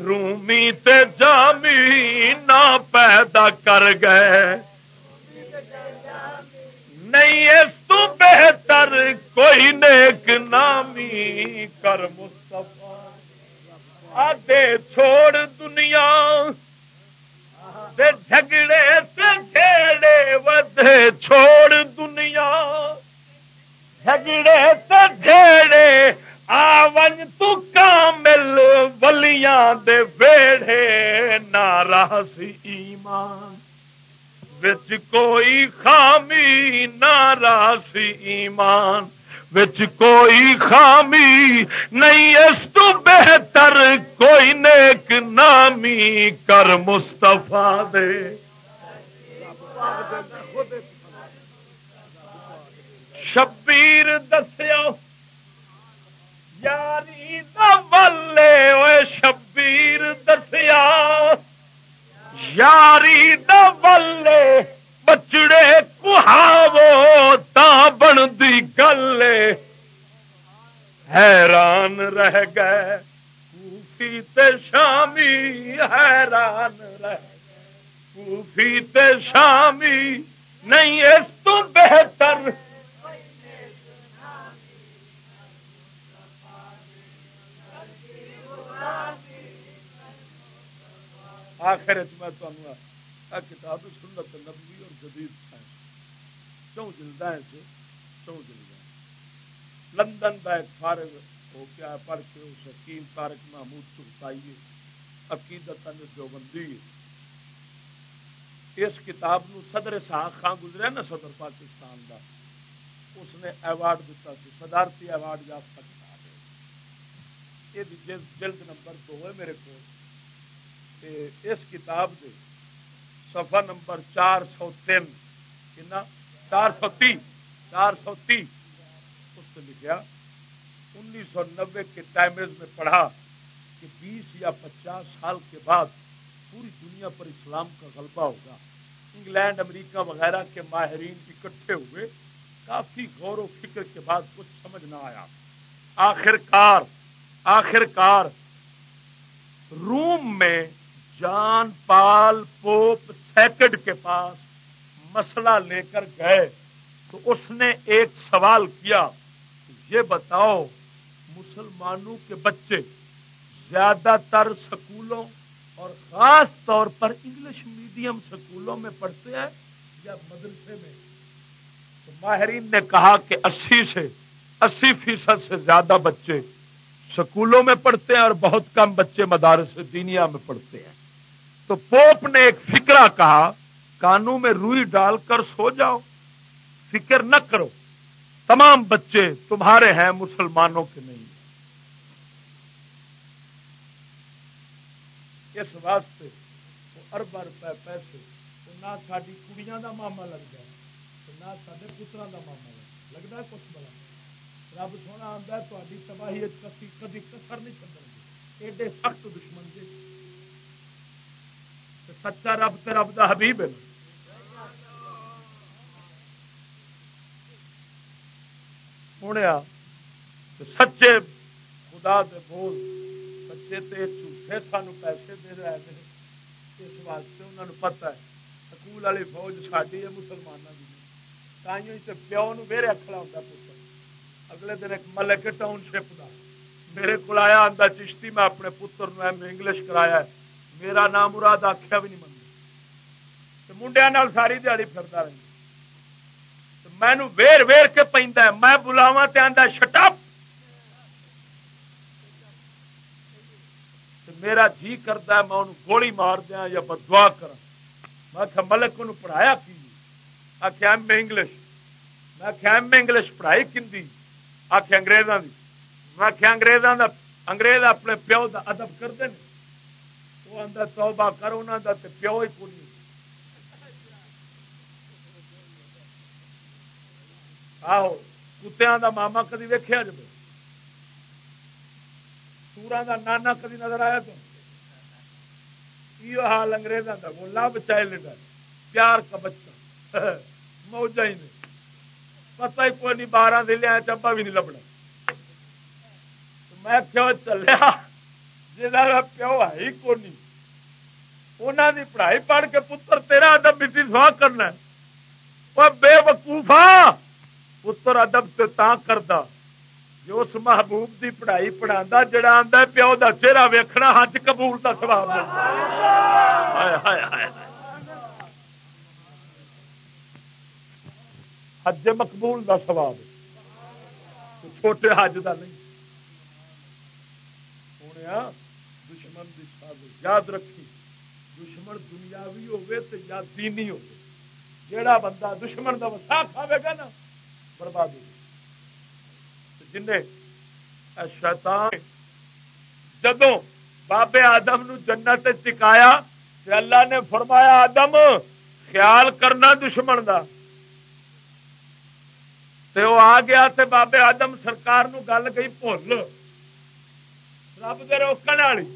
S2: رومی تے جامی نہ پیدا کر گئے۔ نہیں اس بہتر کوئی نیک نامی کر مستفا آدھے چھوڑ دنیا جھگڑے سے جھیڑے ودے چھوڑ دنیا۔ جھگڑے سے جھیڑے آون تو کامل ولیاں دے ویڑے نہ سی ایمان۔ بچ کوئی خامی نہ ایمان، وچ کوئی خامی نہیں، اس تو بہتر کوئی نیک نامی کر مستفا دے۔ شبیر دسیا یاری دلے وہ شبیر دسیا یاری دلے بچڑے کہاو تا بن دی گل حیران رہ گئے، کوفی تے شامی حیران رہ کوفی تے شامی، نہیں اس تو بہتر آخر میں تمہیں کتاب سنت نبوی اور جدید سائنس۔ چون جلدا ہے سے، چون جلدا ہے لندن کا ایک فارغ ہو گیا پڑھ کے اس حکیم تارک محمود چکتائیے عقیدت جو اس کتاب نو صدر ساخ خان گزرا نا صدر پاکستان دا۔ اس نے ایوارڈ دیتا سی، صدارتی ایوارڈ یافتہ کتاب ہے۔ یہ جلد نمبر دو ہے میرے کو۔ اس کتاب دے سفا نمبر چار سو تین چار سو تی چار سو تی اس نے لکھا انیس سو نبے کے ٹائمز میں پڑھا کہ بیس یا پچاس سال کے بعد پوری دنیا پر اسلام کا غلبہ ہوگا۔ انگلینڈ، امریکہ وغیرہ کے ماہرین اکٹھے ہوئے، کافی غور و فکر کے بعد کچھ سمجھ نہ آیا۔ آخر کار آخر کار روم میں جان، پال، پوپ سیکڈ کے پاس مسئلہ لے کر گئے تو اس نے ایک سوال کیا، یہ بتاؤ، مسلمانوں کے بچے زیادہ تر سکولوں اور خاص طور پر انگلش میڈیم سکولوں میں پڑھتے ہیں یا مدرسے میں؟ تو ماہرین نے کہا کہ اسی سے، اسی فیصد سے زیادہ بچے سکولوں میں پڑھتے ہیں اور بہت کم بچے مدارس دینیا میں پڑھتے ہیں۔ تو پوپ نے ایک فکرا کہا، کانوں میں روئی ڈال کر سو جاؤ۔ فکر نہ کرو۔ تمام بچے تمہارے ہیں، مسلمانوں کے نہیں۔ اس واسطے اربا روپے پیسے نہ ساری کڑیاں کا ماما لگ جائے نہ سارے پترا کا ماما لگ لگتا کچھ بڑا۔ رب سونا آتا تاری تباہی کسی کدی کسر نہیں چڑھ ایڈے سخت دشمن جی سچا رب تو رب کا حبیب ہے۔ سنیا سچے خدا دے بول، سچے تے جھوٹے سانو پیسے دے رہے ہیں۔ اس واسطے انہوں نے پتا ہے، سکول والی فوج ساری ہے مسلمانوں کی تائیوں سے پیو نو میرے اکھڑا ہوتا پتر اگلے دن ایک ملک ٹاؤن شپ کا میرے کو آیا آدھا چشتی میں اپنے پتر نو ایم انگلش کرایا ہے۔ میرا نام مراد آخیا بھی نہیں منگا منڈیا ساری دیہی پھرتا رہی۔ مینو ویر ویر کے پہ میں بلاوا آدھا شٹپ میرا جی کرتا میں انہوں گولی مار دیا یا بدوا کرا میں ملک ان پڑھایا کی؟ آخیا ایم انگلش۔ میں آخیا ایم انگلش پڑھائی کھی آخیا انگریزوں کی میں آخیا انگریزوں کا انگریز اپنے پیو کا ادب کرتے ہیں وہ آدھا توبہ کر انہوں کا تو پیو ہی پوری۔ آہو کتیا کا ماما کدی ویکیا جب سورا کا نانا کدی نظر آیا تو؟ یہ حال انگریزوں کا وہ لب چائلڈ ہے پیار کا بچہ۔ موجہ ہی نہیں۔ پتہ ہی کوئی نہیں، بارہ دن لیا چمپا بھی نہیں لبنا۔ میں کیوں چلیا جا پیو ہے ہی کو نہیں انہوں نے پڑھائی پڑھ کے پتر تیرا ادب مٹی سوا کرنا وہ بے وقوفا پتر ادب سے تا کرتا جو اس محبوب دی پڑھائی پڑھا جڑا آتا پیو کا چہرہ ویکھنا، حج قبول کا سواب حج مقبول کا سواب چھوٹے حج کا نہیں۔ دشمن کی سازش. یاد رکھی. دشمن دنیاوی ہوے تو یا دینی ہو جڑا بندہ دشمن کا وسا کھاوے گا نا برباد ہو جن شیطان جدو بابے آدم نو جنت چکایا تے اللہ نے فرمایا آدم خیال کرنا دشمن دا. تے وہ آ گیا تے بابے آدم سرکار نو گل گئی بھول. رب دے روکنے والی.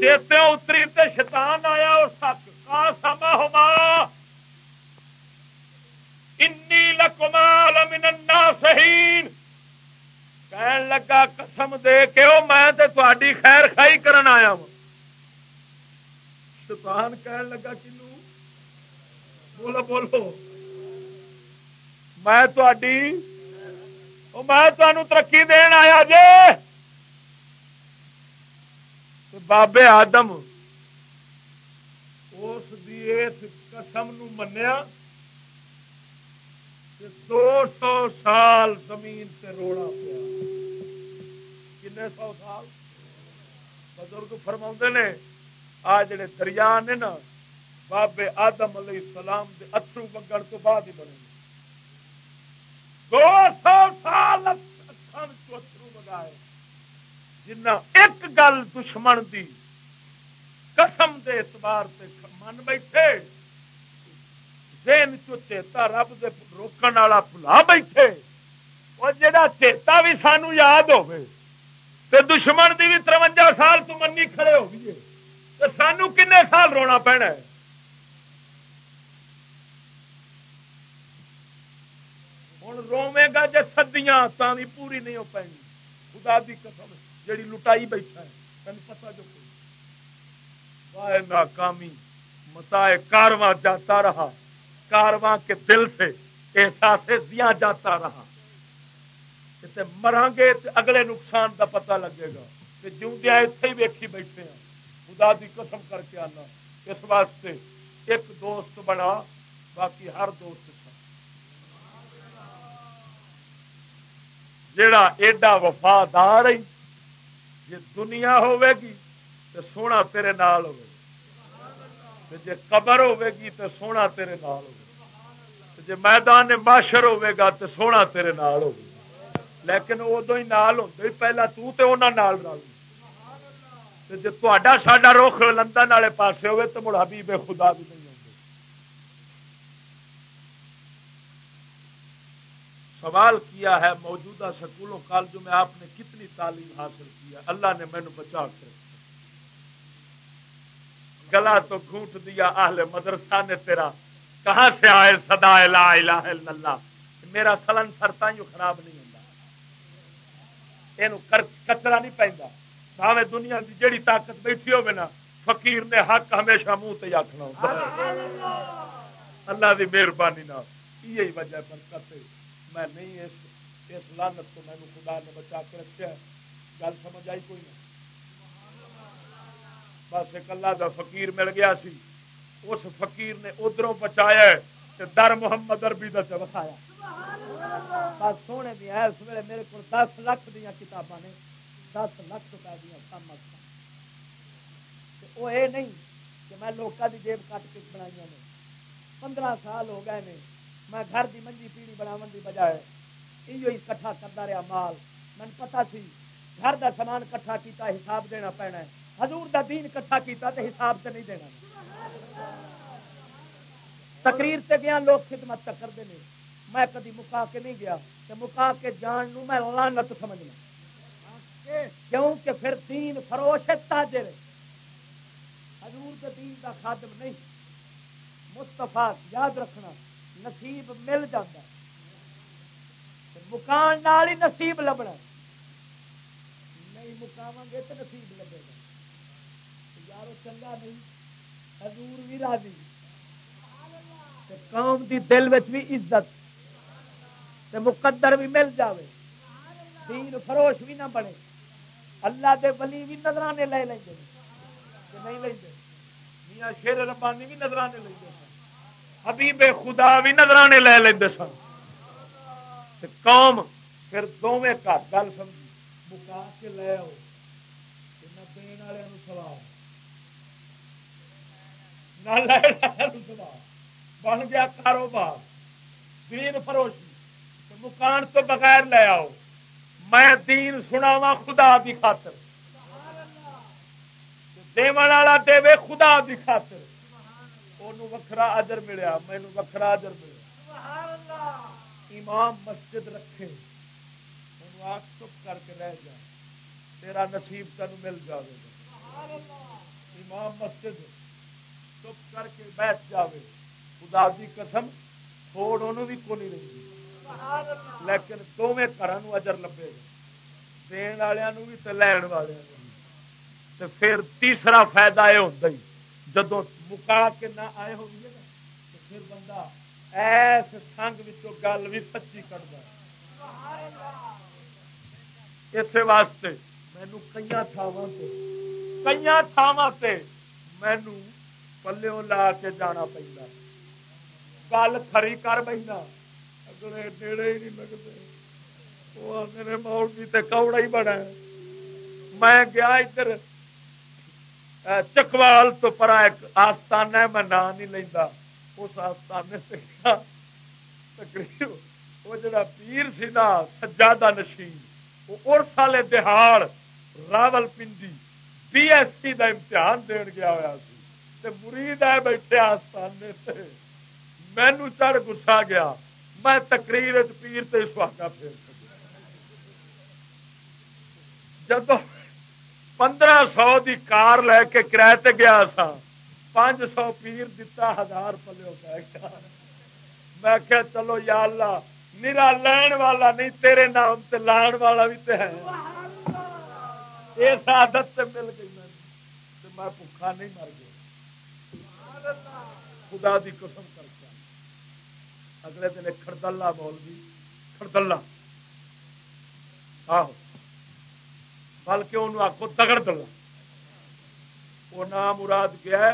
S2: چیتے اتری تے شیطان آیا اور سک کا سما ہوا۔ انی لکمال من الناسین کہن لگا قسم دے کے او میں تے تہاڈی خیر خائی کرن آیا ہوں۔ شیطان کہن لگا کنو، بولو بولو۔ میں تہاڈی او میں تانوں ترقی دین آیا جے۔ بابے آدم اس قسم منیا دو سو سال زمین سے روڑا پیا۔ کن سو سال؟ بزرگ فرما نے، آ جڑے دریا نے نا، بابے آدم علیہ السلام دے اترو بگڑ تو بعد ہی بنے۔ دو سو سال اترو بگائے جنا ایک گل دشمن دی قسم دے اعتبار سے من بیٹھے دین چیتا رب دے روکن والا بلا بیٹھے۔ اور جڑا چیتا بھی سانو یاد ہوئے تے دشمن دی بھی ترونجا سال تو منی کھڑے ہو گئی تو سانو کن سال رونا پینا ہے؟ ہوں روے گا جی سدیاں تھی پوری نہیں ہو پی خدا دی قسم۔ جڑی لٹائی بیٹھا ہے تین پتا جو کوئی۔ ناکامی متا کارواں جاتا رہا، کارواں کے دل سے، احساس دیا جاتا رہا۔ مران گے اگلے نقصان کا پتا لگے گا کہ جیوندیا اتنے ہی ویکھی بیٹھے ہیں۔ خدا کی قسم کر کے آنا۔ اس واسطے ایک دوست بنا، باقی ہر دوست جڑا ایڈا وفادار ہے جی دنیا ہوے گی تو سونا تیرے نال ہوے جی قبر ہوے گی تو سونا تیرے نال ہوے جی میدان معاشر ہوے گا تو سونا تیرے نال ہوے لیکن ادو ہی نال ہوں پہلا تو تے انہاں نال رل۔ جی تا ساڈا رخ لندن والے پاسے ہوے تو مڑ حبیب خدا بھی نہیں سوال کیا ہے موجودہ سکولوں کالجوں میں آپ نے کتنی تعلیم حاصل کیا اللہ نے مینو بچا کر گلا تو گھونٹ دیا اہل مدرسہ نے تیرا۔ کہاں سے آئے؟ سدا الہ الہ الا اللہ۔ میرا سلن سرتا ہی خراب نہیں ہوتا یہ کچرا نہیں پہنتا سامنے دنیا کی جیڑی طاقت بیٹھی ہوگی نا فقیر نے حق ہمیشہ منہ تے آخنا ہوتا اللہ۔ کی مہربانی یہی وجہ پر کرتے میں نہیں اس اس لانت کو مینو خدا نے بچا کے رکھا ہے گل سمجھ آئی کوئی نہیں؟ بس ایک اللہ کا فقیر مل گیا سی۔ اس فقیر نے ادھروں بچایا در محمد اربی کا چبکایا بس سونے دیا اس ویلے میرے کو دس لاکھ دیا کتاباں نے۔ دس لاکھ روپئے دیا کم وہ یہ نہیں کہ میں لوگوں کی جیب کٹ کے بنائی نے۔ پندرہ سال ہو گئے نے۔ میں گھر کی منجی پیڑی بناو کی بجائے یہ کٹھا کرتا رہا مال۔ مجھے پتا سی، گھر کا سامان کٹھا کیتا، حساب دینا پینا ہے۔ حضور دا دین کٹھا کیتا تو حساب سے نہیں دینا۔ تقریر سے گیا، لوگ خدمت کرتے ہیں میں کدی مکا کے نہیں گیا کہ مکا کے جان نو میں لانت سمجھنا۔ کیوں کہ پھر دین فروش تاجر حضور کے دین کا خادم نہیں۔ مستفا یاد رکھنا۔ نصیب مل جاتا ہے۔ مکان نال ہی نصیب لبنا نہیں مکاو گے تو نصیب لگے گا۔ یارو چنگا نہیں، حضور بھی راضی۔ قوم دی دل بھی عزت۔ تے مقدر بھی مل جاوے۔ دین فروش بھی نہ بنے۔ اللہ دے ولی بھی نظرانے لے لیں گے نہیں لیں گے میاں شیر ربانی بھی نظرانے لیں گے حبیب خدا بھی نظرانے لے لیں سن۔ قوم پھر دونوں گھر گل سمجھی۔ مکا کے لے آؤ۔ نہ دین والے سوال۔ نہ لے سوال۔ بن گیا کاروبار۔ دین فروشی۔ مکان تو بغیر لے آؤ۔ میں دین سناوا خدا دی خاطر۔ دے خدا دی خاطر۔ وکھرا اجر ملیا مینو وکھرا اجر ملیا۔ امام مسجد رکھے آگ چپ کر کے رہ جا۔ تیرا نصیب تین مل جائے گا امام مسجد چپ کر کے بیٹھ جاوے۔ خدا دی قسم تھوڑ انہوں بھی کو نہیں رہی۔ لیکن دونوں گھر اجر لبے۔ گا دین والوں بھی تو لین والے پھر تیسرا فائدہ یہ ہوتا ہی۔ جدو مکا کے نہ آئے ہو تو پھر بندہ ایس سنگ گل بھی سچی کرتا اس واسطے مینو کئی تھاواں کئی تھاواں مینو پلو لا کے جانا پہنا گل کھری کر بہنا اگلے نیڑے ہی نہیں لگتے وہ میرے مول تے کوڑا ہی بڑا میں گیا ادھر چکوال تو پرا ایک آستان ہے، میں نام نہیں لینا اس آستانے سے تقریب وہ جڑا پیر سی نا، سجادہ نشین، وہ ارس والے دہاڑ، Rawalpindi, B S C کا امتحان دن گیا ہوا سی۔ مرید ہے بیٹھے آستانے سے۔ مینو چڑھ گسا گیا۔ میں تقریر پیر سے سہاگا پھیر جب پندرہ سو دی کار لے کے کرایہ گیا سا۔ پانچ سو پیر دتا، ہزار پلو پہ میں کیا چلو یا اللہ، میرا لین والا نہیں، تیرے نام سے لان والا بھی تو ہے۔ اس عادت سے مل گئی میں۔ میں بھوکا نہیں مر گیا۔ خدا دی قسم کر کے۔ اگلے دن خردلہ بول گئی خردلہ آہو۔ بلکہ انہوں آخو تگڑ دلہ وہ نام مراد گیا ہے؟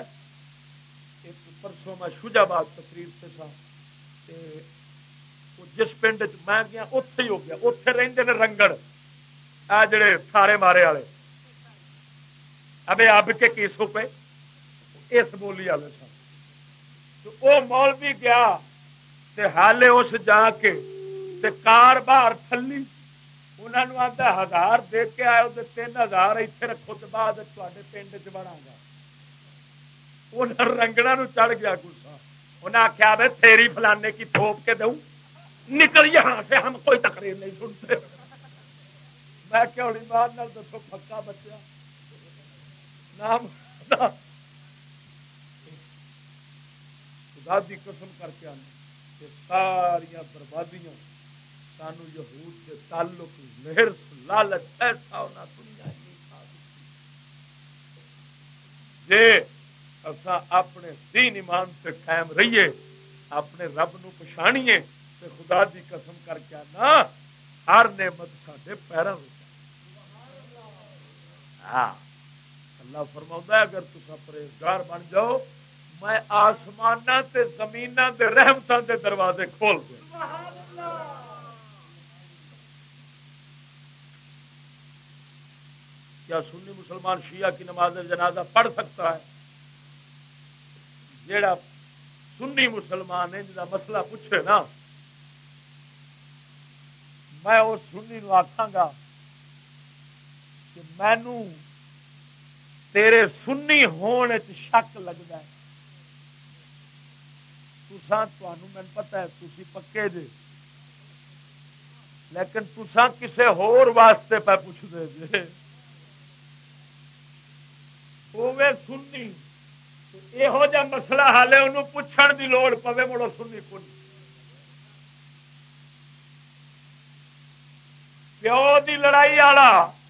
S2: ایک پرسوں میں شوجاباد تقریر سے تھا۔ جس پنڈ میں گیا اتے ہی ہو گیا۔ اتے رہتے ہیں رنگڑ۔ آ جڑے سارے مارے والے۔ ابھی اب کے کیسوں پہ اس بولی والے سن۔ تو وہ مول بھی گیا۔ تے حالے اس جا کے تے کار باہر تھلی۔ انہوں نے آتا ہزار دے کے آئے وہ تین ہزار اتنے رکھو تو بعد تے پنڈ چ بنا گا۔ رنگڑا چڑھ گیا گسا۔ انہیں آخیا بھائی تھیری فلانے کی تھوپ کے دوں۔ نکل یہاں سے ہم کوئی تقریر نہیں سنتے۔ میں کیا بات دسو پکا بچہ نام خدا۔ دی قسم کر کے آنا ساریا بربادیاں۔ سانو یہود کے تعلق مہر، لالچ ایسا ہونا دنیا جی اصا اپنے دین ایمان سے قائم رہیے، اپنے رب نو پچھاڑیے تو خدا دی قسم کر کے آنا، ہر نعمت سڈے پیروں ہاں اللہ فرما اگر تصا پرہیزگار بن جاؤ، میں آسمان زمین رحمتوں کے دروازے کھول دوں۔ کیا سنی مسلمان شیعہ کی نماز جنازہ پڑھ سکتا ہے؟ جیڑا سنی مسلمان ہے جا مسئلہ پوچھے نا، میں اس سنی نو آخا گا کہ مینو تیرے سنی ہونے شک لگتا ہے۔ تسان مین پتا ہے تھی پکے جی لیکن تسان کسے ہور واسطے پہ پوچھتے جی ہوے سنی۔ یہو جا مسئلہ حال ہے انہوں پوچھن دی لوڑ پوے مڑو سنی کن پیو دی لڑائی والا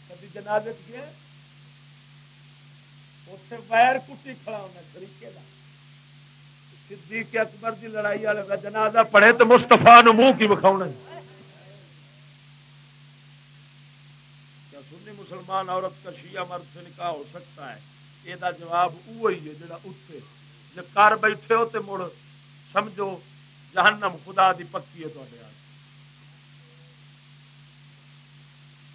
S2: کبھی جنازے گیا اتنے ویر کٹی کھڑا ہونا طریقے کا صدیق اکبر دی لڑائی والے کا جنازہ پڑھے تو مستفا منہ کی بکھاؤ کیا سنی مسلمان عورت کا شیعہ مرد سے نکاح ہو سکتا ہے؟ یہ جواب وہی ہے جڑا اتنے جب کر بیٹھے ہو تو مڑ سمجھو جہنم خدا دی پکی ہے تے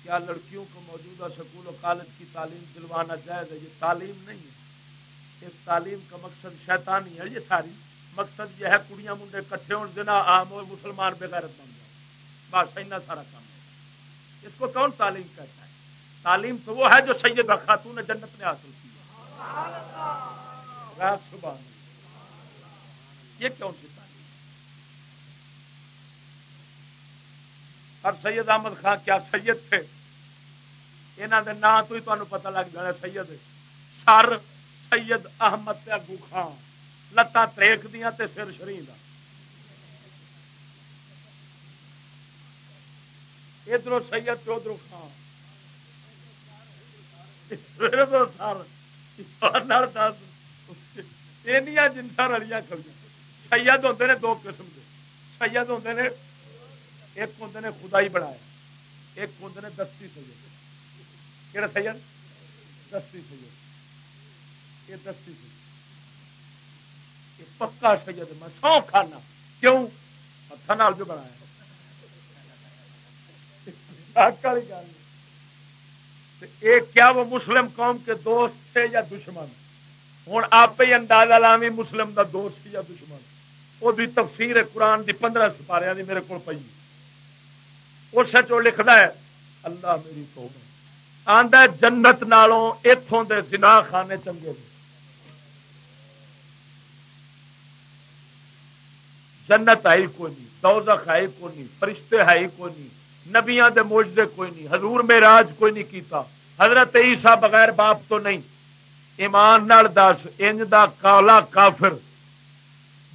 S2: کیا لڑکیوں کو موجودہ سکول و کالج کی تعلیم دلوانا جائز ہے یہ تعلیم نہیں ہے اس تعلیم کا مقصد شیطانی ہے یہ ساری مقصد یہ ہے کڑیاں منڈے کٹھے ہو دینا عام ہو مسلمان بغیرت بن جائے بس اتنا سارا کام ہے اس کو کون تعلیم کہتا ہے تعلیم تو وہ ہے جو سید خاتون جنت نے حاصل کی یہ کیوں سی تعلیم ہر سید احمد خان کیا سید تھے؟ یہاں کے نام تو ہی تمہیں پتا لگ جانا سید۔ سر سید احمد اگو خان۔ لتان تریک دیا تے سر شری ادھر سید تو ادھر خان۔ سر۔ جنسا رلیاں کھڑی سید ہوتے ہیں دو قسم کے سید ہوتے ہیں ایک ہوں نے خدائی بنایا، ایک ہوں نے دستی سید۔ کہڑا سید؟ دستی سید۔ یہ دستی سید۔ یہ پکا سید میں سو کھانا۔ کیوں؟ ہاتھ نال جو بنایا۔ گل۔ کیا وہ مسلم قوم کے دوست تھے یا دشمن؟ ہوں آپ ہی اندازہ لامی مسلم دا دوست یا دشمن؟ وہ بھی تفسیر قرآن دی پندرہ سپارے دی میرے کو پی اس لکھنا ہے، اللہ میری توبہ آدھا جنت نالوں اتوں دے زنا خانے چنگے جنت آئی کوئی نہیں، دوزخ آئی کوئی نہیں، فرشتے ہے کوئی نہیں۔ نبیا دے موجدے کوئی نہیں، حضور میں راج کوئی نہیں کیتا۔ حضرت عیسیٰ بغیر باپ تو نہیں۔ ایمان نال دس، انج دا کالا کافر۔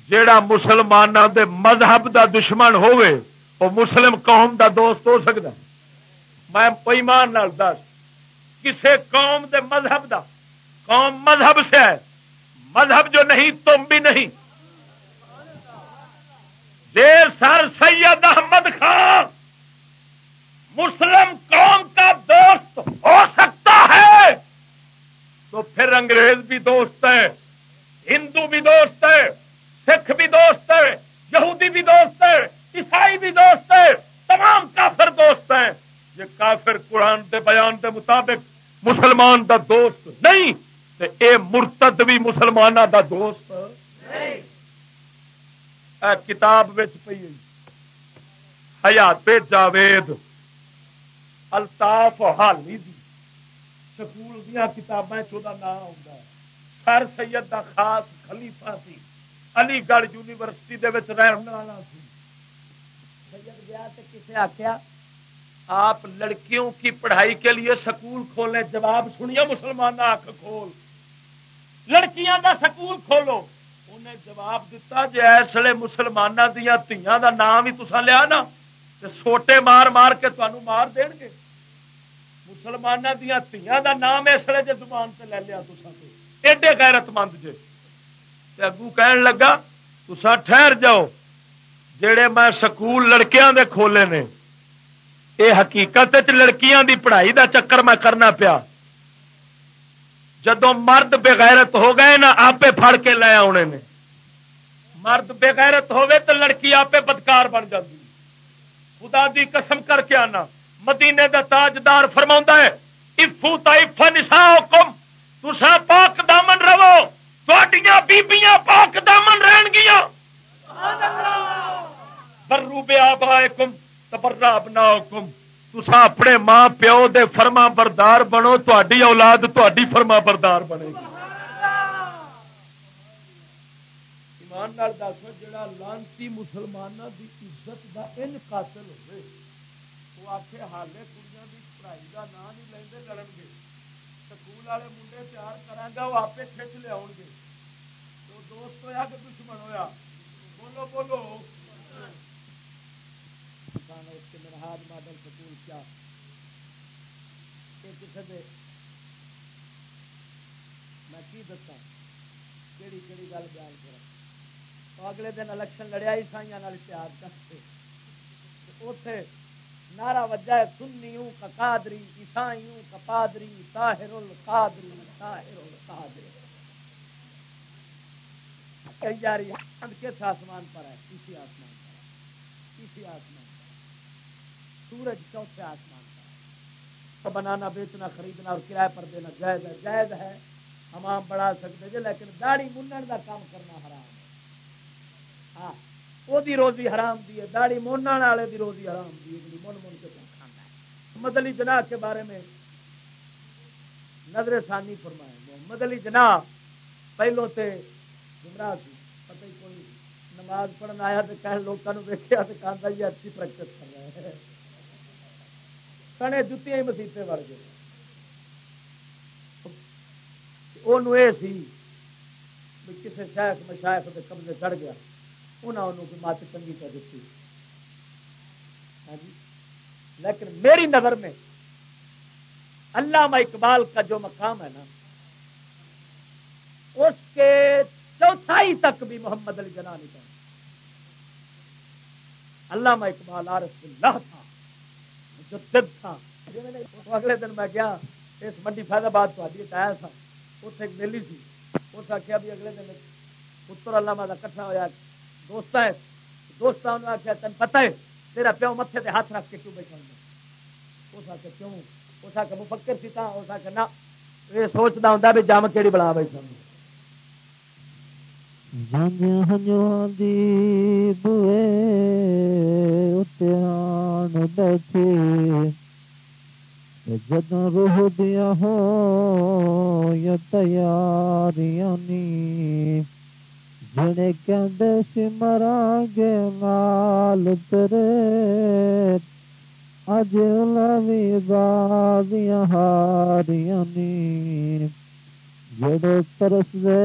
S2: جیڑا مسلمانوں دے مذہب دا دشمن ہوئے وہ مسلم قوم دا دوست ہو سکتا میں ایمان نال دس کسی قوم دے مذہب دا، قوم مذہب سے ہے۔ مذہب جو نہیں، تم بھی نہیں۔ دیر سر سید احمد خان مسلم قوم کا دوست ہو سکتا ہے؟ تو پھر انگریز بھی دوست ہے ہندو بھی دوست ہے سکھ بھی دوست ہے یہودی بھی دوست ہے عیسائی بھی دوست ہے تمام کافر دوست ہیں۔ یہ کافر قرآن کے بیان کے مطابق مسلمان دا دوست نہیں اے مرتد بھی مسلمانوں دا دوست۔ اے کتاب پی حیات جاوید۔ الطاف حالی دی۔ سکول دیا کتابیں چودہ نام آتا ہے۔ سر سید دا خاص خلیفہ سی۔ علی گڑھ یونیورسٹی دے رہنے والا سی۔ سید گیا تو کسے آخیا آپ لڑکیوں کی پڑھائی کے لیے سکول کھولیں جواب سنیے مسلمان آخ کھول۔ لڑکیاں دا سکول کھولو۔ انہیں جواب دیتا جی ایسے مسلمانوں دیا تیاں دا نام ہی تسا لیا نا سوٹے مار مار کے تمہوں مار دین گے۔ مسلمانوں دیا تیاں دا نام اس لیے جی زبان سے لے لیا تسا ایڈے غیرت مند جے اگو کہن لگا تسا ٹھہر جاؤ جڑے میں سکول لڑکیاں دے کھولے نے۔ یہ حقیقت لڑکیاں دی پڑھائی دا چکر میں کرنا پیا۔ جدو مرد بغیرت ہو گئے نا آپ پھڑ کے لے آنے نے۔ مرد بغیرت ہوے تو لڑکی آپ بدکار بن جاتی خدا دی قسم کر کے آنا۔ مدینے دا تاجدار فرما ہے افو تا نسا کم تسا پاک دامن رہو تھوڑیاں بیبیاں پاک دامن رہن گیا برو بیا بائے کم تبرا بنا کم تسا اپنے ماں پیو دے فرما بردار بنو تھی اولاد تھی فرما بردار بنے۔ گی ایمان دس جا لانتی مسلمانوں کی عزت کا ان قاتل ہوئے۔ وہ آخے حالے کڑیاں کی پڑھائی کا نام نہیں لے لڑن گے سکول والے منڈے تیار کرا وہ آپ کھچ لیا گے تو دوست ہوا کہ دشمن ہوا بولو بولو اس کے منہاج ماڈل سکول کیا کسی دے میں کی دسا کہڑی کہڑی گل بیان کر اگلے دن الیکشن لڑیا عیسائی اتحاد کرتے اتے نعرہ وجہ ہے سنیوں کا قادری، عیسائیوں کا پادری طاہر القادری طاہر القادری۔ کہی جا رہی ہے کس آسمان پر ہے کسی آسمان پر ہے کسی آسمان پر سورج چوتھے آسمان پر ہے بنانا، بیچنا، خریدنا اور کرایہ پر دینا جائز ہے۔ جائز ہے، ہم بڑھا سکتے جی لیکن داڑھی منن کا کام کرنا حرام ہے۔ ہاں۔ وہ روزی حرام دی ہے داڑی مون والے دی روزی حرام دی ہے من من کے کھانا ہے محمد علی جناح کے بارے میں نظر ثانی فرمائے محمد علی جناح پہلو تے گمراہ سی پتہ ہی کوئی نماز پڑھنا آیا تو کہ لوگوں دیکھا تو کہا یہ اچھی پریکٹس کر رہے ہیں سنے جتیاں ہی مسیطے بڑھ گئے وہ سی کسی شاخ مشاخ کے قبضے چڑھ گیا انہوں کو مت چنگی کر دیتی ہاں جی۔ لیکن میری نظر میں علامہ اقبال کا جو مقام ہے نا، اس کے چوتھائی تک بھی محمد علی جنا نہیں پہنچا علامہ اقبال عارف اللہ تھا، مجدد تھا۔ اگلے دن میں گیا، اس منڈی فیض آباد تو آیا تھا۔ اتنے ایک میلی سی، اس آخیا بھی اگلے دن پتر علامہ کا کٹھا ہوا دوست ہے، دوست انہوں آخیا تین پتہ ہے، تیرا پیو متے سے ہاتھ رکھ کے کیوں بیٹھا اس آ کے کیوں؟ اس آ کے مفکر سی تھا اس آ کے نہ، یہ سوچتا ہوں بھی جم کہڑی بڑا بیٹھا
S5: جدوں روح دیا ہو یا تیاریاں جنے کہندے سی مران گے نال تیرے اج لوی بازیاں ہاریاں نی جڑے ترس دے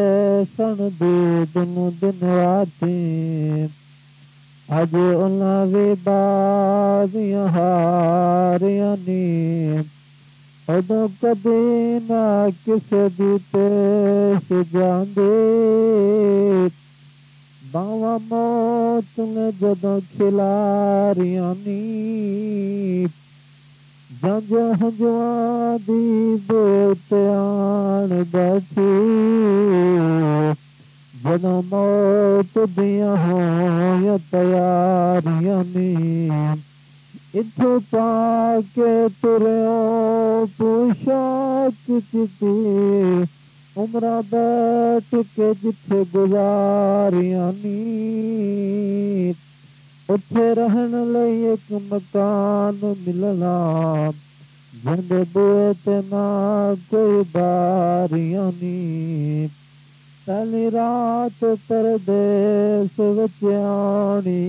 S5: سن دے دن دن راتی اج لوی بازیاں ہاریاں نی ادو کدی نہ کسی دی پیش جاندے۔ باوا موت نے جدو کھلاریاں نی جنج ہجوا دی بوت آن بیٹھی جدو موت دیا ہو تیاریاں اتو پا کے ترو پوشاک چتی عمر بیٹھ کے جتھے گزاریاں نی اتے رہن لئی ایک مکان ملنا۔ جنگ بوئے نہ کوئی باریاں نی پہلی رات پردیس وچانی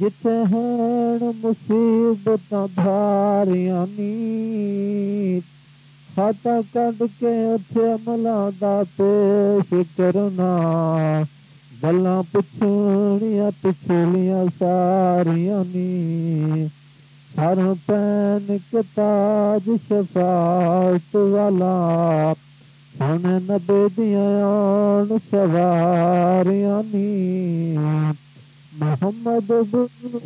S5: جتھے ہیں مصیبت بھاریاں کھاتا کٹ کے اتنے عملہ دا پیش کرنا گلا پچھڑیاں پچھلیاں ساریاں نی سر پین کتاج شفاعت والا سن نبے دیا سواریاں نی محمد بن